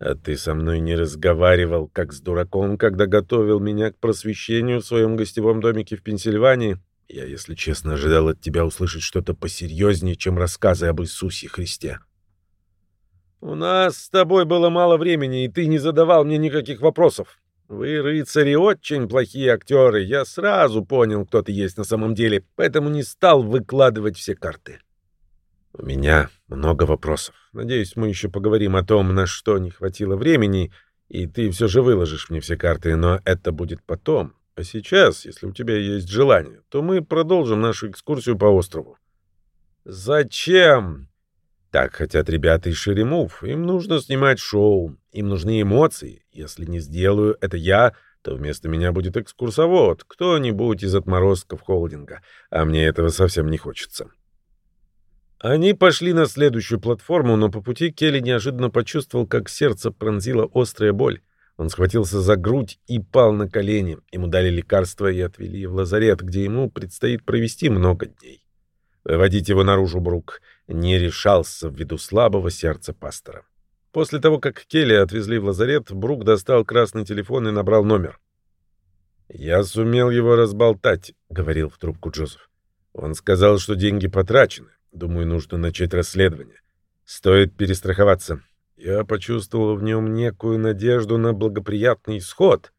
А ты со мной не разговаривал, как с дураком, когда готовил меня к просвещению в своем гостевом домике в Пенсильвании. Я, если честно, ожидал от тебя услышать что-то посерьезнее, чем рассказы об Иисусе Христе. У нас с тобой было мало времени, и ты не задавал мне никаких вопросов. Вы, рыцари, очень плохие актеры. Я сразу понял, кто ты есть на самом деле, поэтому не стал выкладывать все карты. У меня много вопросов. Надеюсь, мы еще поговорим о том, на что не хватило времени, и ты все же выложишь мне все карты, но это будет потом. А сейчас, если у тебя есть желание, то мы продолжим нашу экскурсию по острову. Зачем? Так хотят ребята из Шеремув. Им нужно снимать шоу. Им нужны эмоции. Если не сделаю это я, то вместо меня будет экскурсовод, кто-нибудь из отморозков холдинга. А мне этого совсем не хочется. Они пошли на следующую платформу, но по пути Келли неожиданно почувствовал, как сердце пронзила острая боль. Он схватился за грудь и пал на колени. Ему дали лекарства и отвели в лазарет, где ему предстоит провести много дней. Выводить его наружу Брук не решался ввиду слабого сердца пастора. После того, как Келли отвезли в лазарет, Брук достал красный телефон и набрал номер. «Я сумел его разболтать», — говорил в трубку Джозеф. «Он сказал, что деньги потрачены. Думаю, нужно начать расследование. Стоит перестраховаться. Я почувствовал в нем некую надежду на благоприятный исход.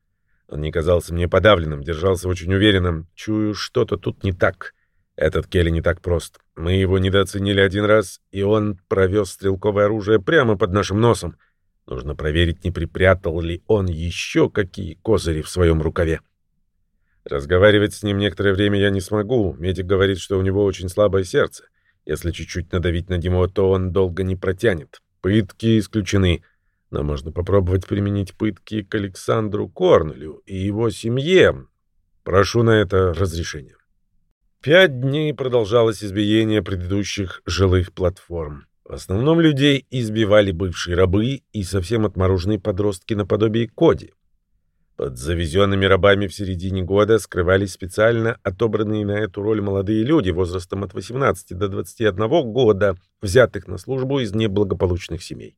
Он не казался мне подавленным, держался очень уверенным. Чую, что-то тут не так. Этот Келли не так прост. Мы его недооценили один раз, и он провез стрелковое оружие прямо под нашим носом. Нужно проверить, не припрятал ли он еще какие козыри в своем рукаве. Разговаривать с ним некоторое время я не смогу. Медик говорит, что у него очень слабое сердце. Если чуть-чуть надавить на него, то он долго не протянет. Пытки исключены. Но можно попробовать применить пытки к Александру Корнелю и его семье. Прошу на это разрешение. Пять дней продолжалось избиение предыдущих жилых платформ. В основном людей избивали бывшие рабы и совсем отмороженные подростки наподобие Коди. Под завезенными рабами в середине года скрывались специально отобранные на эту роль молодые люди возрастом от 18 до 21 года, взятых на службу из неблагополучных семей.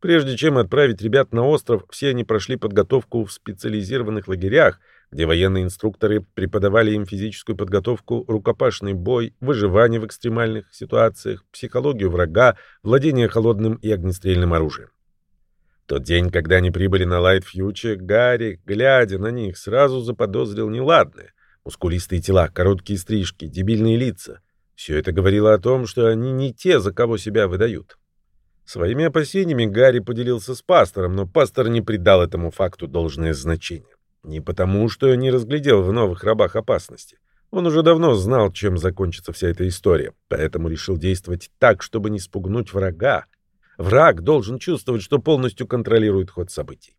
Прежде чем отправить ребят на остров, все они прошли подготовку в специализированных лагерях, где военные инструкторы преподавали им физическую подготовку, рукопашный бой, выживание в экстремальных ситуациях, психологию врага, владение холодным и огнестрельным оружием тот день, когда они прибыли на Лайт Фьюче, Гарри, глядя на них, сразу заподозрил неладное. Мускулистые тела, короткие стрижки, дебильные лица. Все это говорило о том, что они не те, за кого себя выдают. Своими опасениями Гарри поделился с пастором, но пастор не придал этому факту должное значение. Не потому, что не разглядел в новых рабах опасности. Он уже давно знал, чем закончится вся эта история, поэтому решил действовать так, чтобы не спугнуть врага, Враг должен чувствовать, что полностью контролирует ход событий.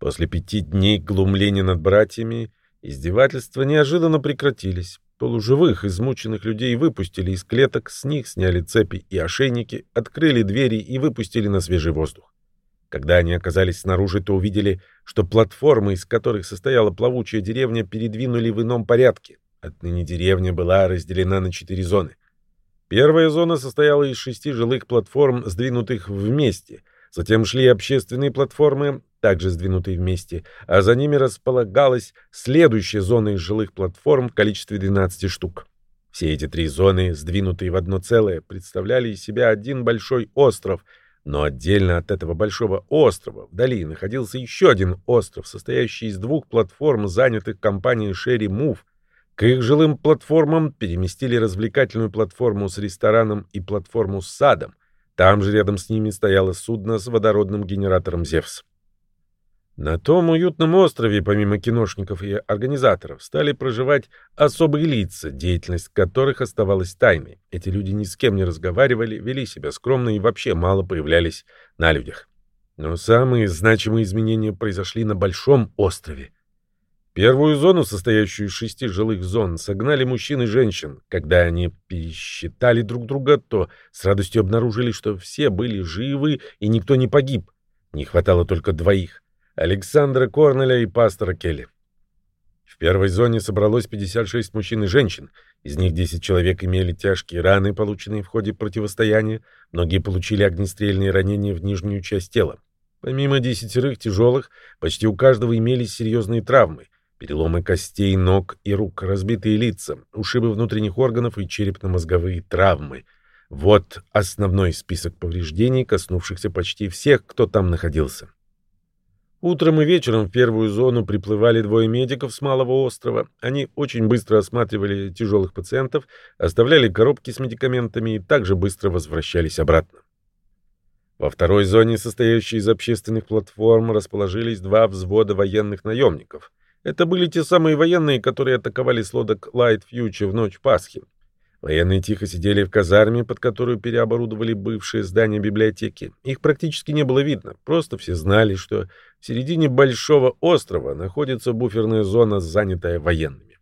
После пяти дней глумления над братьями издевательства неожиданно прекратились. Полуживых, измученных людей выпустили из клеток, с них сняли цепи и ошейники, открыли двери и выпустили на свежий воздух. Когда они оказались снаружи, то увидели, что платформы, из которых состояла плавучая деревня, передвинули в ином порядке. Отныне деревня была разделена на четыре зоны — Первая зона состояла из шести жилых платформ, сдвинутых вместе. Затем шли общественные платформы, также сдвинутые вместе, а за ними располагалась следующая зона из жилых платформ в количестве 12 штук. Все эти три зоны, сдвинутые в одно целое, представляли из себя один большой остров, но отдельно от этого большого острова вдали находился еще один остров, состоящий из двух платформ, занятых компанией Sherry Move — к их жилым платформам переместили развлекательную платформу с рестораном и платформу с садом. Там же рядом с ними стояло судно с водородным генератором «Зевс». На том уютном острове, помимо киношников и организаторов, стали проживать особые лица, деятельность которых оставалась тайной. Эти люди ни с кем не разговаривали, вели себя скромно и вообще мало появлялись на людях. Но самые значимые изменения произошли на Большом острове. Первую зону, состоящую из шести жилых зон, согнали мужчин и женщин. Когда они пересчитали друг друга, то с радостью обнаружили, что все были живы и никто не погиб. Не хватало только двоих — Александра Корнеля и пастора Келли. В первой зоне собралось 56 мужчин и женщин. Из них 10 человек имели тяжкие раны, полученные в ходе противостояния. Многие получили огнестрельные ранения в нижнюю часть тела. Помимо десятерых тяжелых, почти у каждого имелись серьезные травмы. Переломы костей, ног и рук, разбитые лица, ушибы внутренних органов и черепно-мозговые травмы. Вот основной список повреждений, коснувшихся почти всех, кто там находился. Утром и вечером в первую зону приплывали двое медиков с малого острова. Они очень быстро осматривали тяжелых пациентов, оставляли коробки с медикаментами и также быстро возвращались обратно. Во второй зоне, состоящей из общественных платформ, расположились два взвода военных наемников. Это были те самые военные, которые атаковали с лодок Light Future в ночь Пасхи. Военные тихо сидели в казарме, под которую переоборудовали бывшее здание библиотеки. Их практически не было видно, просто все знали, что в середине большого острова находится буферная зона, занятая военными.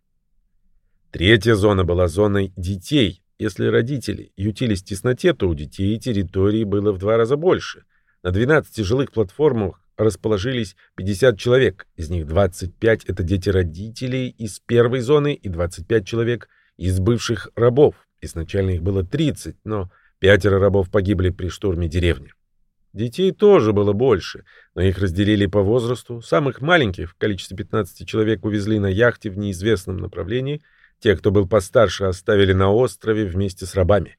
Третья зона была зоной детей, если родители ютились в тесноте, то у детей территории было в два раза больше. На 12 жилых платформах расположились 50 человек, из них 25 — это дети родителей из первой зоны и 25 человек из бывших рабов. Изначально их было 30, но пятеро рабов погибли при штурме деревни. Детей тоже было больше, но их разделили по возрасту. Самых маленьких в количестве 15 человек увезли на яхте в неизвестном направлении — те, кто был постарше, оставили на острове вместе с рабами.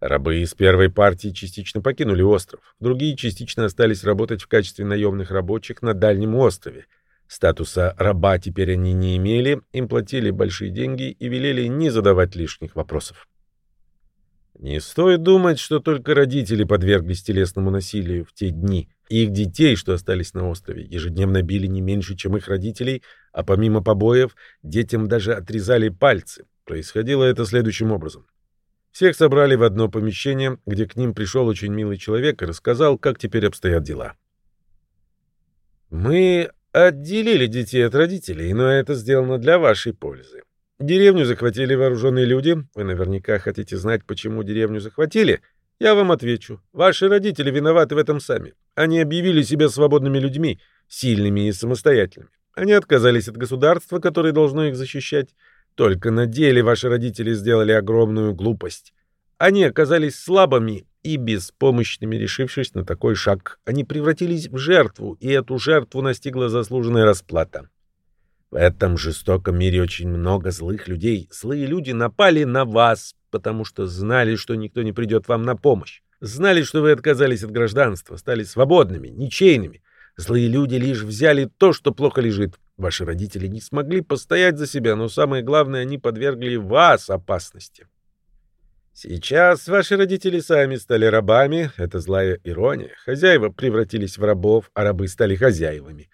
Рабы из первой партии частично покинули остров, другие частично остались работать в качестве наемных рабочих на дальнем острове. Статуса раба теперь они не имели, им платили большие деньги и велели не задавать лишних вопросов. Не стоит думать, что только родители подверглись телесному насилию в те дни. Их детей, что остались на острове, ежедневно били не меньше, чем их родителей, а помимо побоев, детям даже отрезали пальцы. Происходило это следующим образом. Всех собрали в одно помещение, где к ним пришел очень милый человек и рассказал, как теперь обстоят дела. «Мы отделили детей от родителей, но это сделано для вашей пользы. Деревню захватили вооруженные люди. Вы наверняка хотите знать, почему деревню захватили?» Я вам отвечу. Ваши родители виноваты в этом сами. Они объявили себя свободными людьми, сильными и самостоятельными. Они отказались от государства, которое должно их защищать. Только на деле ваши родители сделали огромную глупость. Они оказались слабыми и беспомощными, решившись на такой шаг. Они превратились в жертву, и эту жертву настигла заслуженная расплата. В этом жестоком мире очень много злых людей. Злые люди напали на вас, потому что знали, что никто не придет вам на помощь. Знали, что вы отказались от гражданства, стали свободными, ничейными. Злые люди лишь взяли то, что плохо лежит. Ваши родители не смогли постоять за себя, но самое главное, они подвергли вас опасности. Сейчас ваши родители сами стали рабами, это злая ирония. Хозяева превратились в рабов, а рабы стали хозяевами.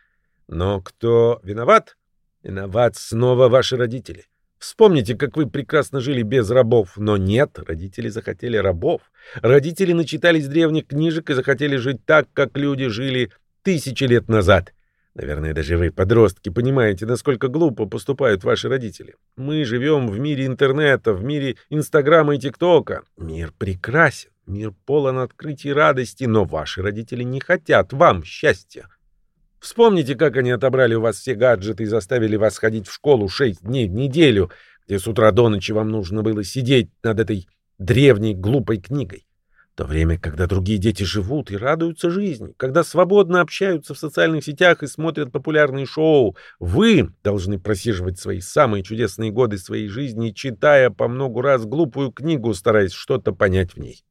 Но кто виноват? Виноват снова ваши родители. Вспомните, как вы прекрасно жили без рабов, но нет, родители захотели рабов. Родители начитались древних книжек и захотели жить так, как люди жили тысячи лет назад. Наверное, даже вы, подростки, понимаете, насколько глупо поступают ваши родители. Мы живем в мире интернета, в мире Инстаграма и ТикТока. Мир прекрасен, мир полон открытий и радости, но ваши родители не хотят вам счастья. Вспомните, как они отобрали у вас все гаджеты и заставили вас ходить в школу шесть дней в неделю, где с утра до ночи вам нужно было сидеть над этой древней глупой книгой. В то время, когда другие дети живут и радуются жизни, когда свободно общаются в социальных сетях и смотрят популярные шоу, вы должны просиживать свои самые чудесные годы своей жизни, читая по многу раз глупую книгу, стараясь что-то понять в ней.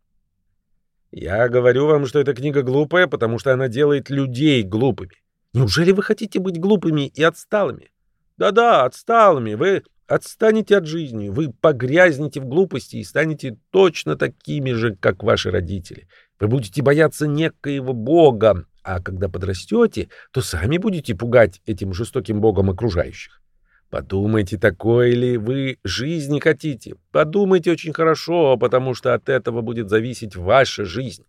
Я говорю вам, что эта книга глупая, потому что она делает людей глупыми. Неужели вы хотите быть глупыми и отсталыми? Да-да, отсталыми. Вы отстанете от жизни, вы погрязнете в глупости и станете точно такими же, как ваши родители. Вы будете бояться некоего бога, а когда подрастете, то сами будете пугать этим жестоким богом окружающих. Подумайте, такой ли вы жизни хотите. Подумайте очень хорошо, потому что от этого будет зависеть ваша жизнь.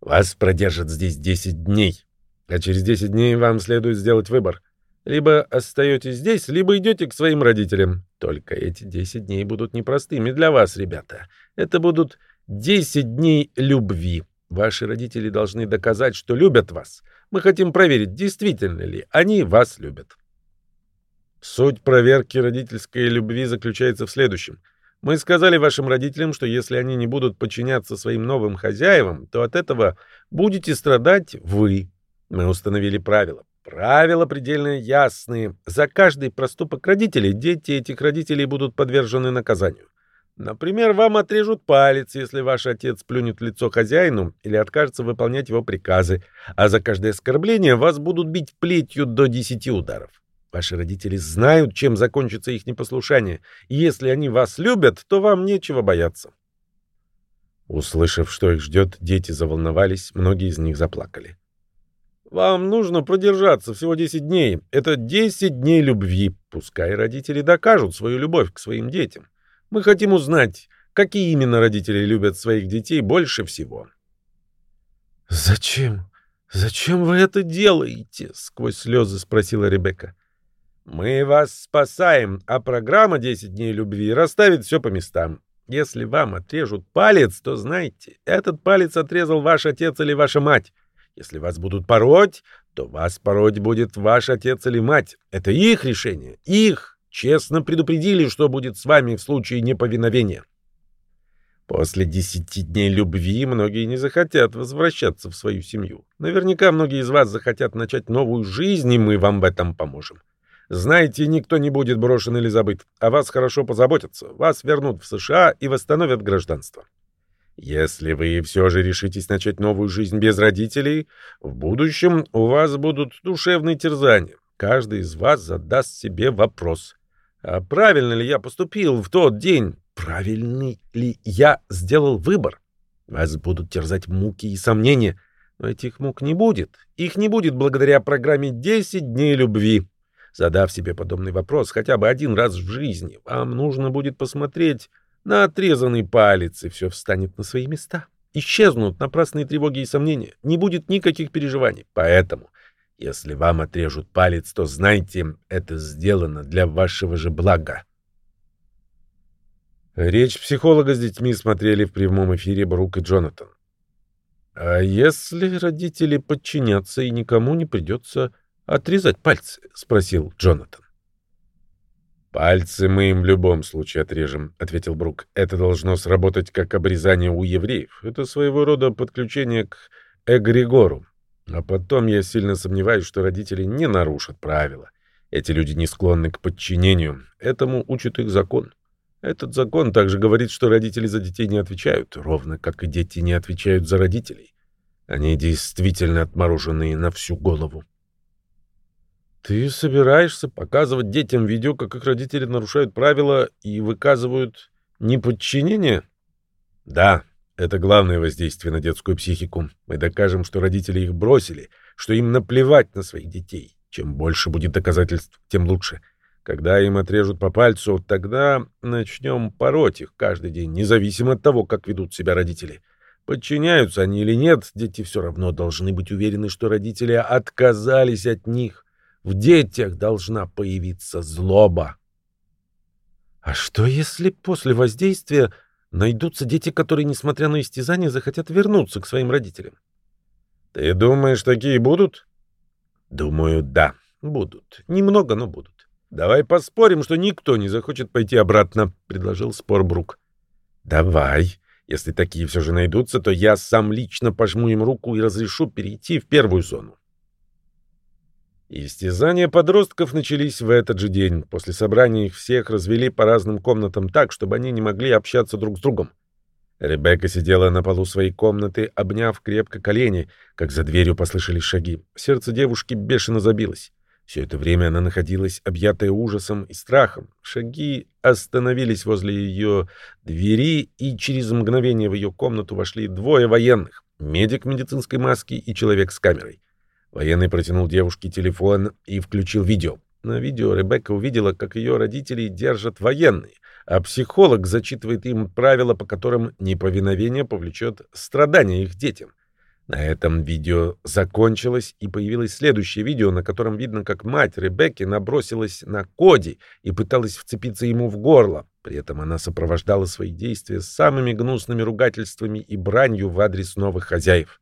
Вас продержат здесь 10 дней. А через 10 дней вам следует сделать выбор. Либо остаетесь здесь, либо идете к своим родителям. Только эти 10 дней будут непростыми для вас, ребята. Это будут 10 дней любви. Ваши родители должны доказать, что любят вас. Мы хотим проверить, действительно ли они вас любят. Суть проверки родительской любви заключается в следующем. Мы сказали вашим родителям, что если они не будут подчиняться своим новым хозяевам, то от этого будете страдать вы. Мы установили правила. Правила предельно ясные. За каждый проступок родителей дети этих родителей будут подвержены наказанию. Например, вам отрежут палец, если ваш отец плюнет в лицо хозяину или откажется выполнять его приказы, а за каждое оскорбление вас будут бить плетью до 10 ударов. Ваши родители знают, чем закончится их непослушание, и если они вас любят, то вам нечего бояться. Услышав, что их ждет, дети заволновались, многие из них заплакали. Вам нужно продержаться всего 10 дней. Это 10 дней любви. Пускай родители докажут свою любовь к своим детям. Мы хотим узнать, какие именно родители любят своих детей больше всего. «Зачем? Зачем вы это делаете?» — сквозь слезы спросила Ребекка. «Мы вас спасаем, а программа «10 дней любви» расставит все по местам. Если вам отрежут палец, то знайте, этот палец отрезал ваш отец или ваша мать. Если вас будут пороть, то вас пороть будет ваш отец или мать. Это их решение, их честно предупредили, что будет с вами в случае неповиновения. После десяти дней любви многие не захотят возвращаться в свою семью. Наверняка многие из вас захотят начать новую жизнь, и мы вам в этом поможем. Знаете, никто не будет брошен или забыт. О вас хорошо позаботятся. Вас вернут в США и восстановят гражданство. Если вы все же решитесь начать новую жизнь без родителей, в будущем у вас будут душевные терзания. Каждый из вас задаст себе вопрос. А правильно ли я поступил в тот день? Правильный ли я сделал выбор? Вас будут терзать муки и сомнения. Но этих мук не будет. Их не будет благодаря программе «10 дней любви». Задав себе подобный вопрос хотя бы один раз в жизни, вам нужно будет посмотреть на отрезанный палец, и все встанет на свои места. Исчезнут напрасные тревоги и сомнения. Не будет никаких переживаний. Поэтому если вам отрежут палец, то знайте, это сделано для вашего же блага. Речь психолога с детьми смотрели в прямом эфире Брук и Джонатан. А если родители подчинятся и никому не придется отрезать пальцы? спросил Джонатан. Пальцы мы им в любом случае отрежем, ответил Брук. Это должно сработать как обрезание у евреев. Это своего рода подключение к эгрегору. А потом я сильно сомневаюсь, что родители не нарушат правила. Эти люди не склонны к подчинению. Этому учит их закон. Этот закон также говорит, что родители за детей не отвечают, ровно как и дети не отвечают за родителей. Они действительно отмороженные на всю голову. Ты собираешься показывать детям видео, как их родители нарушают правила и выказывают неподчинение? Да, это главное воздействие на детскую психику. Мы докажем, что родители их бросили, что им наплевать на своих детей. Чем больше будет доказательств, тем лучше. Когда им отрежут по пальцу, тогда начнем пороть их каждый день, независимо от того, как ведут себя родители. Подчиняются они или нет, дети все равно должны быть уверены, что родители отказались от них. В детях должна появиться злоба. А что если после воздействия Найдутся дети, которые, несмотря на истязания, захотят вернуться к своим родителям. Ты думаешь, такие будут? Думаю, да, будут. Немного, но будут. Давай поспорим, что никто не захочет пойти обратно, предложил Спорбрук. Давай. Если такие все же найдутся, то я сам лично пожму им руку и разрешу перейти в первую зону. Истязания подростков начались в этот же день. После собрания их всех развели по разным комнатам так, чтобы они не могли общаться друг с другом. Ребекка сидела на полу своей комнаты, обняв крепко колени, как за дверью послышались шаги. Сердце девушки бешено забилось. Все это время она находилась объятая ужасом и страхом. Шаги остановились возле ее двери, и через мгновение в ее комнату вошли двое военных — медик в медицинской маске и человек с камерой. Военный протянул девушке телефон и включил видео. На видео Ребекка увидела, как ее родители держат военные, а психолог зачитывает им правила, по которым неповиновение повлечет страдания их детям. На этом видео закончилось, и появилось следующее видео, на котором видно, как мать Ребекки набросилась на Коди и пыталась вцепиться ему в горло. При этом она сопровождала свои действия самыми гнусными ругательствами и бранью в адрес новых хозяев.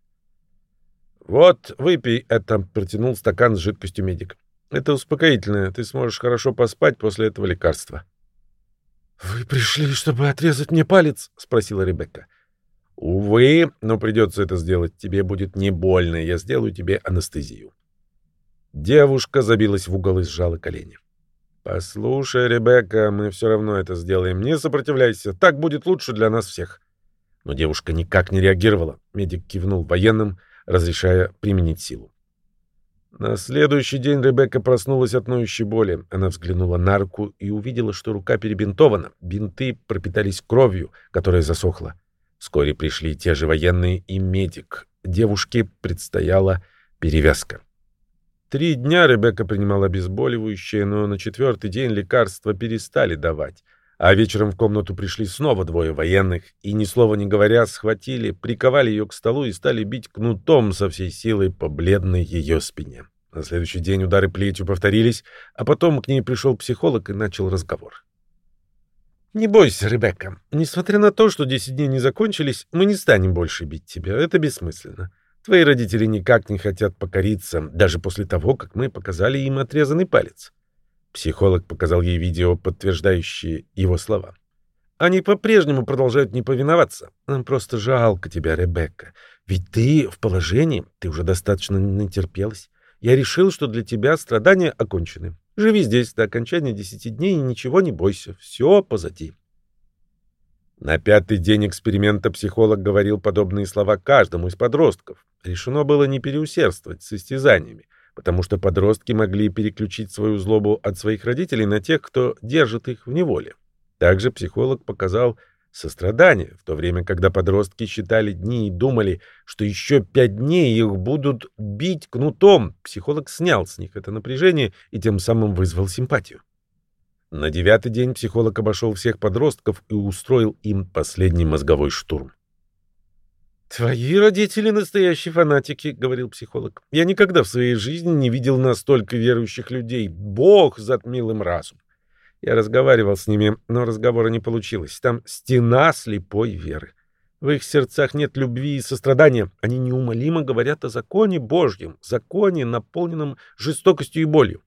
«Вот, выпей это», — протянул стакан с жидкостью медик. «Это успокоительное. Ты сможешь хорошо поспать после этого лекарства». «Вы пришли, чтобы отрезать мне палец?» — спросила Ребекка. Увы, но придется это сделать. Тебе будет не больно. Я сделаю тебе анестезию. Девушка забилась в угол и сжала колени. «Послушай, Ребекка, мы все равно это сделаем. Не сопротивляйся. Так будет лучше для нас всех». Но девушка никак не реагировала. Медик кивнул военным, разрешая применить силу. На следующий день Ребекка проснулась от ноющей боли. Она взглянула на руку и увидела, что рука перебинтована. Бинты пропитались кровью, которая засохла. Вскоре пришли те же военные и медик. Девушке предстояла перевязка. Три дня Ребекка принимала обезболивающее, но на четвертый день лекарства перестали давать. А вечером в комнату пришли снова двое военных и, ни слова не говоря, схватили, приковали ее к столу и стали бить кнутом со всей силой по бледной ее спине. На следующий день удары плетью повторились, а потом к ней пришел психолог и начал разговор. «Не бойся, Ребекка. Несмотря на то, что десять дней не закончились, мы не станем больше бить тебя. Это бессмысленно. Твои родители никак не хотят покориться, даже после того, как мы показали им отрезанный палец. Психолог показал ей видео, подтверждающее его слова. Они по-прежнему продолжают не повиноваться. Нам просто жалко тебя, Ребекка. Ведь ты в положении, ты уже достаточно натерпелась. Я решил, что для тебя страдания окончены. Живи здесь до окончания десяти дней и ничего не бойся. Все позади. На пятый день эксперимента психолог говорил подобные слова каждому из подростков. Решено было не переусердствовать с истязаниями, потому что подростки могли переключить свою злобу от своих родителей на тех, кто держит их в неволе. Также психолог показал сострадание, в то время, когда подростки считали дни и думали, что еще пять дней их будут бить кнутом. Психолог снял с них это напряжение и тем самым вызвал симпатию. На девятый день психолог обошел всех подростков и устроил им последний мозговой штурм. «Твои родители настоящие фанатики», — говорил психолог. «Я никогда в своей жизни не видел настолько верующих людей. Бог затмил им разум. Я разговаривал с ними, но разговора не получилось. Там стена слепой веры. В их сердцах нет любви и сострадания. Они неумолимо говорят о законе Божьем, законе, наполненном жестокостью и болью.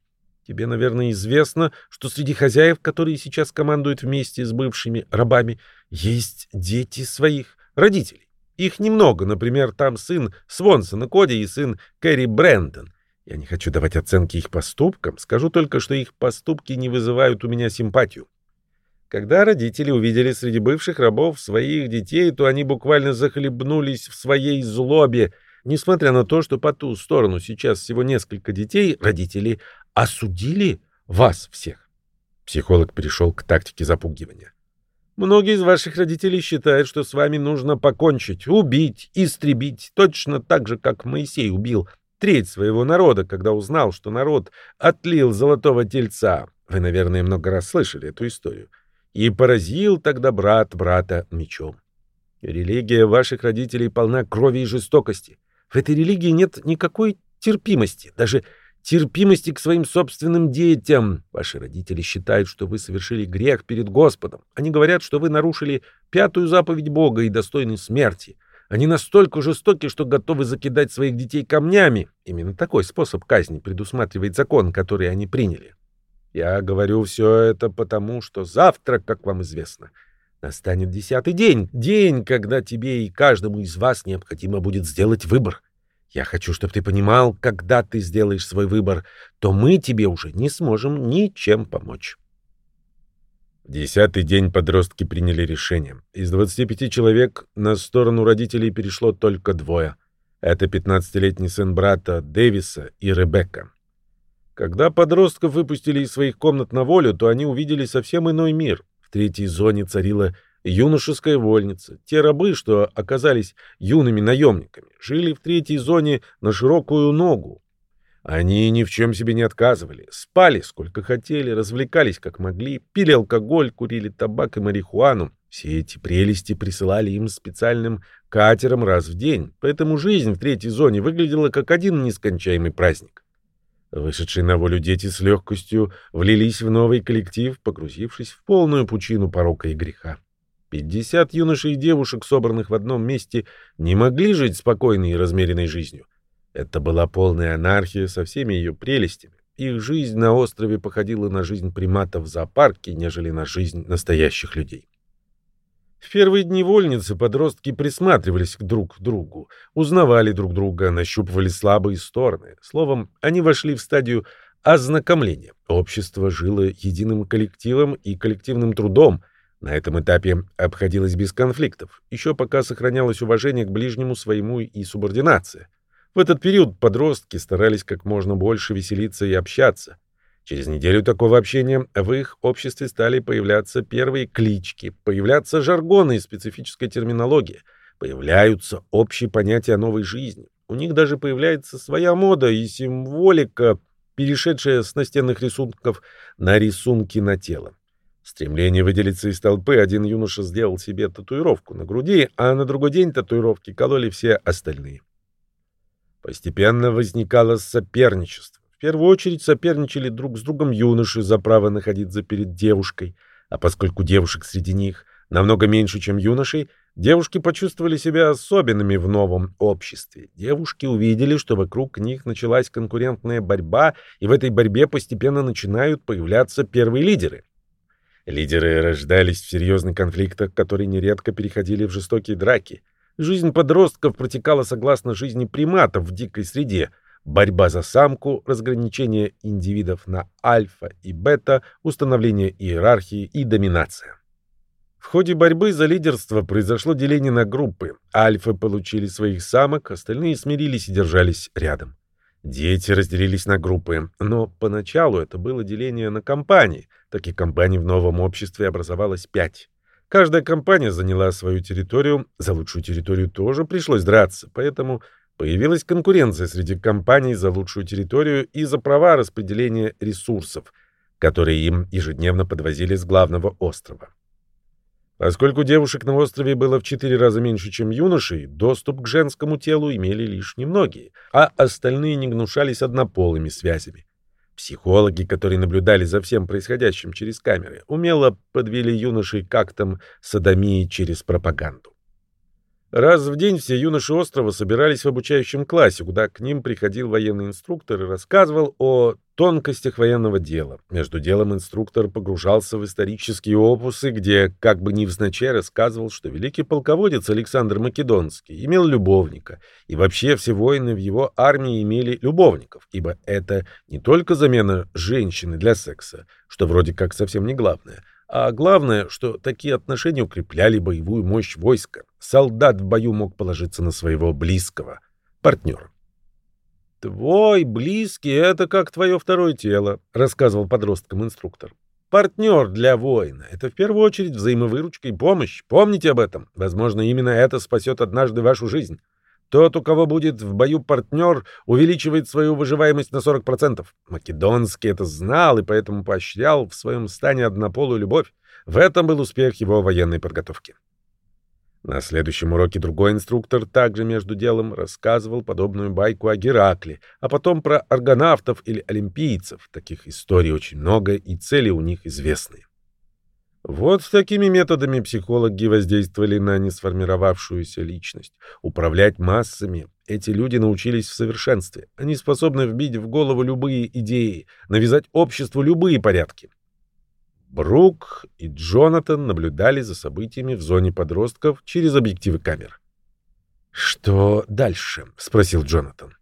Тебе, наверное, известно, что среди хозяев, которые сейчас командуют вместе с бывшими рабами, есть дети своих родителей. Их немного, например, там сын Свонсона Коди и сын Кэрри Брэндон. Я не хочу давать оценки их поступкам, скажу только, что их поступки не вызывают у меня симпатию. Когда родители увидели среди бывших рабов своих детей, то они буквально захлебнулись в своей злобе, несмотря на то, что по ту сторону сейчас всего несколько детей, родители осудили вас всех. Психолог перешел к тактике запугивания. Многие из ваших родителей считают, что с вами нужно покончить, убить, истребить, точно так же, как Моисей убил треть своего народа, когда узнал, что народ отлил золотого тельца. Вы, наверное, много раз слышали эту историю. И поразил тогда брат брата мечом. Религия ваших родителей полна крови и жестокости. В этой религии нет никакой терпимости, даже терпимости к своим собственным детям. Ваши родители считают, что вы совершили грех перед Господом. Они говорят, что вы нарушили пятую заповедь Бога и достойны смерти. Они настолько жестоки, что готовы закидать своих детей камнями. Именно такой способ казни предусматривает закон, который они приняли. Я говорю все это потому, что завтра, как вам известно, настанет десятый день, день, когда тебе и каждому из вас необходимо будет сделать выбор. Я хочу, чтобы ты понимал, когда ты сделаешь свой выбор, то мы тебе уже не сможем ничем помочь. В десятый день подростки приняли решение. Из 25 человек на сторону родителей перешло только двое. Это 15-летний сын брата Дэвиса и Ребекка. Когда подростков выпустили из своих комнат на волю, то они увидели совсем иной мир. В третьей зоне царила юношеская вольница. Те рабы, что оказались юными наемниками, жили в третьей зоне на широкую ногу. Они ни в чем себе не отказывали, спали сколько хотели, развлекались как могли, пили алкоголь, курили табак и марихуану. Все эти прелести присылали им специальным катером раз в день, поэтому жизнь в третьей зоне выглядела как один нескончаемый праздник. Вышедшие на волю дети с легкостью влились в новый коллектив, погрузившись в полную пучину порока и греха. Пятьдесят юношей и девушек, собранных в одном месте, не могли жить спокойной и размеренной жизнью. Это была полная анархия со всеми ее прелестями. Их жизнь на острове походила на жизнь приматов в зоопарке, нежели на жизнь настоящих людей. В первые дни вольницы подростки присматривались друг к другу, узнавали друг друга, нащупывали слабые стороны. Словом, они вошли в стадию ознакомления. Общество жило единым коллективом и коллективным трудом. На этом этапе обходилось без конфликтов, еще пока сохранялось уважение к ближнему своему и субординация. В этот период подростки старались как можно больше веселиться и общаться. Через неделю такого общения в их обществе стали появляться первые клички, появляться жаргоны и специфическая терминология, появляются общие понятия о новой жизни. У них даже появляется своя мода и символика, перешедшая с настенных рисунков на рисунки на тело. Стремление выделиться из толпы один юноша сделал себе татуировку на груди, а на другой день татуировки кололи все остальные. Постепенно возникало соперничество первую очередь соперничали друг с другом юноши за право находиться перед девушкой, а поскольку девушек среди них намного меньше, чем юношей, девушки почувствовали себя особенными в новом обществе. Девушки увидели, что вокруг них началась конкурентная борьба, и в этой борьбе постепенно начинают появляться первые лидеры. Лидеры рождались в серьезных конфликтах, которые нередко переходили в жестокие драки. Жизнь подростков протекала согласно жизни приматов в дикой среде — борьба за самку, разграничение индивидов на альфа и бета, установление иерархии и доминация. В ходе борьбы за лидерство произошло деление на группы. Альфы получили своих самок, остальные смирились и держались рядом. Дети разделились на группы, но поначалу это было деление на компании. Таких компаний в новом обществе образовалось пять. Каждая компания заняла свою территорию, за лучшую территорию тоже пришлось драться, поэтому Появилась конкуренция среди компаний за лучшую территорию и за права распределения ресурсов, которые им ежедневно подвозили с главного острова. Поскольку девушек на острове было в четыре раза меньше, чем юношей, доступ к женскому телу имели лишь немногие, а остальные не гнушались однополыми связями. Психологи, которые наблюдали за всем происходящим через камеры, умело подвели юношей к актам садомии через пропаганду. Раз в день все юноши острова собирались в обучающем классе, куда к ним приходил военный инструктор и рассказывал о тонкостях военного дела. Между делом инструктор погружался в исторические опусы, где, как бы невзначай, рассказывал, что великий полководец Александр Македонский имел любовника, и вообще все воины в его армии имели любовников, ибо это не только замена женщины для секса, что вроде как совсем не главное, а главное, что такие отношения укрепляли боевую мощь войска. Солдат в бою мог положиться на своего близкого, партнера. «Твой близкий — это как твое второе тело», — рассказывал подросткам инструктор. «Партнер для воина — это в первую очередь взаимовыручка и помощь. Помните об этом. Возможно, именно это спасет однажды вашу жизнь. Тот, у кого будет в бою партнер, увеличивает свою выживаемость на 40%. Македонский это знал и поэтому поощрял в своем стане однополую любовь. В этом был успех его военной подготовки. На следующем уроке другой инструктор также между делом рассказывал подобную байку о Геракле, а потом про аргонавтов или олимпийцев. Таких историй очень много, и цели у них известны. Вот такими методами психологи воздействовали на несформировавшуюся личность. Управлять массами эти люди научились в совершенстве. Они способны вбить в голову любые идеи, навязать обществу любые порядки. Брук и Джонатан наблюдали за событиями в зоне подростков через объективы камер. «Что дальше?» — спросил Джонатан.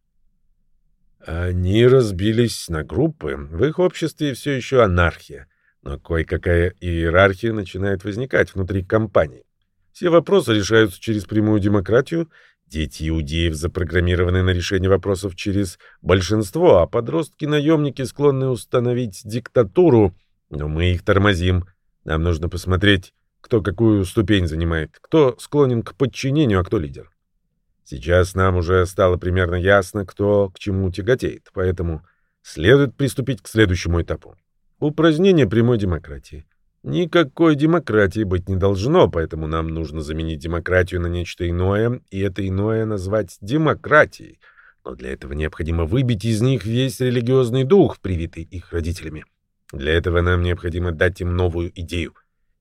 Они разбились на группы. В их обществе все еще анархия. Но кое-какая иерархия начинает возникать внутри компании. Все вопросы решаются через прямую демократию. Дети иудеев запрограммированы на решение вопросов через большинство, а подростки-наемники склонны установить диктатуру, но мы их тормозим. Нам нужно посмотреть, кто какую ступень занимает, кто склонен к подчинению, а кто лидер. Сейчас нам уже стало примерно ясно, кто к чему тяготеет, поэтому следует приступить к следующему этапу. Упразднение прямой демократии. Никакой демократии быть не должно, поэтому нам нужно заменить демократию на нечто иное, и это иное назвать демократией. Но для этого необходимо выбить из них весь религиозный дух, привитый их родителями. Для этого нам необходимо дать им новую идею.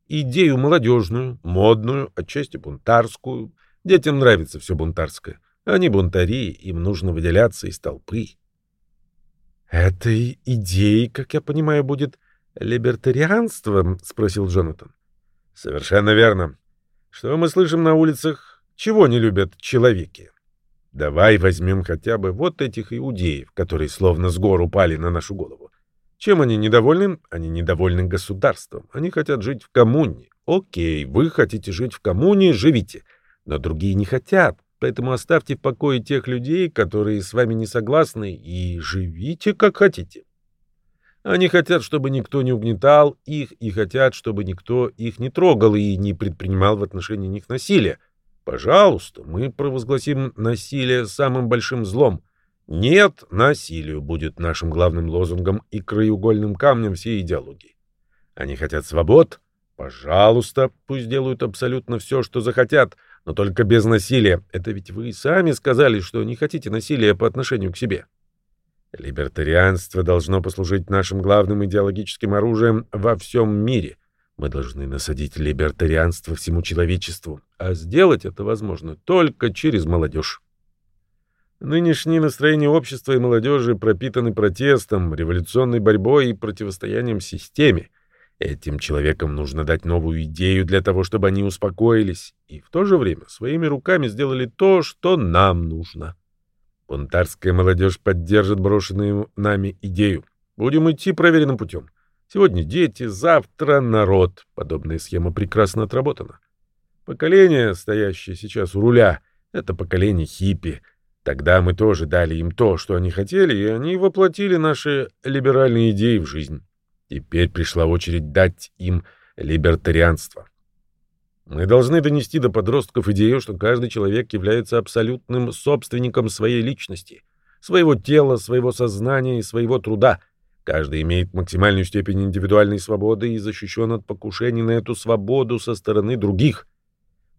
Идею молодежную, модную, отчасти бунтарскую. Детям нравится все бунтарское. Они бунтари, им нужно выделяться из толпы. «Этой идеей, как я понимаю, будет либертарианство?» — спросил Джонатан. «Совершенно верно. Что мы слышим на улицах? Чего не любят человеки? Давай возьмем хотя бы вот этих иудеев, которые словно с гор упали на нашу голову. Чем они недовольны? Они недовольны государством. Они хотят жить в коммуне. Окей, вы хотите жить в коммуне, живите. Но другие не хотят. Поэтому оставьте в покое тех людей, которые с вами не согласны, и живите как хотите. Они хотят, чтобы никто не угнетал их, и хотят, чтобы никто их не трогал и не предпринимал в отношении них насилия. Пожалуйста, мы провозгласим насилие самым большим злом. Нет насилию будет нашим главным лозунгом и краеугольным камнем всей идеологии. Они хотят свобод. Пожалуйста, пусть делают абсолютно все, что захотят, но только без насилия. Это ведь вы сами сказали, что не хотите насилия по отношению к себе. Либертарианство должно послужить нашим главным идеологическим оружием во всем мире. Мы должны насадить либертарианство всему человечеству, а сделать это возможно только через молодежь. Нынешние настроения общества и молодежи пропитаны протестом, революционной борьбой и противостоянием системе. Этим человекам нужно дать новую идею для того, чтобы они успокоились и в то же время своими руками сделали то, что нам нужно. Бунтарская молодежь поддержит брошенную нами идею. Будем идти проверенным путем. Сегодня дети, завтра народ. Подобная схема прекрасно отработана. Поколение, стоящее сейчас у руля, это поколение хиппи. Тогда мы тоже дали им то, что они хотели, и они воплотили наши либеральные идеи в жизнь. Теперь пришла очередь дать им либертарианство. Мы должны донести до подростков идею, что каждый человек является абсолютным собственником своей личности, своего тела, своего сознания и своего труда. Каждый имеет максимальную степень индивидуальной свободы и защищен от покушений на эту свободу со стороны других.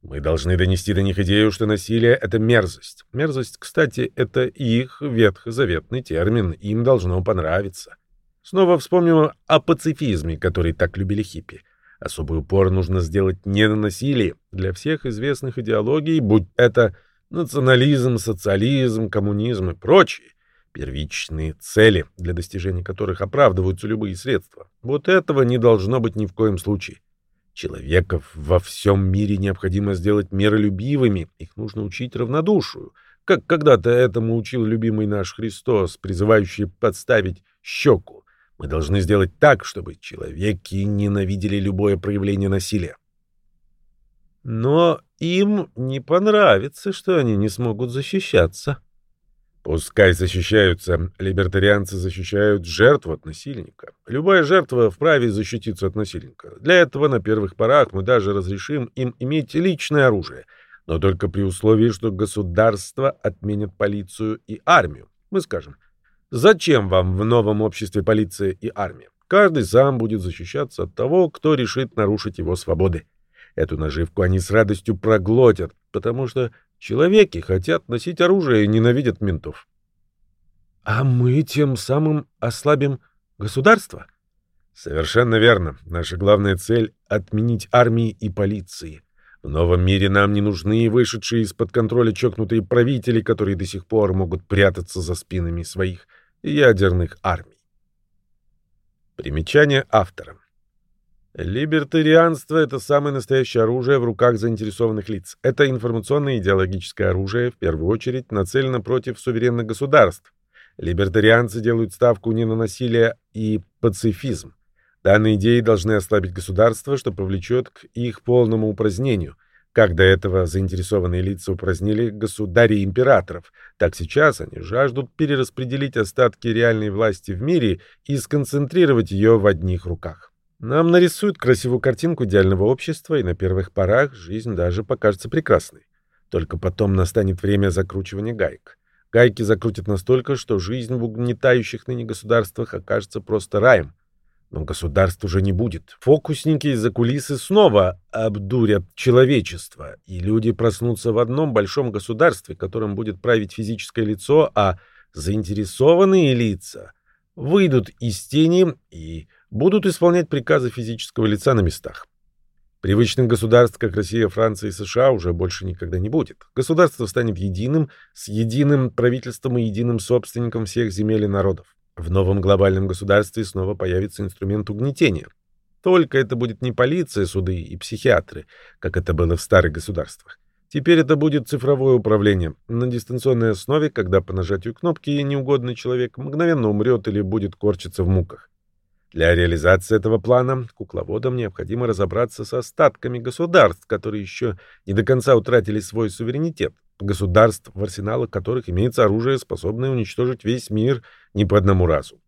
Мы должны донести до них идею, что насилие — это мерзость. Мерзость, кстати, это их ветхозаветный термин, им должно понравиться. Снова вспомним о пацифизме, который так любили хиппи. Особый упор нужно сделать не на насилии. Для всех известных идеологий, будь это национализм, социализм, коммунизм и прочие, первичные цели, для достижения которых оправдываются любые средства. Вот этого не должно быть ни в коем случае. Человеков во всем мире необходимо сделать миролюбивыми, их нужно учить равнодушию, как когда-то этому учил любимый наш Христос, призывающий подставить щеку. Мы должны сделать так, чтобы человеки ненавидели любое проявление насилия. Но им не понравится, что они не смогут защищаться. Пускай защищаются. Либертарианцы защищают жертву от насильника. Любая жертва вправе защититься от насильника. Для этого на первых порах мы даже разрешим им иметь личное оружие, но только при условии, что государство отменит полицию и армию. Мы скажем, Зачем вам в новом обществе полиция и армия? Каждый сам будет защищаться от того, кто решит нарушить его свободы. Эту наживку они с радостью проглотят, потому что человеки хотят носить оружие и ненавидят ментов. А мы тем самым ослабим государство? Совершенно верно. Наша главная цель — отменить армии и полиции. В новом мире нам не нужны вышедшие из-под контроля чокнутые правители, которые до сих пор могут прятаться за спинами своих ядерных армий. Примечание автора. Либертарианство — это самое настоящее оружие в руках заинтересованных лиц. Это информационное идеологическое оружие, в первую очередь, нацелено против суверенных государств. Либертарианцы делают ставку не на насилие и пацифизм. Данные идеи должны ослабить государство, что повлечет к их полному упразднению — как до этого заинтересованные лица упразднили государей императоров, так сейчас они жаждут перераспределить остатки реальной власти в мире и сконцентрировать ее в одних руках. Нам нарисуют красивую картинку идеального общества, и на первых порах жизнь даже покажется прекрасной. Только потом настанет время закручивания гаек. Гайки закрутят настолько, что жизнь в угнетающих ныне государствах окажется просто раем. Но государств уже не будет. Фокусники из-за кулисы снова обдурят человечество, и люди проснутся в одном большом государстве, которым будет править физическое лицо, а заинтересованные лица выйдут из тени и будут исполнять приказы физического лица на местах. Привычных государств, как Россия, Франция и США, уже больше никогда не будет. Государство станет единым, с единым правительством и единым собственником всех земель и народов. В новом глобальном государстве снова появится инструмент угнетения. Только это будет не полиция, суды и психиатры, как это было в старых государствах. Теперь это будет цифровое управление на дистанционной основе, когда по нажатию кнопки неугодный человек мгновенно умрет или будет корчиться в муках. Для реализации этого плана кукловодам необходимо разобраться с остатками государств, которые еще не до конца утратили свой суверенитет, государств, в арсеналах которых имеется оружие, способное уничтожить весь мир не по одному разу.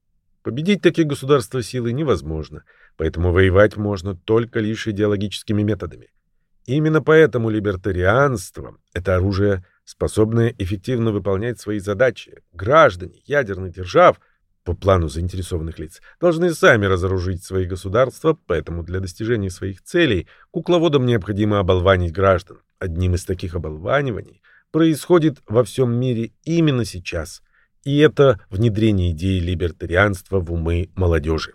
Победить такие государства силой невозможно, поэтому воевать можно только лишь идеологическими методами. Именно поэтому либертарианство — это оружие, способное эффективно выполнять свои задачи. Граждане ядерных держав, по плану заинтересованных лиц, должны сами разоружить свои государства, поэтому для достижения своих целей кукловодам необходимо оболванить граждан. Одним из таких оболваниваний происходит во всем мире именно сейчас, и это внедрение идеи либертарианства в умы молодежи.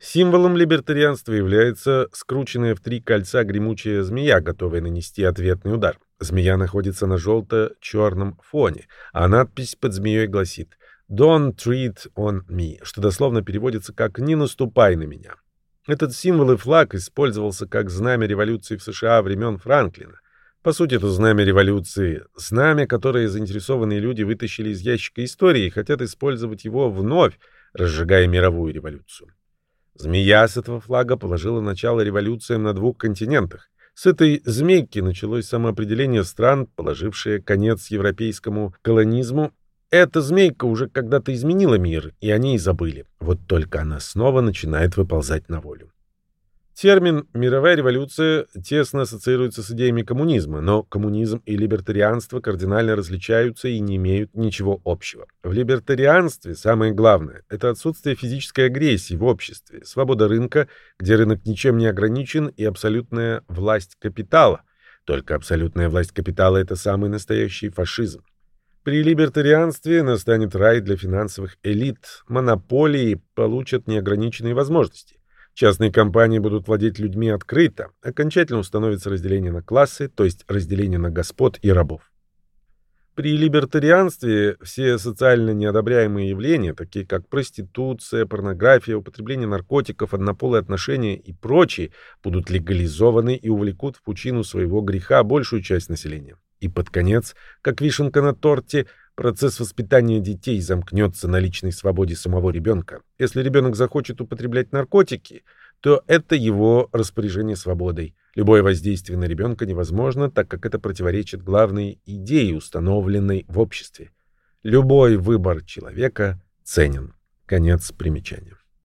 Символом либертарианства является скрученная в три кольца гремучая змея, готовая нанести ответный удар. Змея находится на желто-черном фоне, а надпись под змеей гласит «Don't treat on me», что дословно переводится как «Не наступай на меня». Этот символ и флаг использовался как знамя революции в США времен Франклина. По сути, это знамя революции, знамя, которое заинтересованные люди вытащили из ящика истории и хотят использовать его вновь, разжигая мировую революцию. Змея с этого флага положила начало революциям на двух континентах. С этой змейки началось самоопределение стран, положившее конец европейскому колонизму. Эта змейка уже когда-то изменила мир, и о ней забыли. Вот только она снова начинает выползать на волю. Термин «мировая революция» тесно ассоциируется с идеями коммунизма, но коммунизм и либертарианство кардинально различаются и не имеют ничего общего. В либертарианстве самое главное – это отсутствие физической агрессии в обществе, свобода рынка, где рынок ничем не ограничен, и абсолютная власть капитала. Только абсолютная власть капитала – это самый настоящий фашизм. При либертарианстве настанет рай для финансовых элит, монополии получат неограниченные возможности. Частные компании будут владеть людьми открыто. Окончательно установится разделение на классы, то есть разделение на господ и рабов. При либертарианстве все социально неодобряемые явления, такие как проституция, порнография, употребление наркотиков, однополые отношения и прочие, будут легализованы и увлекут в пучину своего греха большую часть населения. И под конец, как вишенка на торте, Процесс воспитания детей замкнется на личной свободе самого ребенка. Если ребенок захочет употреблять наркотики, то это его распоряжение свободой. Любое воздействие на ребенка невозможно, так как это противоречит главной идее, установленной в обществе. Любой выбор человека ценен. Конец примечания.